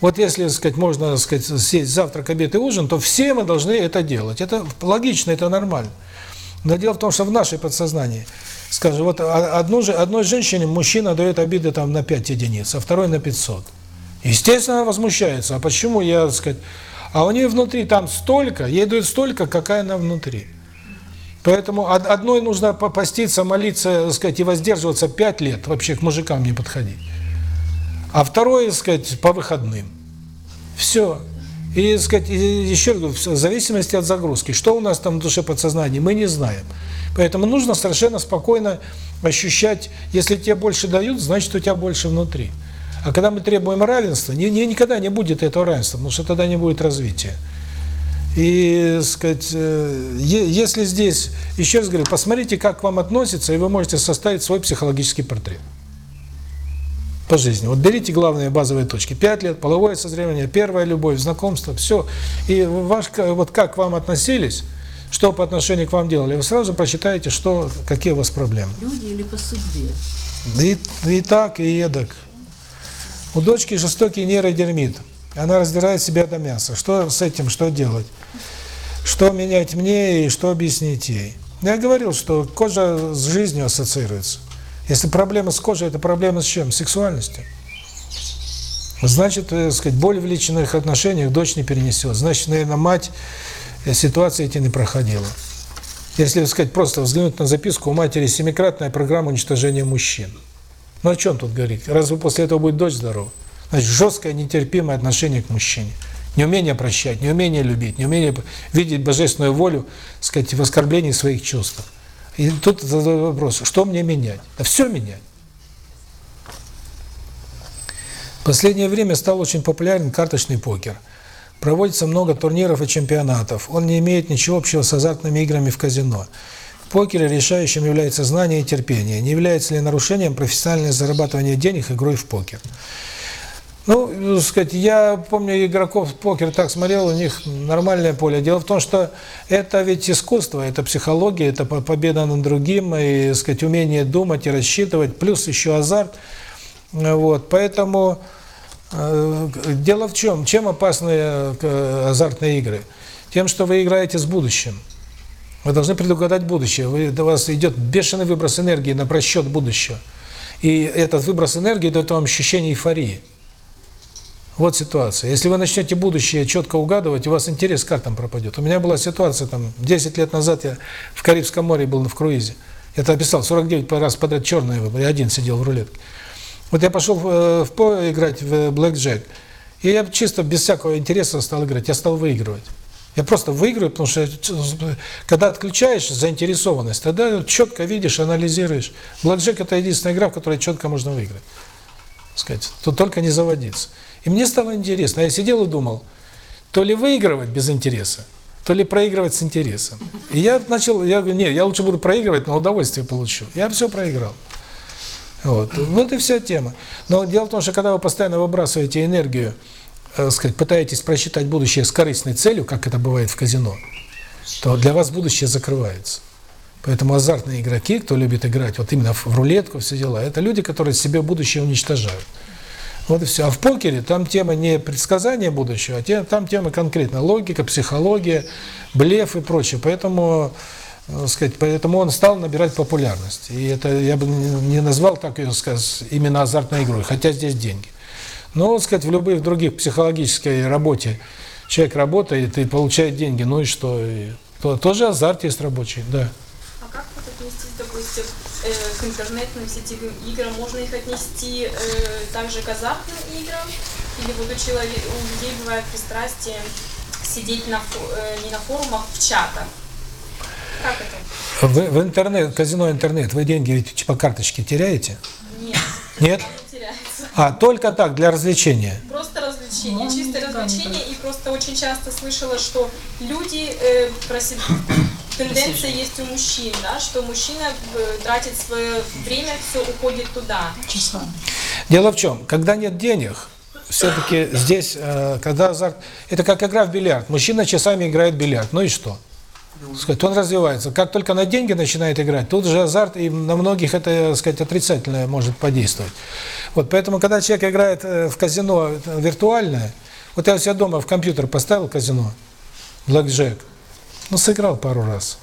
Вот если, так сказать, можно, так сказать, съесть завтрак, обед и ужин, то все мы должны это делать. Это логично, это нормально. Но дело в том, что в нашей подсознании, скажем, вот одну, одной женщине мужчина дает обиды там на 5 единиц, а второй на 500. Естественно, она возмущается. А почему я, так сказать... А у нее внутри там столько, ей дают столько, какая она внутри. Поэтому одной нужно попаститься, молиться, так сказать, и воздерживаться 5 лет, вообще к мужикам не подходить а второе, сказать, по выходным. Все. И, сказать, еще раз говорю, в зависимости от загрузки. Что у нас там в душе подсознании, мы не знаем. Поэтому нужно совершенно спокойно ощущать, если тебе больше дают, значит, у тебя больше внутри. А когда мы требуем равенства, ни, ни, никогда не будет этого равенства, потому что тогда не будет развития. И, сказать, э, если здесь, еще раз говорю, посмотрите, как к вам относятся, и вы можете составить свой психологический портрет по жизни. Вот берите главные базовые точки. Пять лет, половое созревание, первая любовь, знакомство, все. И ваш, вот как к вам относились, что по отношению к вам делали, вы сразу прочитаете, что, какие у вас проблемы. Люди или по судьбе? И, и так, и эдак. У дочки жестокий нейродермит. Она раздирает себя до мяса. Что с этим, что делать? Что менять мне и что объяснить ей? Я говорил, что кожа с жизнью ассоциируется. Если проблема с кожей, это проблема с чем? Сексуальностью. Значит, так сказать, боль в личных отношениях дочь не перенесет. Значит, наверное, мать э, ситуации эти не проходила. Если, сказать, просто взглянуть на записку, у матери семикратная программа уничтожения мужчин. Ну о чем тут говорить? Разве после этого будет дочь здорова? Значит, жесткое, нетерпимое отношение к мужчине. Неумение прощать, неумение любить, неумение видеть божественную волю, сказать, в оскорблении своих чувств. И тут задают вопрос, что мне менять? Да все менять. В последнее время стал очень популярен карточный покер. Проводится много турниров и чемпионатов. Он не имеет ничего общего с азартными играми в казино. В покере решающим является знание и терпение. Не является ли нарушением профессиональное зарабатывание денег игрой в покер? Ну, сказать, я помню игроков покер так смотрел, у них нормальное поле. Дело в том, что это ведь искусство, это психология, это победа над другим, и, сказать, умение думать и рассчитывать, плюс еще азарт. Вот, поэтому э, дело в чем? Чем опасны э, азартные игры? Тем, что вы играете с будущим. Вы должны предугадать будущее. Вы, у вас идет бешеный выброс энергии на просчет будущего. И этот выброс энергии дает вам ощущение эйфории. Вот ситуация. Если вы начнете будущее четко угадывать, у вас интерес к картам пропадет. У меня была ситуация, там, 10 лет назад я в Карибском море был в круизе. Это описал, 49 раз подряд черные выборы, я один сидел в рулетке. Вот я пошел в, в по играть в Блэк Джек, и я чисто без всякого интереса стал играть, я стал выигрывать. Я просто выигрываю, потому что когда отключаешь заинтересованность, тогда четко видишь, анализируешь. Блэкджек – это единственная игра, в которой четко можно выиграть. Сказать, тут только не заводиться. И мне стало интересно. Я сидел и думал, то ли выигрывать без интереса, то ли проигрывать с интересом. И я начал, я говорю, нет, я лучше буду проигрывать, но удовольствие получу. Я все проиграл. Вот. Вот и вся тема. Но дело в том, что когда вы постоянно выбрасываете энергию, э, сказать, пытаетесь просчитать будущее с корыстной целью, как это бывает в казино, то для вас будущее закрывается. Поэтому азартные игроки, кто любит играть вот именно в рулетку, все дела, это люди, которые себе будущее уничтожают. Вот и все. А в покере там тема не предсказания будущего, а там тема конкретно логика, психология, блеф и прочее. Поэтому, э, сказать, поэтому он стал набирать популярность. И это я бы не назвал так ее, сказать, именно азартной игрой, хотя здесь деньги. Но, сказать, в любых других психологической работе человек работает и получает деньги, ну и что? И, то, тоже азарт есть рабочий, да. А как вот отнестись, допустим, к интернетным сетевым играм? Можно их отнести э, также к азартным играм? Или вот у, человек, у людей бывает пристрастие сидеть на, фо- э, не на форумах, в чатах? Как это? В, в интернет, казино интернет, вы деньги ведь по карточке теряете? Нет. Нет? А, только так, для развлечения. Просто развлечение, чистое развлечение. И просто очень часто слышала, что люди э, просят... Тенденция есть у мужчин, да, что мужчина э, тратит свое время, все уходит туда. Часами. Дело в чем, когда нет денег, все-таки здесь, э, когда азарт, это как игра в бильярд. Мужчина часами играет в бильярд, ну и что? Сказать, он развивается. Как только на деньги начинает играть, тут же азарт, и на многих это, так сказать, отрицательно может подействовать. Вот, поэтому, когда человек играет э, в казино виртуальное, вот я у себя дома в компьютер поставил казино, блэкджек, ну, сыграл пару раз,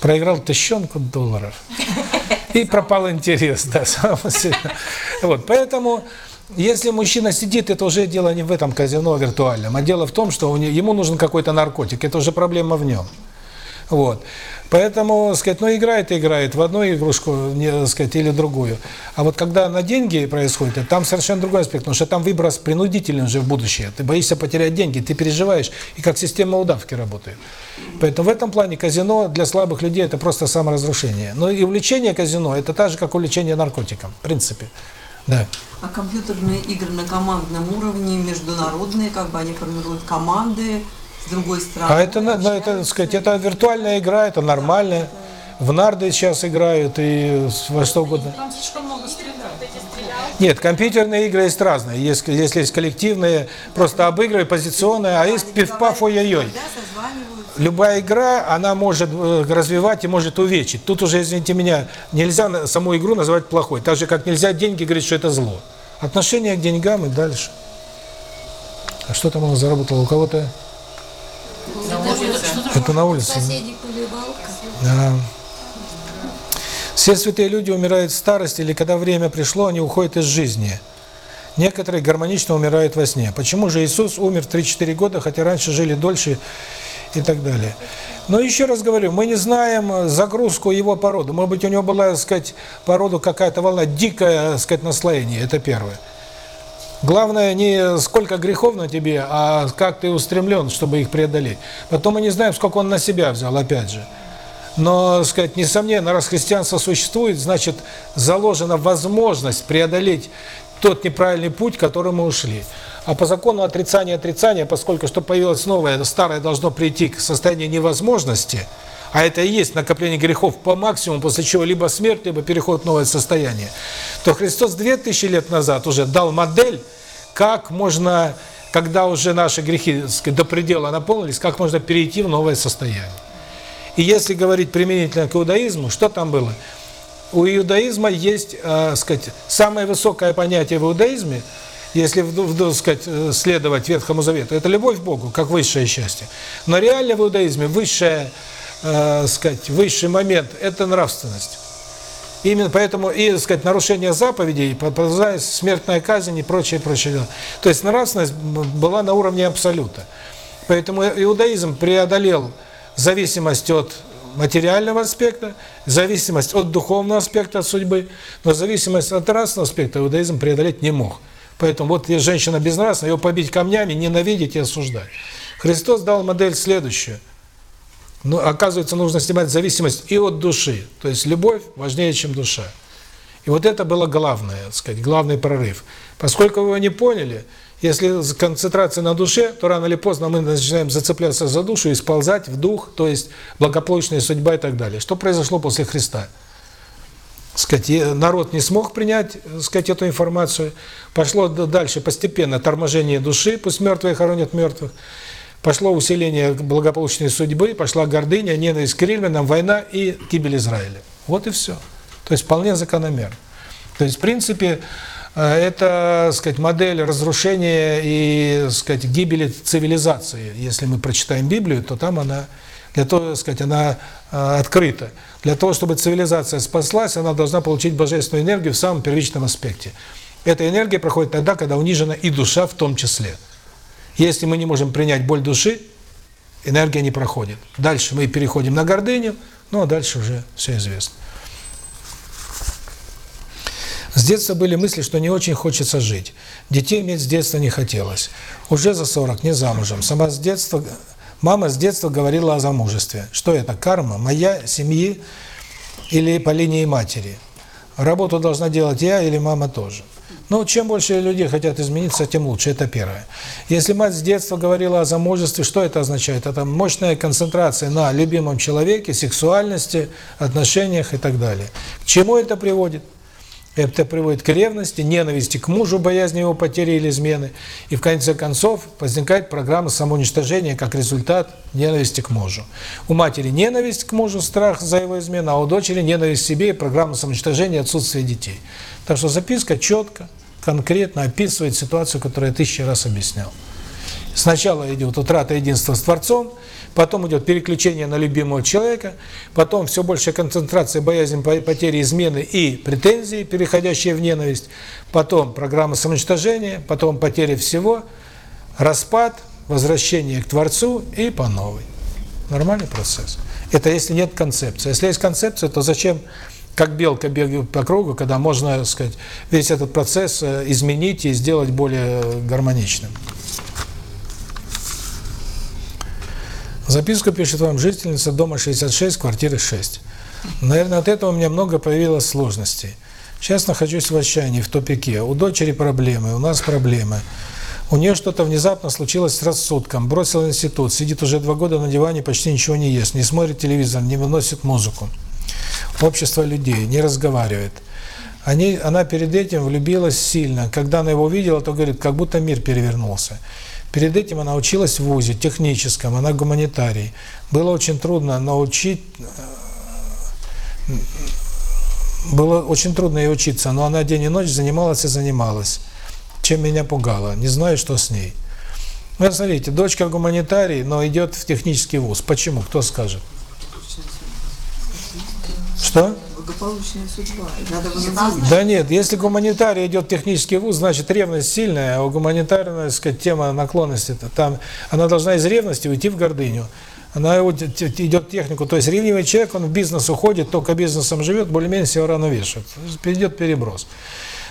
проиграл тысячонку долларов, и пропал интерес, да. Вот, поэтому, если мужчина сидит, это уже дело не в этом казино виртуальном, а дело в том, что ему нужен какой-то наркотик, это уже проблема в нем. Вот. Поэтому, сказать, ну играет и играет в одну игрушку, не, сказать, или другую. А вот когда на деньги происходит, там совершенно другой аспект, потому что там выброс принудительный уже в будущее. Ты боишься потерять деньги, ты переживаешь, и как система удавки работает. Поэтому в этом плане казино для слабых людей это просто саморазрушение. Но и увлечение казино это так же, как увлечение наркотиком, в принципе. Да. А компьютерные игры на командном уровне, международные, как бы они формируют команды с другой стороны. А это, ну, это, так сказать, это виртуальная игра, это нормально. В нарды сейчас играют и во что угодно. Там слишком много стреляют. Нет, компьютерные игры есть разные. Есть, если есть коллективные, просто обыгрывай, позиционные, а есть пиф-паф, ой-ой-ой. Любая игра, она может э, развивать и может увечить. Тут уже, извините меня, нельзя саму игру называть плохой. Так же, как нельзя деньги говорить, что это зло. Отношение к деньгам и дальше. А что там у нас заработало? У кого-то? Это на улице. да? Соседи поливалка. Да. Все святые люди умирают в старости, или когда время пришло, они уходят из жизни. Некоторые гармонично умирают во сне. Почему же Иисус умер в 3-4 года, хотя раньше жили дольше и так далее? Но еще раз говорю, мы не знаем загрузку его породы. Может быть, у него была, так сказать, породу какая-то волна, дикое, так сказать, наслоение. Это первое. Главное не сколько грехов на тебе, а как ты устремлен, чтобы их преодолеть. Потом мы не знаем, сколько он на себя взял, опять же. Но, сказать, несомненно, раз христианство существует, значит, заложена возможность преодолеть тот неправильный путь, который мы ушли. А по закону отрицания отрицания, поскольку что появилось новое, старое должно прийти к состоянию невозможности, а это и есть накопление грехов по максимуму, после чего либо смерть, либо переход в новое состояние, то Христос 2000 лет назад уже дал модель, как можно, когда уже наши грехи до предела наполнились, как можно перейти в новое состояние. И если говорить применительно к иудаизму, что там было? У иудаизма есть, э, сказать, самое высокое понятие в иудаизме, если, в, сказать, э, следовать Ветхому Завету, это любовь к Богу, как высшее счастье. Но реально в иудаизме высшее, э, сказать, высший момент – это нравственность. Именно поэтому и, сказать, нарушение заповедей, подразумевает смертная казнь и прочее, прочее. То есть нравственность была на уровне абсолюта. Поэтому иудаизм преодолел зависимость от материального аспекта, зависимость от духовного аспекта, судьбы, но зависимость от нравственного аспекта иудаизм преодолеть не мог. Поэтому вот женщина безнравственная, ее побить камнями, ненавидеть и осуждать. Христос дал модель следующую. Ну, оказывается, нужно снимать зависимость и от души. То есть любовь важнее, чем душа. И вот это было главное, так сказать, главный прорыв. Поскольку вы его не поняли, если концентрация на душе, то рано или поздно мы начинаем зацепляться за душу и сползать в дух, то есть благополучная судьба и так далее. Что произошло после Христа? сказать, народ не смог принять, сказать, эту информацию. Пошло дальше постепенно торможение души, пусть мертвые хоронят мертвых. Пошло усиление благополучной судьбы, пошла гордыня, ненависть к римлянам, война и гибель Израиля. Вот и все. То есть вполне закономерно. То есть, в принципе, это, сказать, модель разрушения и, сказать, гибели цивилизации. Если мы прочитаем Библию, то там она, для того, сказать, она открыта. Для того, чтобы цивилизация спаслась, она должна получить божественную энергию в самом первичном аспекте. Эта энергия проходит тогда, когда унижена и душа в том числе. Если мы не можем принять боль души, энергия не проходит. Дальше мы переходим на гордыню, ну а дальше уже все известно. С детства были мысли, что не очень хочется жить. Детей иметь с детства не хотелось. Уже за 40, не замужем. Сама с детства, мама с детства говорила о замужестве. Что это, карма? Моя, семьи или по линии матери? Работу должна делать я или мама тоже? Ну, чем больше людей хотят измениться, тем лучше. Это первое. Если мать с детства говорила о замужестве, что это означает? Это мощная концентрация на любимом человеке, сексуальности, отношениях и так далее. К чему это приводит? Это приводит к ревности, ненависти к мужу, боязни его потери или измены. И в конце концов возникает программа самоуничтожения как результат ненависти к мужу. У матери ненависть к мужу, страх за его измену, а у дочери ненависть к себе и программа самоуничтожения отсутствие детей. Так что записка четко, конкретно описывает ситуацию, которую я тысячи раз объяснял. Сначала идет утрата единства с Творцом, потом идет переключение на любимого человека, потом все большая концентрация, боязнь потери измены и претензии, переходящие в ненависть, потом программа самоуничтожения, потом потеря всего, распад, возвращение к Творцу и по новой. Нормальный процесс. Это если нет концепции. Если есть концепция, то зачем как белка бегает по кругу, когда можно, так сказать, весь этот процесс изменить и сделать более гармоничным. Записку пишет вам жительница дома 66, квартиры 6. Наверное, от этого у меня много появилось сложностей. Сейчас нахожусь в отчаянии, в тупике. У дочери проблемы, у нас проблемы. У нее что-то внезапно случилось с рассудком. Бросила институт, сидит уже два года на диване, почти ничего не ест, не смотрит телевизор, не выносит музыку. Общество людей, не разговаривает. Они, она перед этим влюбилась сильно. Когда она его увидела, то говорит, как будто мир перевернулся. Перед этим она училась в ВУЗе, техническом, она гуманитарий. Было очень трудно научить... Было очень трудно ей учиться, но она день и ночь занималась и занималась. Чем меня пугало. Не знаю, что с ней. Ну, смотрите, дочка гуманитарий, но идет в технический вуз. Почему? Кто скажет? Что? Благополучная судьба. Надо да нет, если гуманитарий идет технический вуз, значит ревность сильная, а у гуманитарная, так сказать, тема наклонности, -то, там она должна из ревности уйти в гордыню. Она идет в технику, то есть ревнивый человек, он в бизнес уходит, только бизнесом живет, более-менее себя равновешивает. Идет переброс.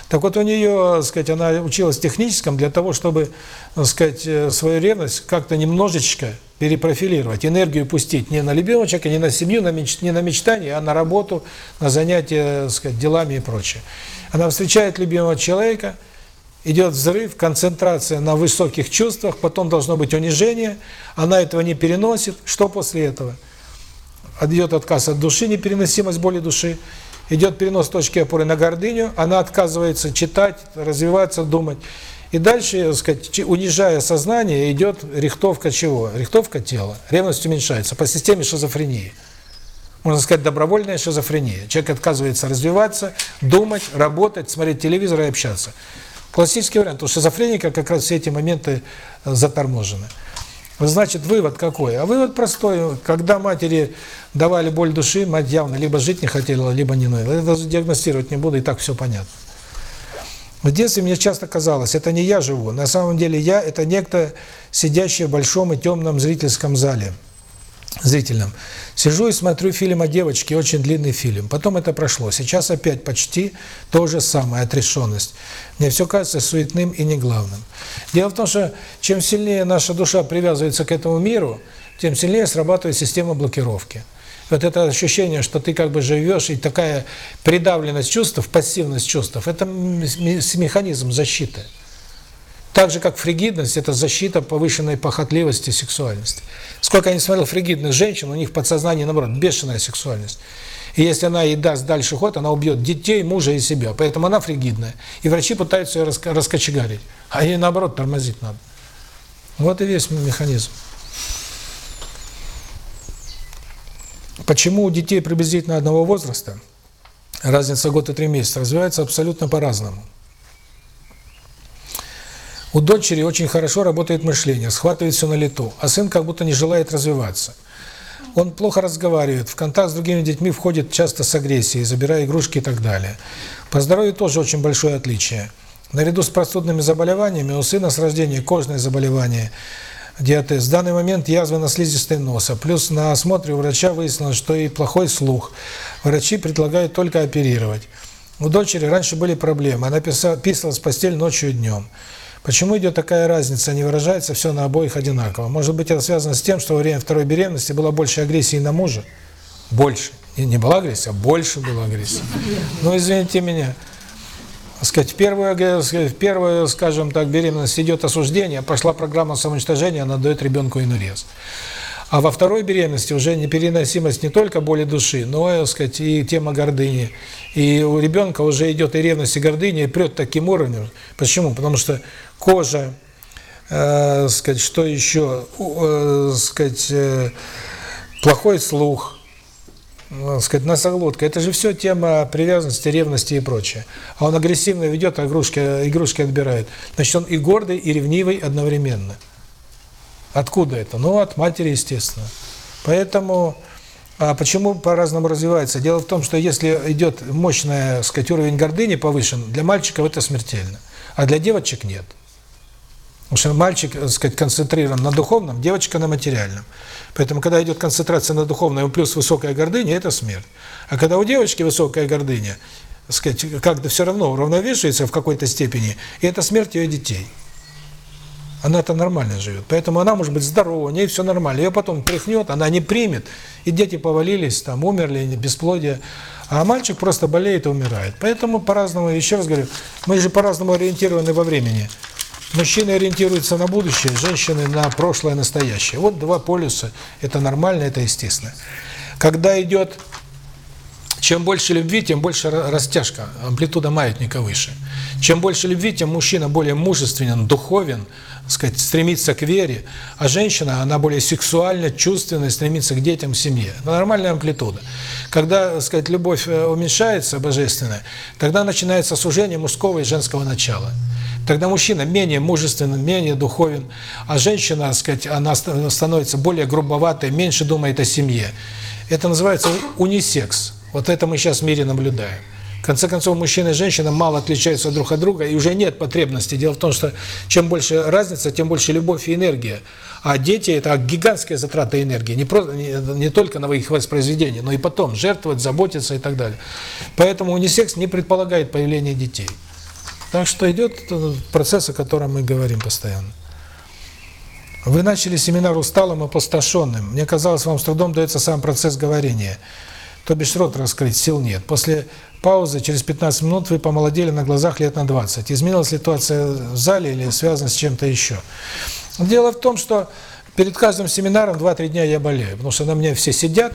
Так вот у нее, так сказать, она училась в техническом для того, чтобы, так сказать, свою ревность как-то немножечко перепрофилировать, энергию пустить не на любимого не на семью, не на мечтание, а на работу, на занятия, сказать, делами и прочее. Она встречает любимого человека, идет взрыв, концентрация на высоких чувствах, потом должно быть унижение, она этого не переносит. Что после этого? Идет отказ от души, непереносимость боли души, идет перенос точки опоры на гордыню, она отказывается читать, развиваться, думать. И дальше, так сказать, унижая сознание, идет рихтовка чего? Рихтовка тела. Ревность уменьшается по системе шизофрении. Можно сказать, добровольная шизофрения. Человек отказывается развиваться, думать, работать, смотреть телевизор и общаться. Классический вариант. У шизофреника как раз все эти моменты заторможены. Вот значит, вывод какой? А вывод простой. Когда матери давали боль души, мать явно либо жить не хотела, либо не ноила. Это даже диагностировать не буду, и так все понятно. В детстве мне часто казалось, это не я живу. На самом деле я – это некто, сидящий в большом и темном зрительском зале. Зрительном. Сижу и смотрю фильм о девочке, очень длинный фильм. Потом это прошло. Сейчас опять почти то же самое, отрешенность. Мне все кажется суетным и неглавным. Дело в том, что чем сильнее наша душа привязывается к этому миру, тем сильнее срабатывает система блокировки. Вот это ощущение, что ты как бы живешь, и такая придавленность чувств, пассивность чувств, это механизм защиты. Так же, как фригидность – это защита повышенной похотливости, сексуальности. Сколько я не смотрел фригидных женщин, у них в подсознании, наоборот, бешеная сексуальность. И если она ей даст дальше ход, она убьет детей, мужа и себя. Поэтому она фригидная. И врачи пытаются ее раскочегарить. А ей, наоборот, тормозить надо. Вот и весь механизм. Почему у детей приблизительно одного возраста, разница год и три месяца, развивается абсолютно по-разному? У дочери очень хорошо работает мышление, схватывает все на лету, а сын как будто не желает развиваться. Он плохо разговаривает, в контакт с другими детьми входит часто с агрессией, забирая игрушки и так далее. По здоровью тоже очень большое отличие. Наряду с простудными заболеваниями у сына с рождения кожное заболевание, диатез. В данный момент язвы на слизистой носа. Плюс на осмотре у врача выяснилось, что и плохой слух. Врачи предлагают только оперировать. У дочери раньше были проблемы. Она писала, писалась в постель ночью и днем. Почему идет такая разница, не выражается все на обоих одинаково? Может быть, это связано с тем, что во время второй беременности было больше агрессии на мужа? Больше. И не была агрессия, а больше была агрессия. Ну, извините меня. Сказать, в первую, в первую, скажем так, беременность идет осуждение, пошла программа самоуничтожения, она дает ребенку инурез. А во второй беременности уже непереносимость не только боли души, но, так сказать, и тема гордыни. И у ребенка уже идет и ревность, и гордыня, и прет таким уровнем. Почему? Потому что кожа, э, сказать, что еще, э, сказать, э, плохой слух, э, сказать, носоглотка. Это же все тема привязанности, ревности и прочее. А он агрессивно ведет, а игрушки, игрушки отбирает. Значит, он и гордый, и ревнивый одновременно. Откуда это? Ну, от матери, естественно. Поэтому, а почему по-разному развивается? Дело в том, что если идет мощный, сказать, уровень гордыни повышен, для мальчиков это смертельно, а для девочек нет. Потому что мальчик, так сказать, концентрирован на духовном, девочка на материальном. Поэтому, когда идет концентрация на духовном плюс высокая гордыня, это смерть. А когда у девочки высокая гордыня, сказать, как-то все равно уравновешивается в какой-то степени, и это смерть ее детей. Она-то нормально живет. Поэтому она может быть здорова, у нее все нормально. Ее потом тряхнет, она не примет, и дети повалились, там умерли, бесплодие. А мальчик просто болеет и умирает. Поэтому по-разному, еще раз говорю, мы же по-разному ориентированы во времени. Мужчины ориентируются на будущее, женщины на прошлое, настоящее. Вот два полюса. Это нормально, это естественно. Когда идет чем больше любви, тем больше растяжка, амплитуда маятника выше. Чем больше любви, тем мужчина более мужественен, духовен, сказать, стремится к вере, а женщина, она более сексуальна, чувственна, стремится к детям, семье. Это нормальная амплитуда. Когда, сказать, любовь э, уменьшается, божественная, тогда начинается сужение мужского и женского начала. Тогда мужчина менее мужественен, менее духовен, а женщина, сказать, она становится более грубоватой, меньше думает о семье. Это называется унисекс. Вот это мы сейчас в мире наблюдаем. В конце концов, мужчина и женщина мало отличаются друг от друга, и уже нет потребности. Дело в том, что чем больше разница, тем больше любовь и энергия. А дети – это гигантская затрата энергии, не, просто, не, не только на их воспроизведение, но и потом жертвовать, заботиться и так далее. Поэтому унисекс не предполагает появление детей. Так что идет процесс, о котором мы говорим постоянно. Вы начали семинар усталым и опустошенным. Мне казалось, вам с трудом дается сам процесс говорения – то бишь рот раскрыть сил нет. После паузы, через 15 минут, вы помолодели на глазах лет на 20. Изменилась ситуация в зале или связана с чем-то еще? Дело в том, что перед каждым семинаром 2-3 дня я болею, потому что на мне все сидят,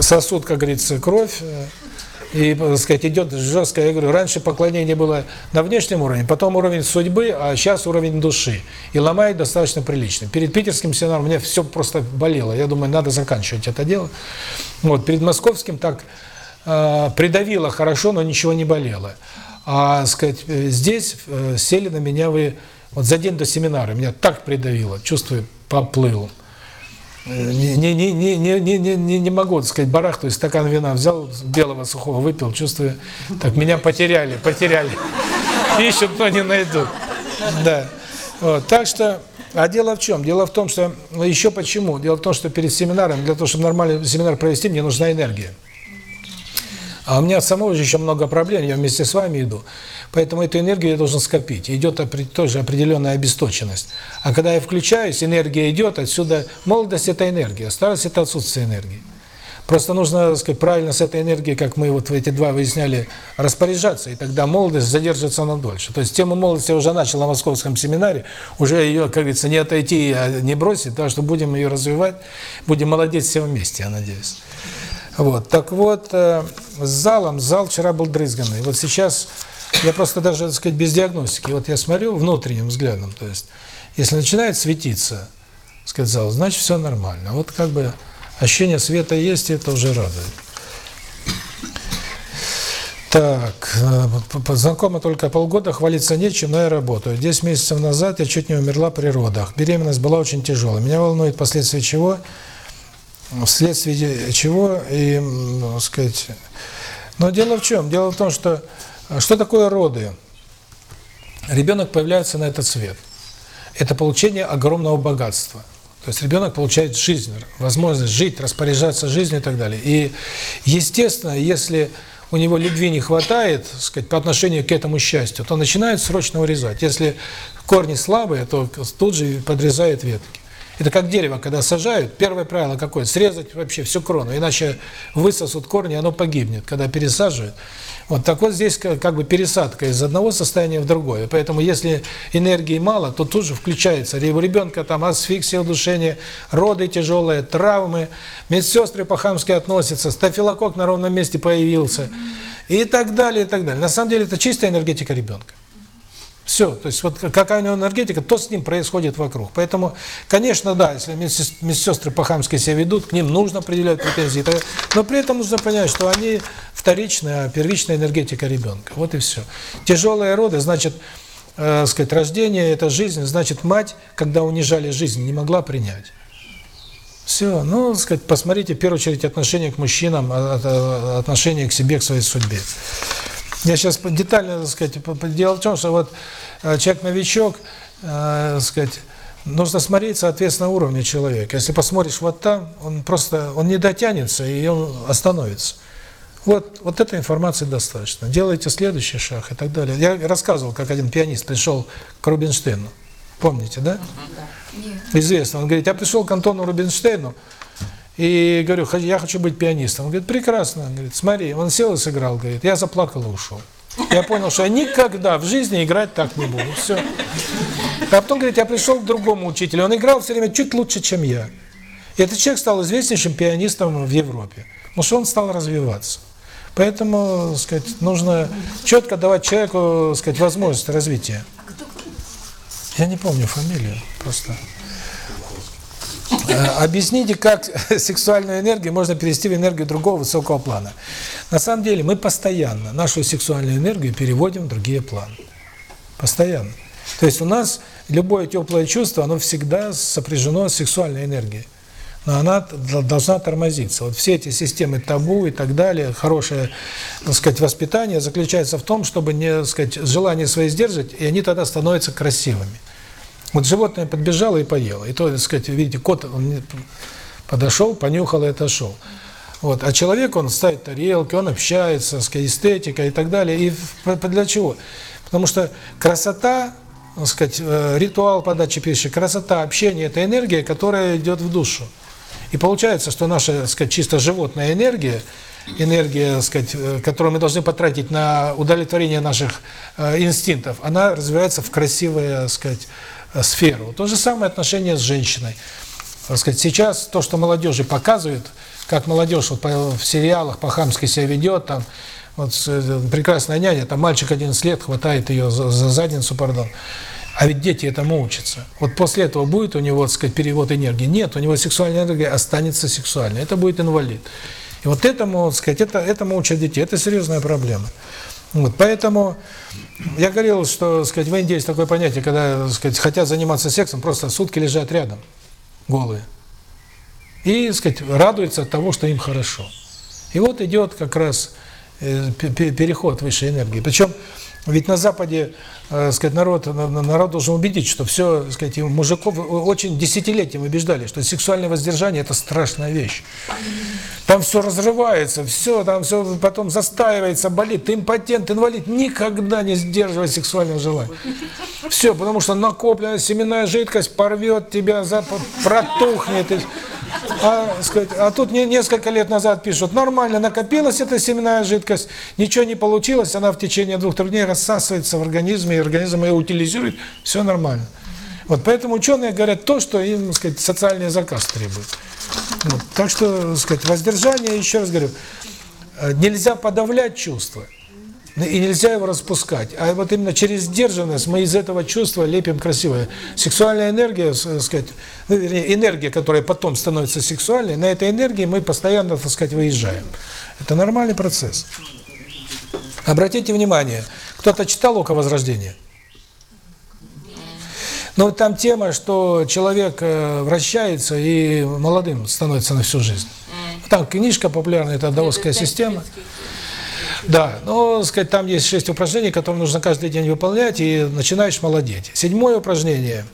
сосуд, как говорится, кровь, и, так сказать, идет жесткое, я говорю, раньше поклонение было на внешнем уровне, потом уровень судьбы, а сейчас уровень души. И ломает достаточно прилично. Перед питерским семинаром мне все просто болело. Я думаю, надо заканчивать это дело. Вот, перед московским так э, придавило хорошо, но ничего не болело. А, сказать, здесь э, сели на меня вы Вот за день до семинара меня так придавило, чувствую, поплыл. Э, Не, не, не, не, не, не, не, не могу, так сказать, барахтаю, стакан вина взял, белого сухого выпил, чувствую, так меня потеряли, потеряли. Ищут, но не найдут. Да. Вот. Так что, а дело в чем? Дело в том, что, ну, еще почему? Дело в том, что перед семинаром, для того, чтобы нормальный семинар провести, мне нужна энергия. А у меня самого же еще много проблем, я вместе с вами иду. Поэтому эту энергию я должен скопить. Идет тоже определенная обесточенность. А когда я включаюсь, энергия идет, отсюда молодость – это энергия, старость – это отсутствие энергии. Просто нужно, так сказать, правильно с этой энергией, как мы вот в эти два выясняли, распоряжаться, и тогда молодость задержится на дольше. То есть тему молодости я уже начал на московском семинаре, уже ее, как говорится, не отойти, а не бросить, так что будем ее развивать, будем молодеть все вместе, я надеюсь. Вот, так вот, э, с залом, зал вчера был дрызганный. Вот сейчас я просто даже, так сказать, без диагностики, вот я смотрю внутренним взглядом, то есть, если начинает светиться, так сказать, зал, значит, все нормально. Вот как бы ощущение света есть, и это уже радует. Так, э, знакома только полгода, хвалиться нечем, но я работаю. 10 месяцев назад я чуть не умерла при родах. Беременность была очень тяжелой. Меня волнует последствия чего, вследствие чего, и, ну, сказать... Но дело в чем? Дело в том, что э, что такое роды? Ребенок появляется на этот свет. Это получение огромного богатства. То есть ребенок получает жизнь, возможность жить, распоряжаться жизнью и так далее. И, естественно, если у него любви не хватает, сказать, по отношению к этому счастью, то начинает срочно урезать. Если корни слабые, то тут же подрезает ветки. Это как дерево, когда сажают, первое правило какое? Срезать вообще всю крону, иначе высосут корни, оно погибнет, когда пересаживают. Вот так вот здесь как, бы пересадка из одного состояния в другое. Поэтому если энергии мало, то тут же включается. У ребенка там асфиксия, удушение, роды тяжелые, травмы, медсестры по-хамски относятся, стафилококк на ровном месте появился и так далее, и так далее. На самом деле это чистая энергетика ребенка. Все, то есть вот какая у него энергетика, то с ним происходит вокруг. Поэтому, конечно, да, если медсес- медсестры по-хамски себя ведут, к ним нужно определять претензии. Но при этом нужно понять, что они вторичная, а первичная энергетика ребенка. Вот и все. Тяжелые роды, значит, э, сказать, рождение – это жизнь, значит, мать, когда унижали жизнь, не могла принять. Все, ну, сказать, посмотрите, в первую очередь, отношение к мужчинам, а- а- отношение к себе, к своей судьбе. Я сейчас детально, так сказать, дело в том, что вот э, человек-новичок, э, так сказать, нужно смотреть, соответственно, уровня человека. Если посмотришь вот там, он просто, он не дотянется, и он остановится. Вот, вот этой информации достаточно. Делайте следующий шаг и так далее. Я рассказывал, как один пианист пришел к Рубинштейну. Помните, да? Известно. Он говорит, я пришел к Антону Рубинштейну, и говорю, «Ха- я хочу быть пианистом. Он говорит, прекрасно. Он говорит, смотри, он сел и сыграл, говорит, я заплакал и ушел. Я понял, что я никогда в жизни играть так не буду. Все. А потом, говорит, я пришел к другому учителю, он играл все время чуть лучше, чем я. И этот человек стал известнейшим пианистом в Европе, потому что он стал развиваться. Поэтому, сказать, нужно четко давать человеку, сказать, возможность развития. Я не помню фамилию, просто. Э, Объясните, как сексуальную энергию можно перевести в энергию другого высокого плана. На самом деле мы постоянно нашу сексуальную энергию переводим в другие планы. Постоянно. То есть у нас любое теплое чувство, оно всегда сопряжено с сексуальной энергией. Но она должна тормозиться. Вот все эти системы табу и так далее, хорошее, так сказать, воспитание заключается в том, чтобы не, так сказать, желание свои сдержать, и они тогда становятся красивыми. Вот животное подбежало и поело. И то, так сказать, видите, кот он подошел, понюхал и отошел. Вот. А человек, он ставит тарелки, он общается, так эстетика и так далее. И для чего? Потому что красота, так сказать, э, ритуал подачи пищи, красота, общение – это энергия, которая идет в душу. И получается, что наша, так сказать, чисто животная энергия, энергия, так сказать, э, которую мы должны потратить на удовлетворение наших э, инстинктов, она развивается в красивую, так сказать, сферу. То же самое отношение с женщиной. Так сказать, сейчас то, что молодежи показывают, как молодежь вот по- в сериалах по-хамски себя ведет, там, вот э, прекрасная няня, там мальчик 11 лет хватает ее за, за задницу, пардон. А ведь дети этому учатся. Вот после этого будет у него, так сказать, перевод энергии? Нет, у него сексуальная энергия останется сексуальной. Это будет инвалид. И вот этому, так сказать, это, этому учат детей. Это серьезная проблема. Вот, поэтому я говорил, что, сказать, в Индии есть такое понятие, когда, сказать, хотят заниматься сексом, просто сутки лежат рядом, голые. И, сказать, радуются от того, что им хорошо. И вот идет как раз э, пе- пе- переход высшей энергии. Причем ведь на Западе, э, сказать, народ, на- на- народ должен убедить, что все, сказать, мужиков очень десятилетиями убеждали, что сексуальное воздержание – это страшная вещь. Там все разрывается, все, там все потом застаивается, болит. Ты импотент, инвалид, никогда не сдерживай сексуальное желание. Все, потому что накопленная семенная жидкость порвет тебя, за- протухнет. и- А, сказать, а тут не, несколько лет назад пишут, нормально, накопилась эта семенная жидкость, ничего не получилось, она в течение двух-трех дней рассасывается в организме, и организм ее утилизирует, все нормально. Вот поэтому ученые говорят то, что им, так сказать, социальный заказ требует. Вот. Так что, сказать, воздержание, еще раз говорю, э, нельзя подавлять чувства. И нельзя его распускать. А вот именно через сдержанность мы из этого чувства лепим красивое. Сексуальная энергия, с- сказать, ну, вернее, энергия, которая потом становится сексуальной, на этой энергии мы постоянно, так сказать, выезжаем. Это нормальный процесс. Обратите внимание, кто-то читал «Око Возрождения»? Ну, там тема, что человек э, вращается и молодым становится на всю жизнь. Там книжка популярная, это даосская система. Да, но, сказать, там есть шесть упражнений, которые нужно каждый день выполнять, и начинаешь молодеть. Седьмое упражнение,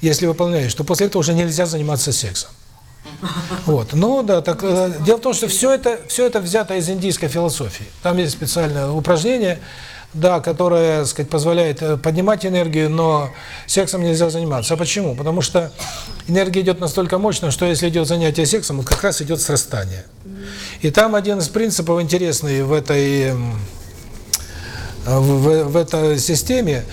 если выполняешь, то после этого уже нельзя заниматься сексом. Вот, ну да, так э, дело в том, что все это все это взято из индийской философии. Там есть специальное упражнение, да, которое, сказать, позволяет э, поднимать энергию, но сексом нельзя заниматься. А почему? Потому что энергия идет настолько мощно, что если идет занятие сексом, как раз идет срастание. И там один из принципов интересный в этой в, в- этой системе,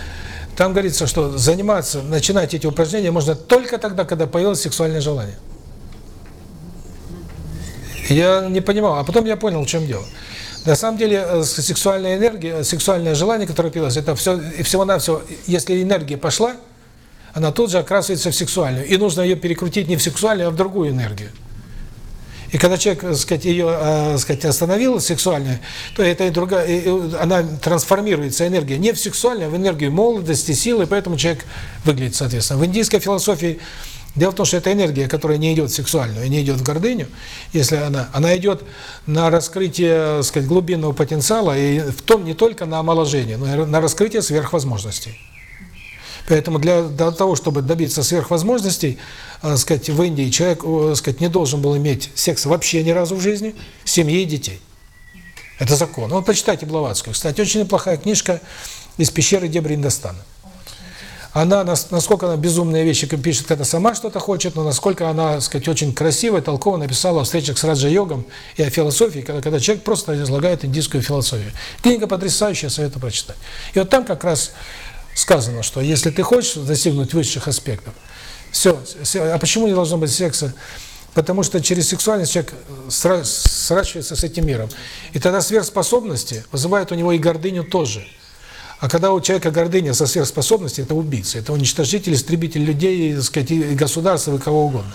там говорится, что заниматься, начинать эти упражнения можно только тогда, когда появилось сексуальное желание. Я не понимал, а потом я понял, в чем дело. На самом деле, э, сексуальная энергия, сексуальное желание, которое появилось, это все, и всего-навсего, если энергия пошла, она тут же окрасывается в сексуальную. И нужно ее перекрутить не в сексуальную, а в другую энергию. И когда человек, так сказать, ее, э, так сказать, остановил сексуальную, то это и другая, она трансформируется энергия не в сексуальную, а в энергию молодости, силы, поэтому человек выглядит соответственно. В индийской философии дело в том, что эта энергия, которая не идет в сексуальную, не идет в гордыню, если она, она идет на раскрытие, так сказать, глубинного потенциала и в том не только на омоложение, но и на раскрытие сверхвозможностей. Поэтому для, для того, чтобы добиться сверхвозможностей, э, сказать, в Индии человек, э, сказать, не должен был иметь секс вообще ни разу в жизни, семьи и детей. Это закон. Вот почитайте Блаватскую. Кстати, очень неплохая книжка из пещеры Дебри Индостана. Она, нас- насколько она безумные вещи пишет, когда сама что-то хочет, но насколько она, сказать, очень красиво и толково написала о встречах с Раджа-йогом и о философии, когда, когда человек просто излагает индийскую философию. Книга потрясающая, советую прочитать. И вот там как раз сказано, что если ты хочешь достигнуть высших аспектов, все, а почему не должно быть секса? Потому что через сексуальность человек сра- сращивается с этим миром. И тогда сверхспособности вызывают у него и гордыню тоже. А когда у человека гордыня со сверхспособностью, это убийца, это уничтожитель, истребитель людей, так сказать, и государства, и кого угодно.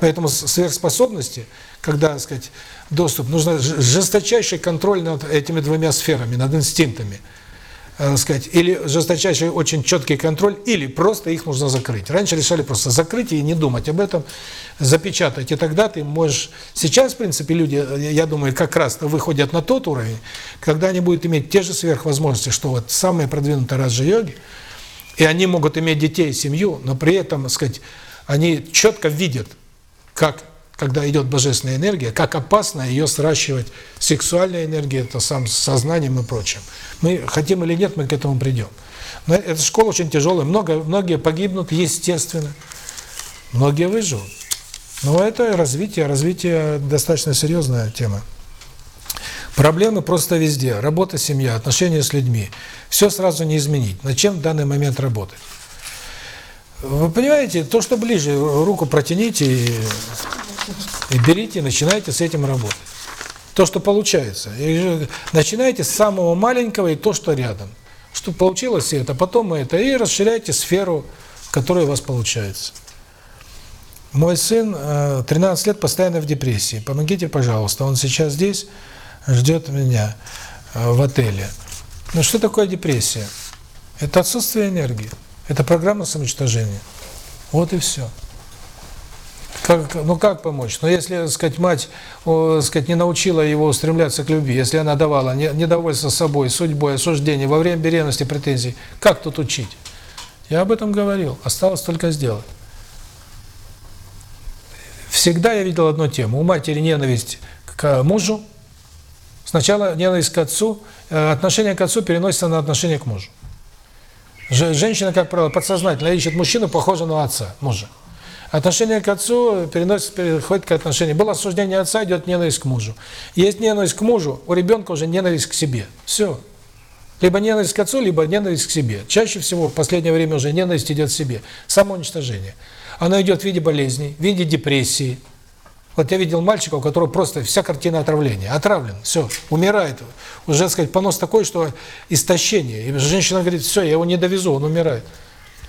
Поэтому сверхспособности, когда, так сказать, доступ, нужно жесточайший контроль над этими двумя сферами, над инстинктами. Э, сказать, или жесточайший очень четкий контроль, или просто их нужно закрыть. Раньше решали просто закрыть и не думать об этом, запечатать, и тогда ты можешь... Сейчас, в принципе, люди, э, я думаю, как раз выходят на тот уровень, когда они будут иметь те же сверхвозможности, что вот самые продвинутые раджа-йоги, и они могут иметь детей, семью, но при этом, так сказать, они четко видят, как, когда идет божественная энергия, как опасно ее сращивать. Сексуальная энергия, это сам с сознанием и прочим. Мы хотим или нет, мы к этому придем. Но эта школа очень тяжелая, много, многие погибнут, естественно. Многие выживут. Но это развитие, развитие достаточно серьезная тема. Проблемы просто везде. Работа, семья, отношения с людьми. Все сразу не изменить. Над чем в данный момент работать? Вы понимаете, то, что ближе, руку протяните и, и берите, начинайте с этим работать. То, что получается. И начинайте с самого маленького и то, что рядом. Что получилось это, потом это, и расширяйте сферу, которая у вас получается. Мой сын э, 13 лет постоянно в депрессии. Помогите, пожалуйста. Он сейчас здесь, ждет меня э, в отеле. Но что такое депрессия? Это отсутствие энергии. Это программа самоуничтожения. Вот и все. Как, ну как помочь? Ну если, сказать, мать, о, сказать, не научила его устремляться к любви, если она давала не- недовольство собой, судьбой, осуждение, во время беременности претензий, как тут учить? Я об этом говорил, осталось только сделать. Всегда я видел одну тему. У матери ненависть к мужу, сначала ненависть к отцу, э, отношение к отцу переносится на отношение к мужу. Же- Женщина, как правило, подсознательно ищет мужчину, похожего на отца, мужа. Отношение к отцу переносится, переходит к отношению. Было осуждение отца, идет ненависть к мужу. Есть ненависть к мужу, у ребенка уже ненависть к себе. Все. Либо ненависть к отцу, либо ненависть к себе. Чаще всего в последнее время уже ненависть идет к себе. Самоуничтожение. Оно идет в виде болезней, в виде депрессии. Вот я видел мальчика, у которого просто вся картина отравления. Отравлен, все, умирает. Уже, сказать, понос такой, что истощение. И женщина говорит, все, я его не довезу, он умирает.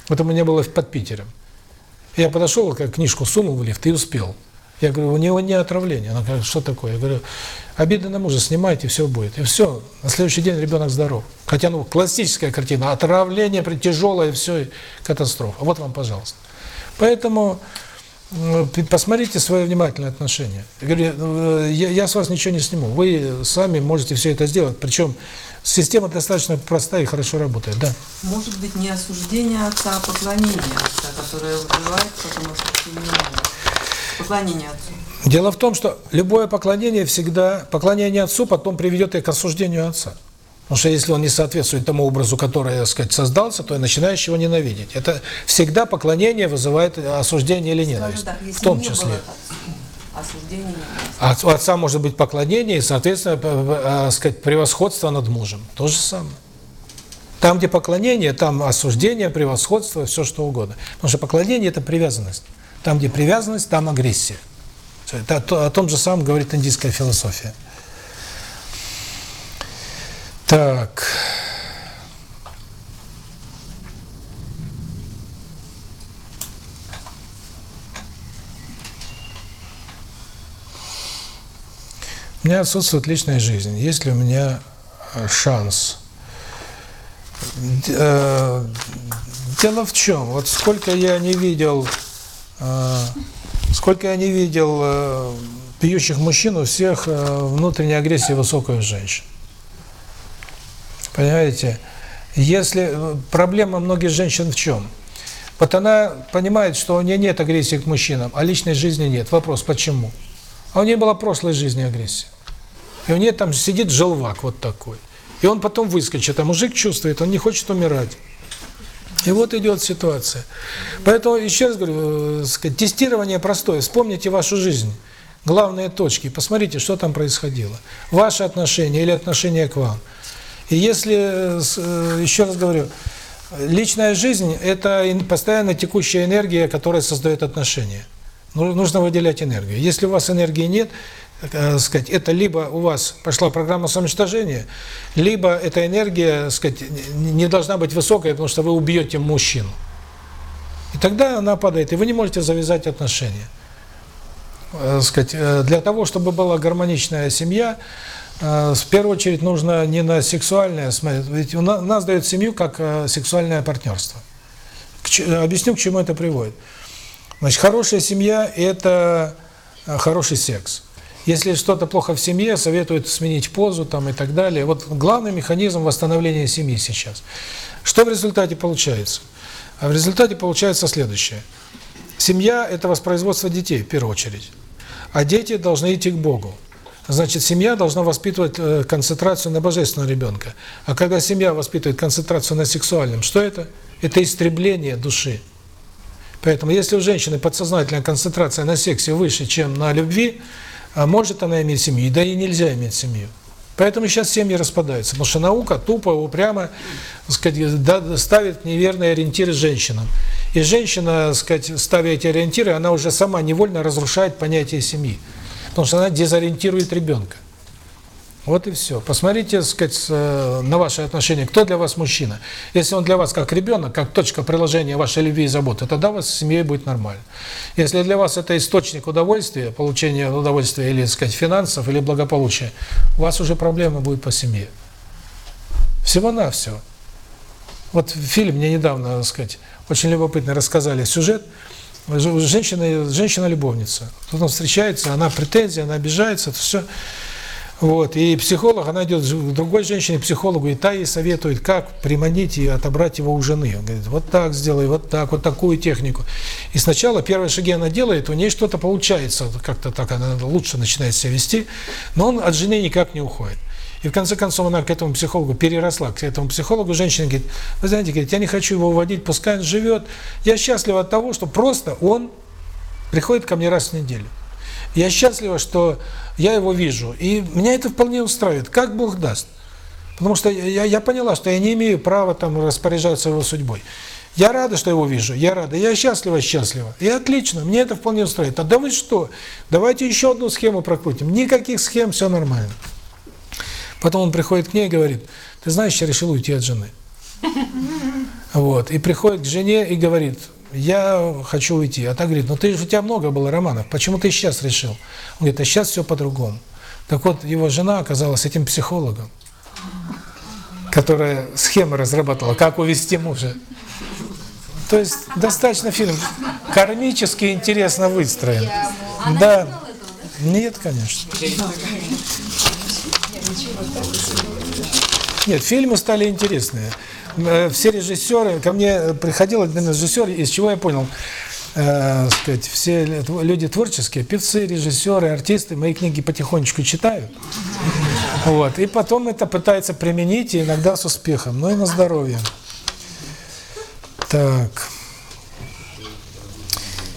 Вот у меня было под Питером. Я подошел, как книжку сунул в лифт и успел. Я говорю, у него не отравление. Она говорит, что такое? Я говорю, обиды на мужа снимайте, все будет. И все, на следующий день ребенок здоров. Хотя, ну, классическая картина, отравление, тяжелое, все, катастрофа. Вот вам, пожалуйста. Поэтому посмотрите свое внимательное отношение. Я говорю, э, я, я с вас ничего не сниму. Вы сами можете все это сделать. Причем система достаточно простая и хорошо работает. Да. Может быть, не осуждение отца, а поклонение отца, которое вызывает потом осуждение мужа. Поклонение отцу. Дело в том, что любое поклонение всегда, поклонение отцу потом приведет и к осуждению отца. Потому что если он не соответствует тому образу, который, так сказать, создался, то и начинаешь его ненавидеть. Это всегда поклонение вызывает осуждение или ненависть. Так, в том числе. осуждение у отца может быть поклонение и, соответственно, а, сказать, превосходство над мужем. То же самое. Там, где поклонение, там осуждение, превосходство, все что угодно. Потому что поклонение – это привязанность. Там, где привязанность, там агрессия. Это о то- о том же самом говорит индийская философия. Так. У меня отсутствует личная жизнь. Есть ли у меня э, шанс? Э, Дело в чем? Вот сколько я не видел, э, сколько я не видел пьющих мужчин, у всех внутренняя агрессия высокая женщин. Понимаете? Если э, проблема многих женщин в чем? Вот она понимает, что у нее нет агрессии к мужчинам, а личной жизни нет. Вопрос, почему? А у нее была прошлой жизни агрессия. И у нее там сидит желвак вот такой. И он потом выскочит, а мужик чувствует, он не хочет умирать. И вот идет ситуация. Поэтому, еще раз говорю, э, сказать, тестирование простое. Вспомните вашу жизнь, главные точки, посмотрите, что там происходило. Ваши отношения или отношения к вам. И если, э, э, еще раз говорю, личная жизнь – это постоянно текущая энергия, которая создает отношения. Ну, Нужно выделять энергию. Если у вас энергии нет, э, сказать, это либо у вас пошла программа самоуничтожения, либо эта энергия, сказать, не должна быть высокой, потому что вы убьете мужчину. И тогда она падает, и вы не можете завязать отношения. Сказать, для того, чтобы была гармоничная семья, в первую очередь нужно не на сексуальное смотреть, ведь у на- нас дают семью как э, сексуальное партнерство. К ч- Объясню, к чему это приводит. Значит, хорошая семья – это э, хороший секс. Если что-то плохо в семье, советуют сменить позу там и так далее. Вот главный механизм восстановления семьи сейчас. Что в результате получается? А в результате получается следующее. Семья – это воспроизводство детей, в первую очередь. А дети должны идти к Богу. Значит, семья должна воспитывать э, концентрацию на божественного ребенка. А когда семья воспитывает концентрацию на сексуальном, что это? Это истребление души. Поэтому если у женщины подсознательная концентрация на сексе выше, чем на любви, а может она иметь семью, да и нельзя иметь семью. Поэтому сейчас семьи распадаются, потому что наука тупо, упрямо, так сказать, ставит неверные ориентиры женщинам. И женщина, сказать, ставя эти ориентиры, она уже сама невольно разрушает понятие семьи, потому что она дезориентирует ребенка. Вот и все. Посмотрите, сказать, э, на ваши отношения. Кто для вас мужчина? Если он для вас как ребенок, как точка приложения вашей любви и заботы, тогда у вас с семьей будет нормально. Если для вас это источник удовольствия, получения удовольствия или, сказать, финансов, или благополучия, у вас уже проблемы будут по семье. Всего-навсего. Вот фильм мне недавно, так сказать, очень любопытно рассказали сюжет. Женщина, женщина-любовница. Тут он встречается, она претензия, она обижается, это все. Вот. И психолог, она идет к другой женщине, психологу, и та ей советует, как приманить и отобрать его у жены. Он говорит, вот так сделай, вот так, вот такую технику. И сначала первые шаги она делает, у нее что-то получается, как-то так она лучше начинает себя вести, но он от жены никак не уходит. И в конце концов она к этому психологу переросла, к этому психологу. Женщина говорит, вы знаете, говорит, я не хочу его уводить, пускай он живет. Я счастлива от того, что просто он приходит ко мне раз в неделю. Я счастлива, что я его вижу. И меня это вполне устраивает, как Бог даст. Потому что я, я поняла, что я не имею права там распоряжаться его судьбой. Я рада, что его вижу, я рада, я счастлива, счастлива. И отлично, мне это вполне устраивает. А да вы что, давайте еще одну схему прокрутим. Никаких схем, все нормально. Потом он приходит к ней и говорит, ты знаешь, я решил уйти от жены. Вот. И приходит к жене и говорит, я хочу уйти. А та говорит, ну ты же, у тебя много было романов, почему ты сейчас решил? Он говорит, а сейчас все по-другому. Так вот, его жена оказалась этим психологом, которая схемы разрабатывала, как увести мужа. То есть достаточно фильм кармически интересно выстроен. Да. Нет, конечно. Нет, фильмы стали интересные. Э, Все режиссеры, ко мне приходил один режиссер, из чего я понял, э, сказать, все люди творческие, певцы, режиссеры, артисты, мои книги потихонечку читают. Вот, и потом это пытаются применить, и иногда с успехом, но и на здоровье. Так.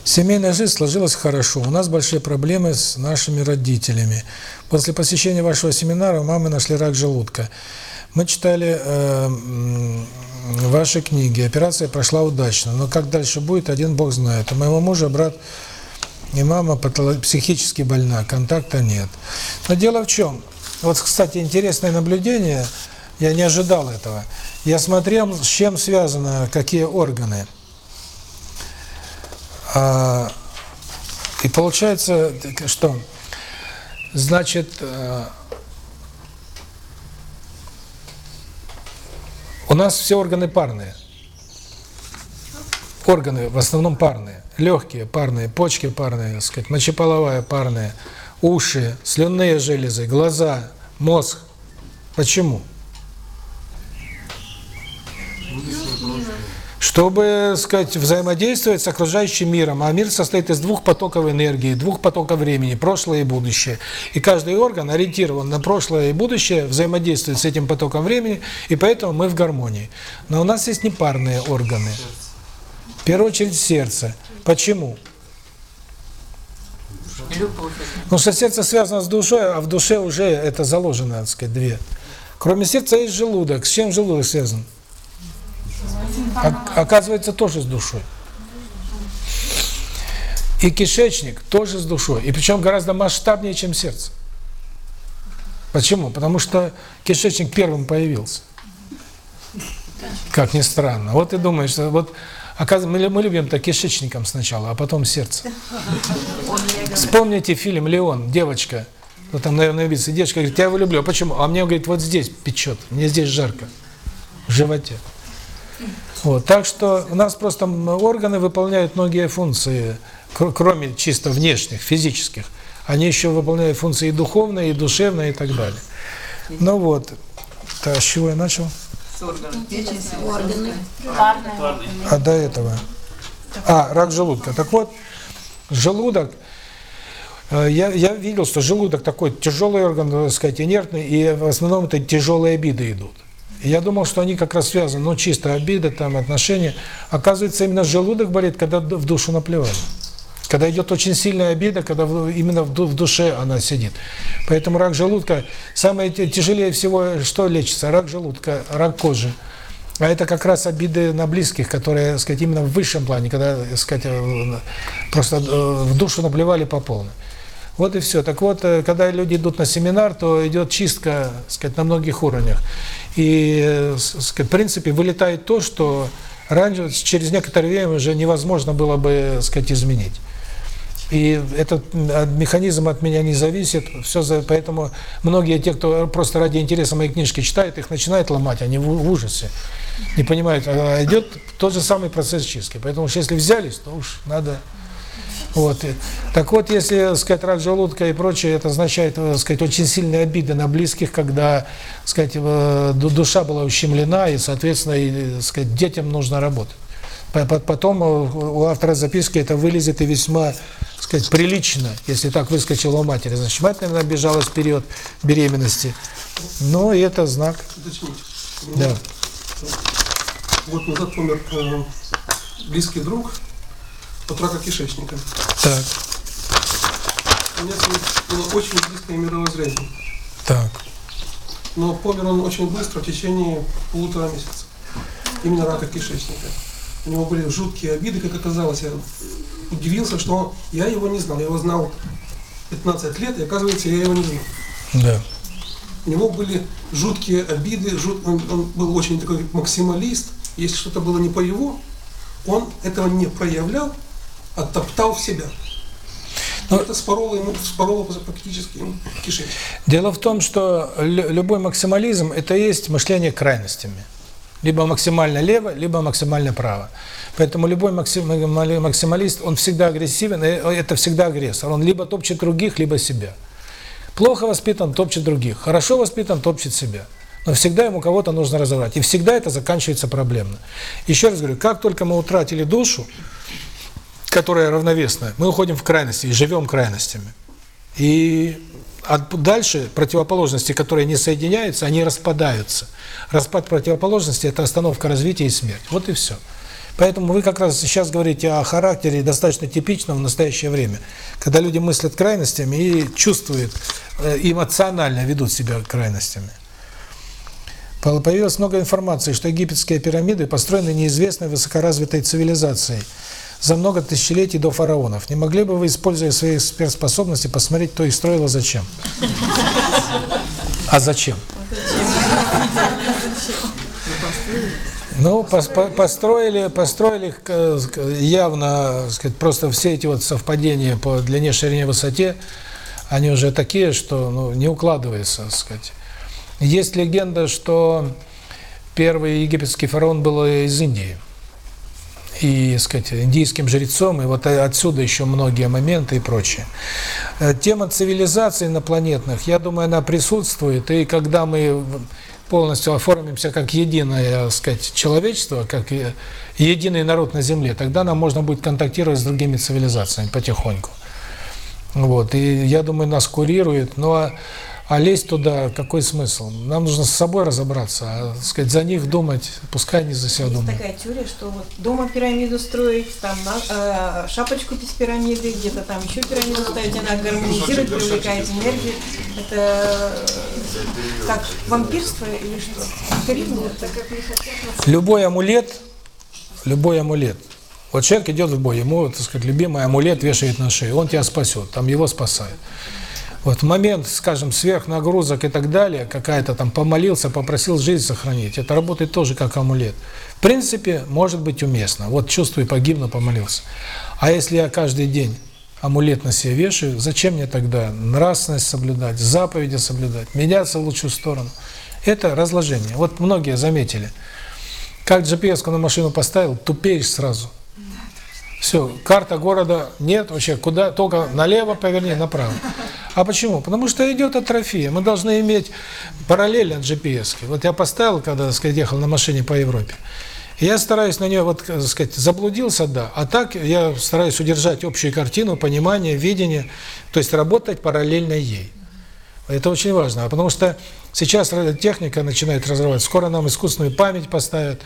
Семейная жизнь сложилась хорошо. У нас большие проблемы с нашими родителями. После посещения вашего семинара у мамы нашли рак желудка. Мы читали э, ваши книги. Операция прошла удачно. Но как дальше будет, один бог знает. У моего мужа брат и мама психически больна, контакта нет. Но дело в чем? Вот, кстати, интересное наблюдение. Я не ожидал этого. Я смотрел, с чем связано, какие органы. А, и получается, что, значит, э, у нас все органы парные. Органы в основном парные. Легкие парные, почки парные, так сказать, мочеполовая парная, уши, слюнные железы, глаза, мозг. Почему? Чтобы, сказать, взаимодействовать с окружающим миром. А мир состоит из двух потоков энергии, двух потоков времени, прошлое и будущее. И каждый орган ориентирован на прошлое и будущее, взаимодействует с этим потоком времени, и поэтому мы в гармонии. Но у нас есть непарные органы. В первую очередь сердце. Почему? Любовь. Потому что сердце связано с душой, а в душе уже это заложено, так сказать, две. Кроме сердца есть желудок. С чем желудок связан? О- Оказывается, тоже с душой. И кишечник тоже с душой. И причем гораздо масштабнее, чем сердце. Почему? Потому что кишечник первым появился. Как ни странно. Вот и думаешь, что вот оказывается, мы, лю- мы любим-то кишечником сначала, а потом сердце. Вспомните фильм «Леон», девочка, ну там, наверное, убийца, девочка говорит, я его люблю, а почему? А мне, говорит, вот здесь печет, мне здесь жарко, в животе. Вот, так что у нас просто органы выполняют многие функции, кр- кроме чисто внешних, физических. Они еще выполняют функции и духовные, и душевные, и так далее. Ну вот, так, с чего я начал? С органом. Органы. А до этого? А, рак желудка. Так вот, желудок, э, я, я видел, что желудок такой тяжелый орган, так сказать, инертный, и в основном это тяжелые обиды идут. Я думал, что они как раз связаны, ну, чисто обида, там, отношения. Оказывается, именно желудок болит, когда в душу наплевали. Когда идет очень сильная обида, когда именно в ду- в душе она сидит. Поэтому рак желудка, самое тя- тяжелее всего, что лечится? Рак желудка, рак кожи. А это как раз обиды на близких, которые, так сказать, именно в высшем плане, когда, так сказать, э, просто э, в душу наплевали по полной. Вот и все. Так вот, э, когда люди идут на семинар, то идет чистка, так сказать, на многих уровнях. И, э, с- сказать, в принципе, вылетает то, что раньше, через некоторое время уже невозможно было бы, так сказать, изменить. И этот механизм от меня не зависит, все за, поэтому многие те, кто просто ради интереса мои книжки читают, их начинают ломать, они в, ужасе, не понимают. А идет тот же самый процесс чистки. Поэтому если взялись, то уж надо вот. Так вот, если, так сказать, рак желудка и прочее, это означает, так сказать, очень сильные обиды на близких, когда, так сказать, э, ду- душа была ущемлена, и, соответственно, и, так сказать, детям нужно работать. По- по- Потом э, у автора записки это вылезет и весьма, так сказать, прилично, если так выскочила у матери. Значит, мать, наверное, обижалась в период беременности. Ну, и это знак. Да. Год назад э, близкий друг от рака кишечника. Так, У меня было очень близкое мировоззрение. так. Но помер он очень быстро, в течение полутора месяца. Именно рака кишечника. У него были жуткие обиды, как оказалось. Я удивился, что я его не знал. Я его знал 15 лет, и оказывается, я его не знал. Да. У него были жуткие обиды, жут- он, он был очень такой максималист. Если что-то было не по его, он этого не проявлял, а топтал в себя. это спороло ему, спороло практически ему кишечник. Дело в том, что лю- любой максимализм – это и есть мышление крайностями. Либо максимально лево, либо максимально право. Поэтому любой максимали- максималист, он всегда агрессивен, это всегда агрессор. Он либо топчет других, либо себя. Плохо воспитан, топчет других. Хорошо воспитан, топчет себя. Но всегда ему кого-то нужно разобрать. И всегда это заканчивается проблемно. Еще раз говорю, как только мы утратили душу, которая равновесная, мы уходим в крайности и живем крайностями. И от- дальше противоположности, которые не соединяются, они распадаются. Распад противоположности – это остановка развития и смерть. Вот и все. Поэтому вы как раз сейчас говорите о характере достаточно типичном в настоящее время, когда люди мыслят крайностями и чувствуют, э, эмоционально ведут себя крайностями. Появилось много информации, что египетские пирамиды построены неизвестной высокоразвитой цивилизацией за много тысячелетий до фараонов. Не могли бы вы, используя свои сверхспособности, посмотреть, кто их строил и зачем? А зачем? Ну, пос- по- построили, построили э, явно, сказать, просто все эти вот совпадения по длине, ширине, высоте, они уже такие, что ну, не укладывается, сказать. Есть легенда, что первый египетский фараон был из Индии. И, сказать, индийским жрецом, и вот отсюда еще многие моменты и прочее. Э, Тема цивилизаций инопланетных, я думаю, она присутствует, и когда мы полностью оформимся как единое, сказать, человечество, как единый народ на Земле, тогда нам можно будет контактировать с другими цивилизациями потихоньку. Вот, и я думаю, нас курирует, но а, лезть туда, какой смысл? Нам нужно с собой разобраться, а, так сказать, за них думать, пускай они за себя Есть думают. такая теория, что вот дома пирамиду строить, там на- э, шапочку без пирамиды, где-то там еще пирамиду ставить, она гармонизирует, привлекает энергию. Это э, как вампирство или что? Вампиризм? Так как не хотят Любой амулет, любой амулет. Вот человек идет в бой, ему, так сказать, любимый амулет вешает на шею, он тебя спасет, там его спасает. Вот момент, скажем, сверхнагрузок и так далее, какая-то там помолился, попросил жизнь сохранить, это работает тоже как амулет. В принципе, может быть уместно. Вот чувствую, погибну, помолился. А если я каждый день амулет на себе вешаю, зачем мне тогда нравственность соблюдать, заповеди соблюдать, меняться в лучшую сторону? Это разложение. Вот многие заметили. Как GPS на машину поставил, тупеешь сразу. Все, карта города нет вообще, куда, только налево поверни, направо. А почему? Потому что идет атрофия. Мы должны иметь параллельно GPS. Вот я поставил, когда, так сказать, ехал на машине по Европе, я стараюсь на нее, вот, так сказать, заблудился, да, а так я стараюсь удержать общую картину, понимание, видение, то есть работать параллельно ей. Это очень важно, а потому что сейчас техника начинает разрываться. Скоро нам искусственную память поставят,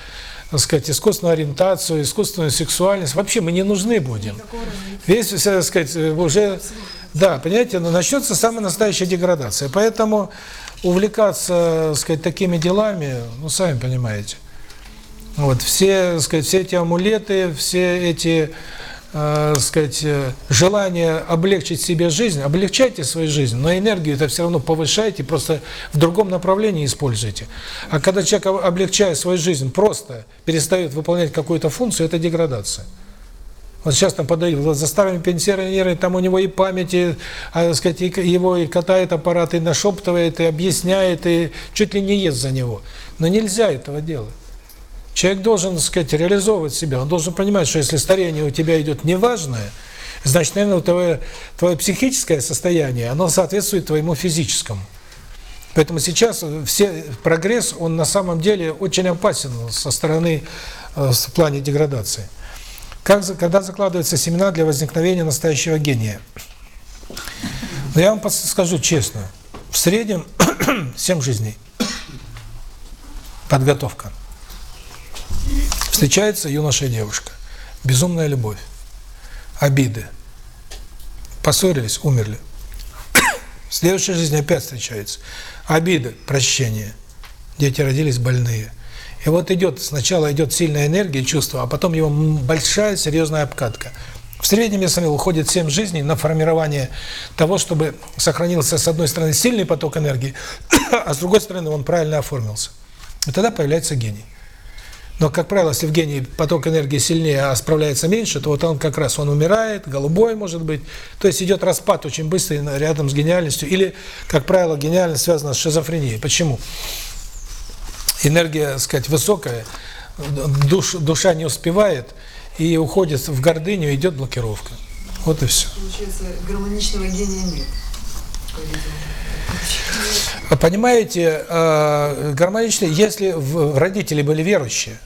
так сказать, искусственную ориентацию, искусственную сексуальность. Вообще мы не нужны будем. Весь, так сказать, уже, да, понимаете, ну, начнется самая настоящая деградация. Поэтому увлекаться, так сказать, такими делами, ну, сами понимаете. Вот, все, так сказать, все эти амулеты, все эти, э, сказать, э, желания облегчить себе жизнь, облегчайте свою жизнь, но энергию это все равно повышайте, просто в другом направлении используйте. А когда человек, об- облегчая свою жизнь, просто перестает выполнять какую-то функцию, это деградация. Вот сейчас там подают, за старыми пенсионерами, там у него и память, и, а, сказать, и его и катает аппарат, и нашептывает, и объясняет, и чуть ли не ест за него. Но нельзя этого делать. Человек должен, так сказать, реализовывать себя. Он должен понимать, что если старение у тебя идет неважное, значит, наверное, твое, твое психическое состояние, оно соответствует твоему физическому. Поэтому сейчас все прогресс, он на самом деле очень опасен со стороны, э, в плане деградации. Как, когда закладываются семена для возникновения настоящего гения? Но я вам скажу честно, в среднем 7 жизней. Подготовка. Встречается юноша и девушка. Безумная любовь. Обиды. Поссорились, умерли. В следующей жизни опять встречаются. Обиды, прощение. Дети родились больные. И вот идет, сначала идет сильная энергия, чувство, а потом его большая, серьезная обкатка. В среднем, если уходит 7 жизней на формирование того, чтобы сохранился, с одной стороны, сильный поток энергии, а с другой стороны, он правильно оформился. И тогда появляется гений. Но, как правило, если в гении поток энергии сильнее, а справляется меньше, то вот он как раз, он умирает, голубой может быть. То есть идет распад очень быстрый рядом с гениальностью. Или, как правило, гениальность связана с шизофренией. Почему? Энергия, так сказать, высокая, душ, душа не успевает, и уходит в гордыню, идет блокировка. Вот и все. Получается, гармоничного гения нет. Понимаете, э, гармонично, если родители были верующие,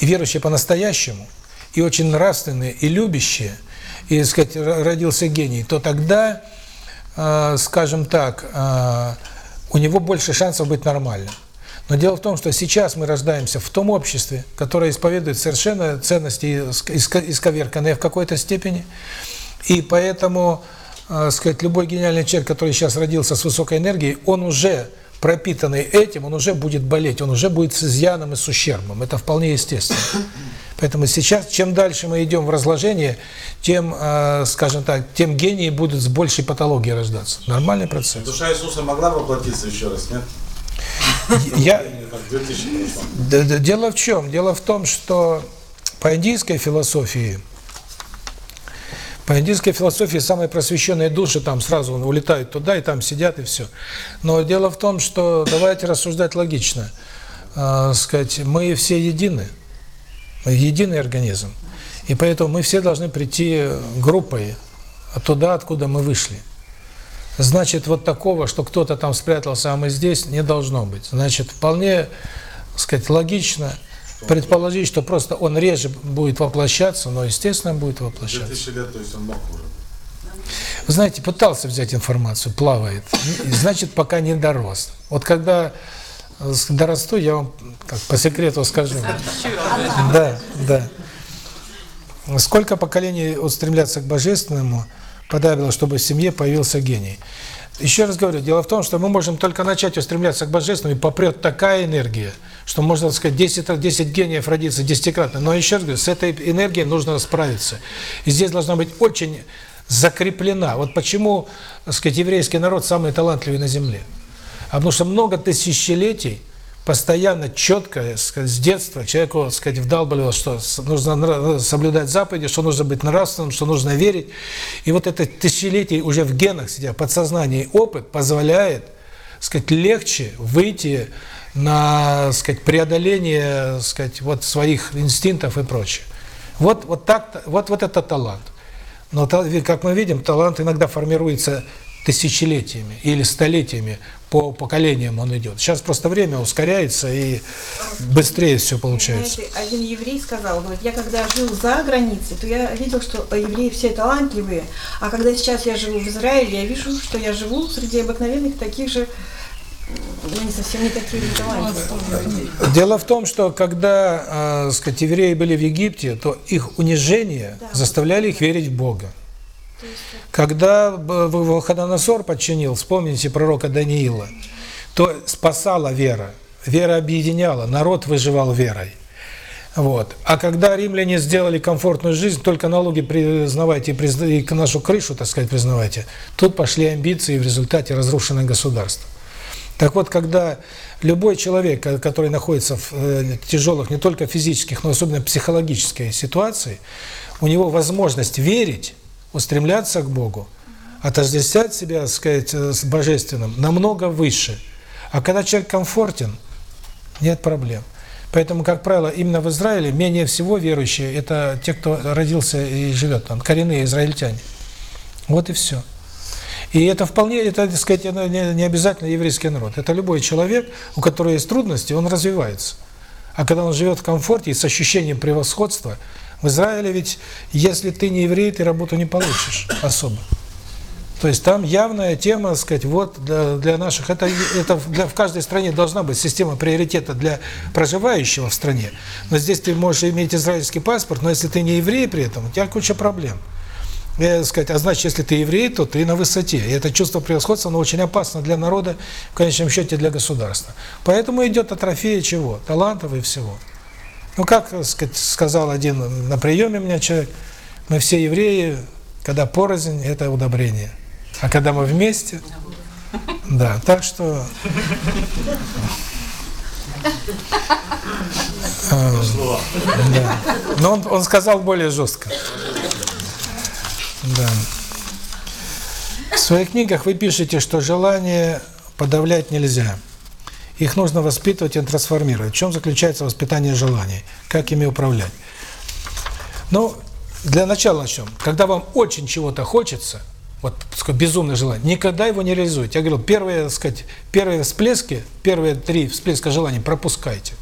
верующие по-настоящему, и очень нравственные, и любящие, и, сказать, родился гений, то тогда, э, скажем так, э, у него больше шансов быть нормальным. Но дело в том, что сейчас мы рождаемся в том обществе, которое исповедует совершенно ценности исковерканные в какой-то степени, и поэтому, э, сказать, любой гениальный человек, который сейчас родился с высокой энергией, он уже пропитанный этим, он уже будет болеть, он уже будет с изъяном и с ущербом. Это вполне естественно. Поэтому сейчас, чем дальше мы идем в разложение, тем, э, скажем так, тем гении будут с большей патологией рождаться. Нормальный процесс. Душа Иисуса могла воплотиться еще раз, нет? Я... Дело в чем? Дело в том, что по индийской философии, по индийской философии самые просвещенные души там сразу улетают туда и там сидят и все. Но дело в том, что давайте рассуждать логично. Э, сказать, мы все едины, мы единый организм, и поэтому мы все должны прийти группой туда, откуда мы вышли. Значит, вот такого, что кто-то там спрятался, а мы здесь, не должно быть. Значит, вполне, сказать, логично предположить, что просто он реже будет воплощаться, но, естественно, будет воплощаться. 2000 лет, то есть он мог уже. Вы знаете, пытался взять информацию, плавает. Значит, пока не дорос. Вот когда дорасту, я вам так, по секрету скажу. Да, да. Сколько поколений устремляться к Божественному – подавило, чтобы в семье появился гений. Еще раз говорю, дело в том, что мы можем только начать устремляться к Божественному, и попрет такая энергия, что можно, так сказать, 10, 10 гениев родиться десятикратно. Но еще раз говорю, с этой энергией нужно справиться. И здесь должна быть очень закреплена. Вот почему, так сказать, еврейский народ самый талантливый на земле. А потому что много тысячелетий постоянно, четко, с детства человеку, так сказать, вдалбливал, что нужно соблюдать заповеди, что нужно быть нравственным, что нужно верить. И вот это тысячелетие уже в генах сидя, подсознание опыт позволяет, сказать, легче выйти на, сказать, преодоление, сказать, вот своих инстинктов и прочее. Вот вот так, вот вот это талант. Но как мы видим, талант иногда формируется тысячелетиями или столетиями по поколениям он идет. Сейчас просто время ускоряется и быстрее все получается. Знаете, один еврей сказал, говорит, я когда жил за границей, то я видел, что евреи все талантливые, а когда сейчас я живу в Израиле, я вижу, что я живу среди обыкновенных таких же ну, не совсем не такие талантливые. Дело в том, что когда, э, сказать, евреи были в Египте, то их унижение да. заставляли их верить в Бога. Когда Навуходоносор подчинил, вспомните пророка Даниила, то спасала вера, вера объединяла, народ выживал верой. Вот. А когда римляне сделали комфортную жизнь, только налоги признавайте и, и нашу крышу, так сказать, признавайте, тут пошли амбиции, и в результате разрушено государство. Так вот, когда любой человек, который находится в э, тяжелых не только физических, но особенно психологической ситуации, у него возможность верить, устремляться к Богу, отождествлять себя, так сказать, э, с Божественным намного выше. А когда человек комфортен, нет проблем. Поэтому, как правило, именно в Израиле менее всего верующие – это те, кто родился и живет там, коренные израильтяне. Вот и все. И это вполне, это, так сказать, не обязательно еврейский народ. Это любой человек, у которого есть трудности, он развивается. А когда он живет в комфорте и с ощущением превосходства, в Израиле ведь, если ты не еврей, ты работу не получишь особо. То есть там явная тема, сказать, вот для, для наших, это, это для, в каждой стране должна быть система приоритета для проживающего в стране. Но здесь ты можешь иметь израильский паспорт, но если ты не еврей при этом, у тебя куча проблем. Я, сказать, а значит, если ты еврей, то ты на высоте. И это чувство превосходства, оно очень опасно для народа, в конечном счете для государства. Поэтому идет атрофия чего? Талантов и всего. Ну, как сказать, сказал один на приеме у меня человек, мы все евреи, когда порознь, это удобрение. А когда мы вместе, да, так что... э, Да. Но он, он сказал более жестко. Да. В своих книгах вы пишете, что желание подавлять нельзя. Их нужно воспитывать и трансформировать. В чем заключается воспитание желаний? Как ими управлять? Ну, для начала начнем. Когда вам очень чего-то хочется, вот сказать, безумное желание, никогда его не реализуйте. Я говорил, первые, так сказать, первые всплески, первые три всплеска желаний пропускайте.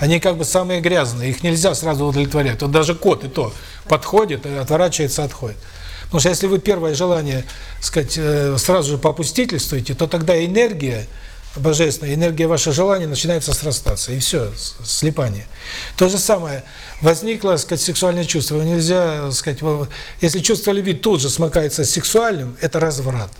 Они как бы самые грязные, их нельзя сразу удовлетворять. Вот даже кот и то подходит, отворачивается, отходит. Потому что если вы первое желание, сказать, э, сразу же попустительствуете, то тогда энергия божественная, энергия вашего желания начинается срастаться, и все, слепание. То же самое, возникло, так сказать, сексуальное чувство, нельзя, сказать, если чувство любви тут же смыкается с сексуальным, это разврат.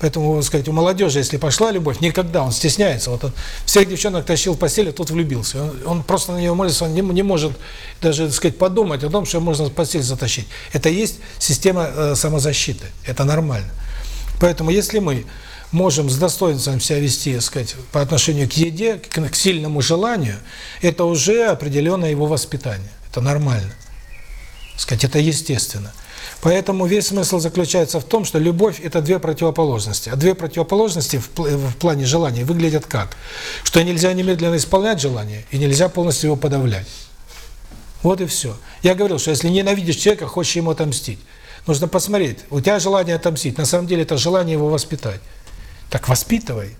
Поэтому, сказать, у молодежи, если пошла любовь, никогда он стесняется. Вот он всех девчонок тащил в постель, а тут влюбился. Он, он просто на нее молится, он не, не может даже, сказать, подумать о том, что можно в постель затащить. Это есть система э, самозащиты. Это нормально. Поэтому, если мы можем с достоинством себя вести, так сказать, по отношению к еде, к, к сильному желанию, это уже определенное его воспитание. Это нормально. Так сказать, это естественно. Поэтому весь смысл заключается в том, что любовь – это две противоположности. А две противоположности в, в плане желания выглядят как? Что нельзя немедленно исполнять желание, и нельзя полностью его подавлять. Вот и все. Я говорил, что если ненавидишь человека, хочешь ему отомстить. Нужно посмотреть, у тебя желание отомстить, на самом деле это желание его воспитать. Так воспитывай.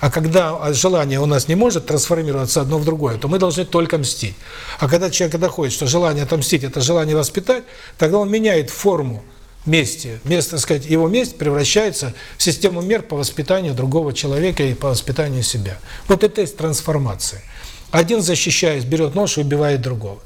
А когда желание у нас не может трансформироваться одно в другое, то мы должны только мстить. А когда человек доходит, что желание отомстить – это желание воспитать, тогда он меняет форму мести. Вместо, так сказать, его месть превращается в систему мер по воспитанию другого человека и по воспитанию себя. Вот это есть трансформация. Один, защищаясь, берет нож и убивает другого.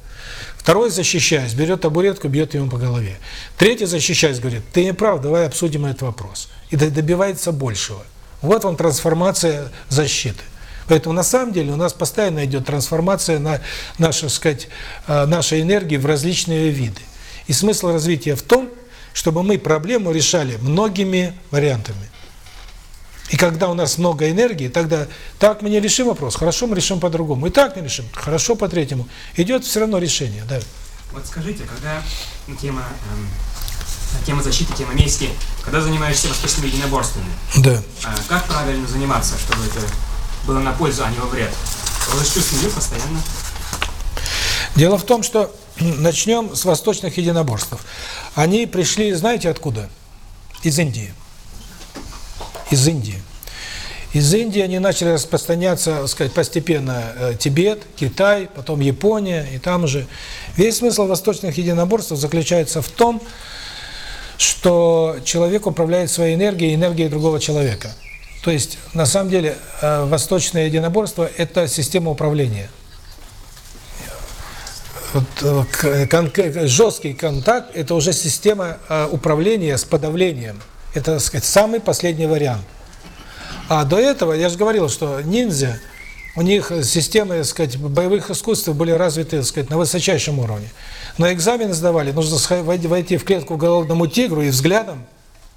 Второй, защищаясь, берет табуретку, бьет ему по голове. Третий, защищаясь, говорит, ты не прав, давай обсудим этот вопрос. И добивается большего. Вот вам трансформация защиты. Поэтому на самом деле у нас постоянно идет трансформация на нашу, сказать, нашей энергии в различные виды. И смысл развития в том, чтобы мы проблему решали многими вариантами. И когда у нас много энергии, тогда так мы не решим вопрос, хорошо мы решим по-другому. И так не решим, хорошо по третьему. Идет все равно решение. Да. Вот скажите, когда тема эм, тема защиты, тема мести, когда занимаешься восточными единоборствами, да. как правильно заниматься, чтобы это было на пользу, а не во вред? Вы же чувствуете постоянно. Дело в том, что начнем с восточных единоборств. Они пришли, знаете откуда? Из Индии. Из Индии. Из Индии они начали распространяться, так сказать, постепенно Тибет, Китай, потом Япония, и там уже. Весь смысл восточных единоборств заключается в том, что человек управляет своей энергией, энергией другого человека. То есть, на самом деле, восточное единоборство – это система управления. Вот, кон жесткий контакт – это уже система управления с подавлением. Это, так сказать, самый последний вариант. А до этого, я же говорил, что ниндзя, у них системы, так сказать, боевых искусств были развиты, так сказать, на высочайшем уровне. Но экзамен сдавали, нужно войти в клетку голодному тигру и взглядом,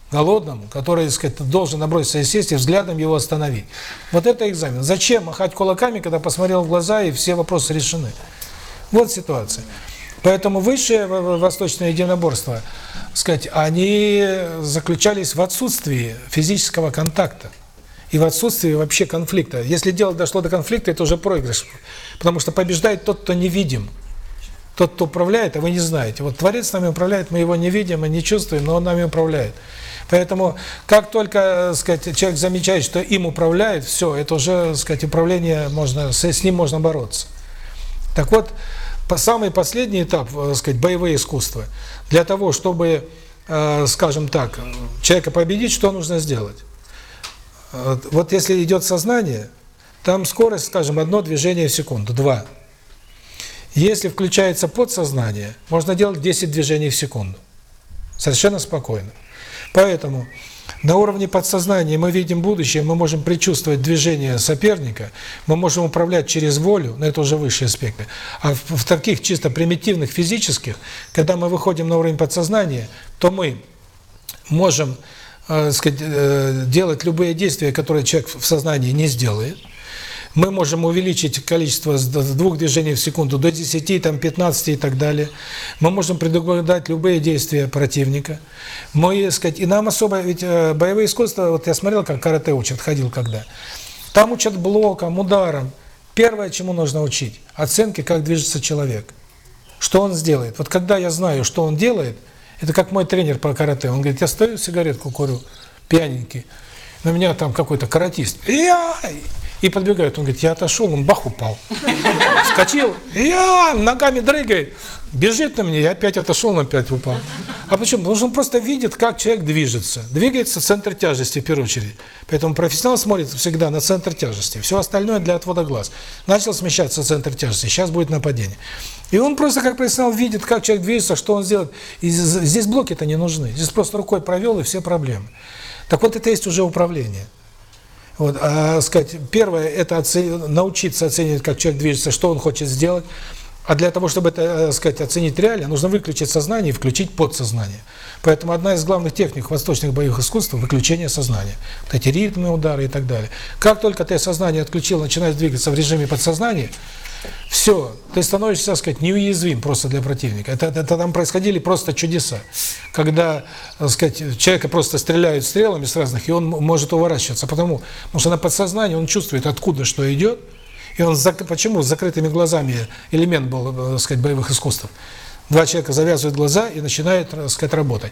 голодному, который, так сказать, должен наброситься и сесть, и взглядом его остановить. Вот это экзамен. Зачем махать кулаками, когда посмотрел в глаза, и все вопросы решены? Вот ситуация. Поэтому высшее восточное единоборство, сказать, они заключались в отсутствии физического контакта и в отсутствии вообще конфликта. Если дело дошло до конфликта, это уже проигрыш, потому что побеждает тот, кто невидим. Тот, кто управляет, а вы не знаете. Вот Творец нами управляет, мы его не видим и не чувствуем, но он нами управляет. Поэтому, как только, э, сказать, человек замечает, что им управляет, все, это уже, сказать, управление можно, с, ним можно бороться. Так вот, по, самый последний этап, э, сказать, боевые искусства. Для того, чтобы, э, скажем так, человека победить, что нужно сделать? Э, Вот если идет сознание, там скорость, скажем, одно движение в секунду, два. Если включается подсознание, можно делать 10 движений в секунду. Совершенно спокойно. Поэтому на уровне подсознания мы видим будущее, мы можем предчувствовать движение соперника, мы можем управлять через волю, но это уже высшие аспекты. А в, в таких чисто примитивных физических, когда мы выходим на уровень подсознания, то мы можем э, сказать, э, делать любые действия, которые человек в сознании не сделает. Мы можем увеличить количество двух движений в секунду до 10, там, 15 и так далее. Мы можем предугадать любые действия противника. Мы, сказать, и нам особо, ведь э, боевые искусства, вот я смотрел, как карате учат, ходил когда. Там учат блоком, ударом. Первое, чему нужно учить, оценки, как движется человек. Что он сделает. Вот когда я знаю, что он делает, это как мой тренер по карате. Он говорит, я стою, сигаретку курю, пьяненький. На меня там какой-то каратист. Я! И подбегает, он говорит, я отошел, он бах упал. Вскочил, я ногами дрыгает, бежит на меня, я опять отошел, он опять упал. А почему? Потому что он просто видит, как человек движется. Двигается центр тяжести в первую очередь. Поэтому профессионал смотрит всегда на центр тяжести. Все остальное для отвода глаз. Начал смещаться центр тяжести, сейчас будет нападение. И он просто как профессионал видит, как человек движется, что он сделает. И здесь блоки-то не нужны. Здесь просто рукой провел, и все проблемы. Так вот, это есть уже управление. Вот, а, сказать, первое, это оце- научиться оценивать, как человек движется, что он хочет сделать. А для того, чтобы это, э, сказать, оценить реально, нужно выключить сознание и включить подсознание. Поэтому одна из главных техник восточных боевых искусств – выключение сознания. Вот эти ритмы, удары и так далее. Как только ты сознание отключил, начинаешь двигаться в режиме подсознания, все, ты становишься, так сказать, неуязвим просто для противника. Это, это там происходили просто чудеса. Когда, так сказать, человека просто стреляют стрелами с разных, и он может уворачиваться. Потому, потому что на подсознании он чувствует, откуда что идет. И он, почему с закрытыми глазами элемент был, э, так сказать, боевых искусств. Два человека завязывают глаза и начинают, так сказать, работать.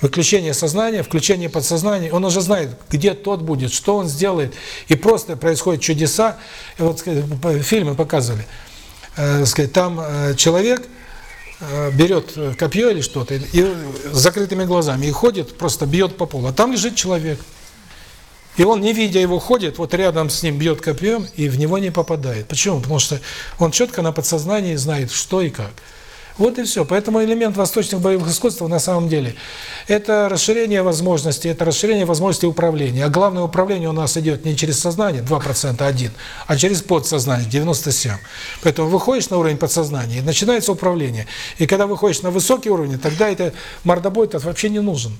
Выключение сознания, включение подсознания, он уже знает, где тот будет, что он сделает, и просто происходят чудеса. И вот по- фильмы показывали, э, сказать, там э, человек э, берет э, копье или что-то и с закрытыми глазами и ходит, просто бьет по полу, а там лежит человек. И он, не видя его, ходит, вот рядом с ним бьет копьем и в него не попадает. Почему? Потому что он четко на подсознании знает, что и как. Вот и все. Поэтому элемент восточных боевых искусств на самом деле это расширение возможностей, это расширение возможностей управления. А главное управление у нас идет не через сознание, 2%, 1, а через подсознание, 97. Поэтому выходишь на уровень подсознания, и начинается управление. И когда выходишь на высокий уровень, тогда это мордобой -то вообще не нужен.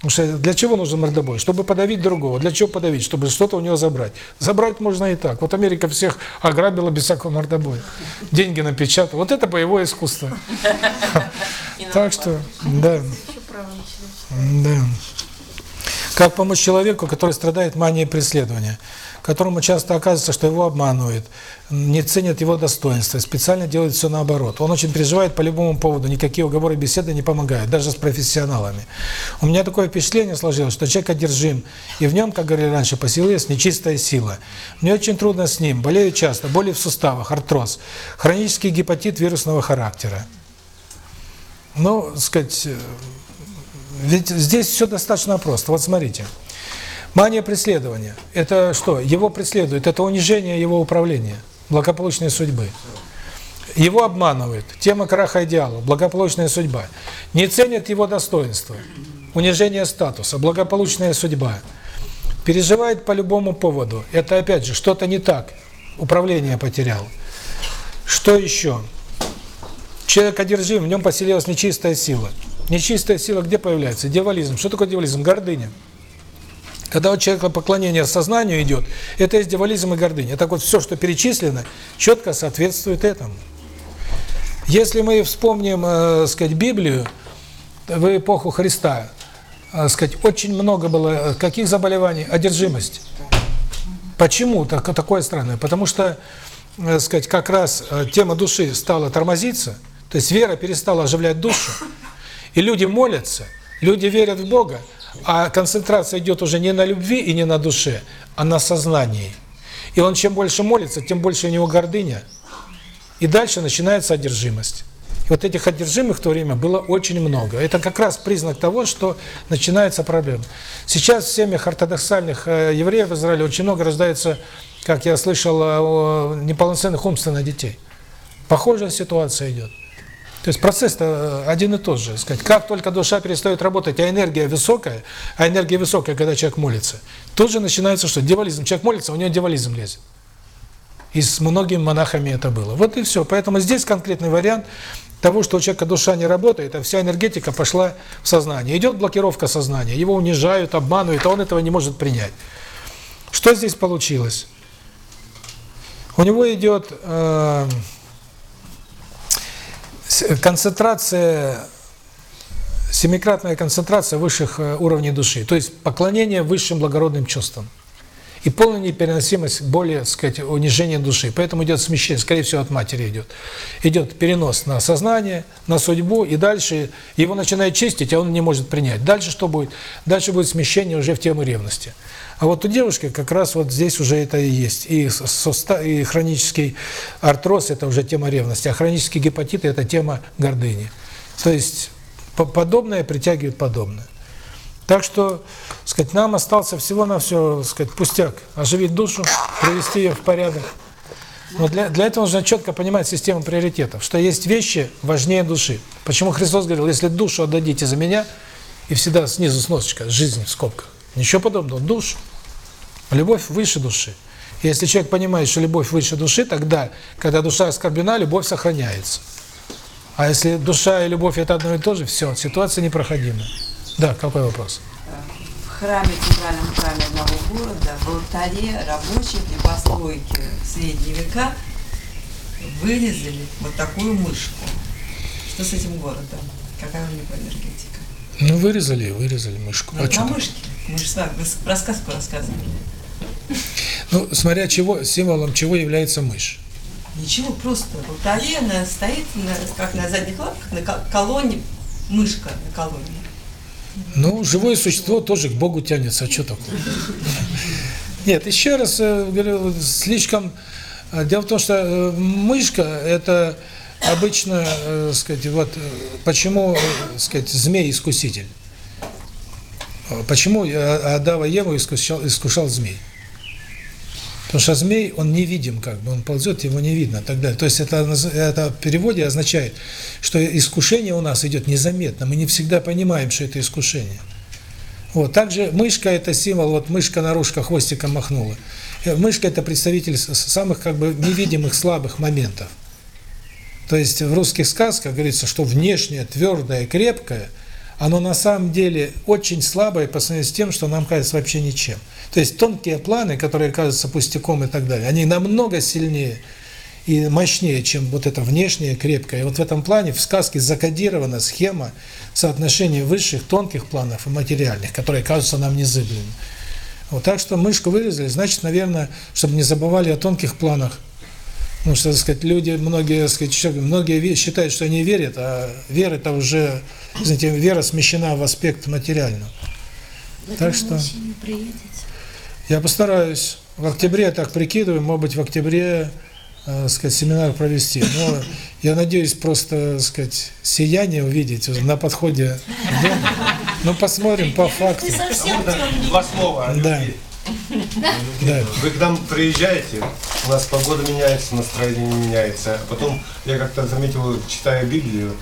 Потому что для чего нужен мордобой? Чтобы подавить другого. Для чего подавить? Чтобы что-то у него забрать. Забрать можно и так. Вот Америка всех ограбила без всякого мордобоя. Деньги напечатала. Вот это боевое искусство. Так что, да. Да. Как помочь человеку, который страдает манией преследования, которому часто оказывается, что его обманывают, не ценят его достоинства, специально делают все наоборот. Он очень переживает по любому поводу, никакие уговоры, беседы не помогают, даже с профессионалами. У меня такое впечатление сложилось, что человек одержим, и в нем, как говорили раньше, поселилась нечистая сила. Мне очень трудно с ним, болею часто, боли в суставах, артроз, хронический гепатит вирусного характера. Ну, сказать, э, ведь здесь все достаточно просто. Вот смотрите. Мания преследования – это что? Его преследуют, это унижение его управления, благополучной судьбы. Его обманывают. Тема краха идеала, благополучная судьба. Не ценят его достоинства, унижение статуса, благополучная судьба. Переживает по любому поводу. Это опять же, что-то не так. Управление потерял. Что еще? Человек одержим, в нем поселилась нечистая сила. Нечистая сила где появляется? Дьяволизм. Что такое дьяволизм? Гордыня. Когда у человека поклонение сознанию идет, это есть дьяволизм и гордыня. Так вот, все, что перечислено, четко соответствует этому. Если мы вспомним, э, сказать, Библию, в эпоху Христа, э, сказать, очень много было э, каких заболеваний? Одержимость. Почему так, такое странное? Потому что, э, сказать, как раз э, тема души стала тормозиться, то есть вера перестала оживлять душу, и люди молятся, люди верят в Бога, а концентрация идет уже не на любви и не на душе, а на сознании. И он чем больше молится, тем больше у него гордыня, и дальше начинается одержимость. И вот этих одержимых в то время было очень много. Это как раз признак того, что начинается проблема. Сейчас в семьях ортодоксальных э, евреев в Израиле очень много рождается, как я слышал, э, неполноценных умственно детей. Похожая ситуация идет. То есть процесс-то э, один и тот же. Сказать, как только душа перестает работать, а энергия высокая, а энергия высокая, когда человек молится, тут же начинается что? Дьяволизм. Человек молится, у него дьяволизм лезет. И с многими монахами это было. Вот и все. Поэтому здесь конкретный вариант того, что у человека душа не работает, а вся энергетика пошла в сознание. Идет блокировка сознания, его унижают, обманывают, а он этого не может принять. Что здесь получилось? У него идет э, концентрация, семикратная концентрация высших э, уровней души, то есть поклонение высшим благородным чувствам. И полная непереносимость более, так сказать, унижения души. Поэтому идет смещение, скорее всего, от матери идет. Идет перенос на сознание, на судьбу, и дальше его начинает чистить, а он не может принять. Дальше что будет? Дальше будет смещение уже в тему ревности. А вот у девушки как раз вот здесь уже это и есть. И, состав, и хронический артроз – это уже тема ревности, а хронический гепатит – это тема гордыни. То есть подобное притягивает подобное. Так что, сказать, нам остался всего на все, сказать, пустяк, оживить душу, привести ее в порядок. Но для, для этого нужно четко понимать систему приоритетов, что есть вещи важнее души. Почему Христос говорил, если душу отдадите за меня, и всегда снизу сносочка, жизнь в скобках. Ничего подобного, душу. Любовь выше души. И если человек понимает, что любовь выше души, тогда, когда душа оскорблена, любовь сохраняется. А если душа и любовь это одно и то же, все, ситуация непроходима. Да, какой вопрос? В храме, центральном храме одного города, в алтаре рабочих и постройки средние века вырезали вот такую мышку. Что с этим городом? Какая у него энергетика? Ну, вырезали, вырезали мышку. Ну, а про мышки. Мы же с вами про сказку рассказывали. Ну, смотря чего, символом чего является мышь. Ничего, просто в алтаре она стоит, на, как на задних лапках, на колонне, мышка на колонне. Ну, живое существо тоже к Богу тянется, а что такое? Нет, еще раз э, говорю, слишком... э, Дело в том, что э, мышка – это обычно, э, сказать, вот почему, сказать, змей-искуситель? Почему Адава Еву искушал, искушал змей? Потому что змей, он невидим, как бы, он ползет, его не видно, и так далее. То есть это, это в переводе означает, что искушение у нас идет незаметно, мы не всегда понимаем, что это искушение. Вот, также мышка – это символ, вот мышка-нарушка хвостиком махнула. Э, Мышка – это представитель самых, как бы, невидимых, слабых моментов. То есть в русских сказках говорится, что внешнее, твердое, крепкое, оно на самом деле очень слабое по сравнению с тем, что нам кажется вообще ничем. То есть тонкие планы, которые кажутся пустяком и так далее, они намного сильнее и мощнее, чем вот это внешнее, крепкое. И вот в этом плане в сказке закодирована схема соотношения высших, тонких планов и материальных, которые кажутся нам незыблемыми. Вот так что мышку вырезали, значит, наверное, чтобы не забывали о тонких планах. Потому что, так сказать, люди, многие, так сказать, человек- многие считают, что они верят, а вера это уже, знаете, вера смещена в аспект материального. Так что я постараюсь. В октябре я так прикидываю, может быть, в октябре, э, сказать, семинар провести. Но я надеюсь просто, так сказать, сияние увидеть уже на подходе. Ну, посмотрим по факту. Два слова о Да. Да. Вы к нам приезжаете, у нас погода меняется, настроение меняется. А Потом я как-то заметил, читая Библию,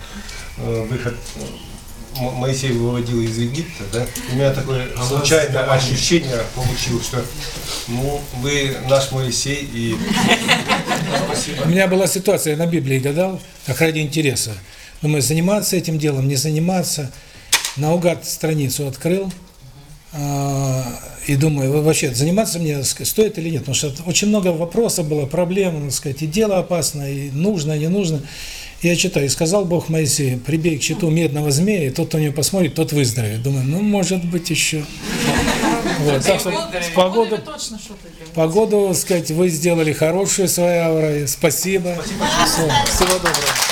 э, выход э, Моисей выводил из Египта, да, у меня такое случайное ощущение получилось, что ну, вы наш Моисей и У меня была ситуация, я на Библии гадал, как ради интереса. Думаю, заниматься этим делом, не заниматься. Наугад страницу открыл, а, и думаю, вообще заниматься мне сказать, стоит или нет, потому что очень много вопросов было, проблем, так сказать, и дело опасное, и нужно, и не нужно. Я читаю, и сказал Бог Моисею, прибей к щиту медного змея, и тот, кто на него посмотрит, тот выздоровеет. Думаю, ну, может быть, еще. Вот, так что погоду, погоду, сказать, вы сделали хорошую своей аурой. Спасибо. Всего доброго.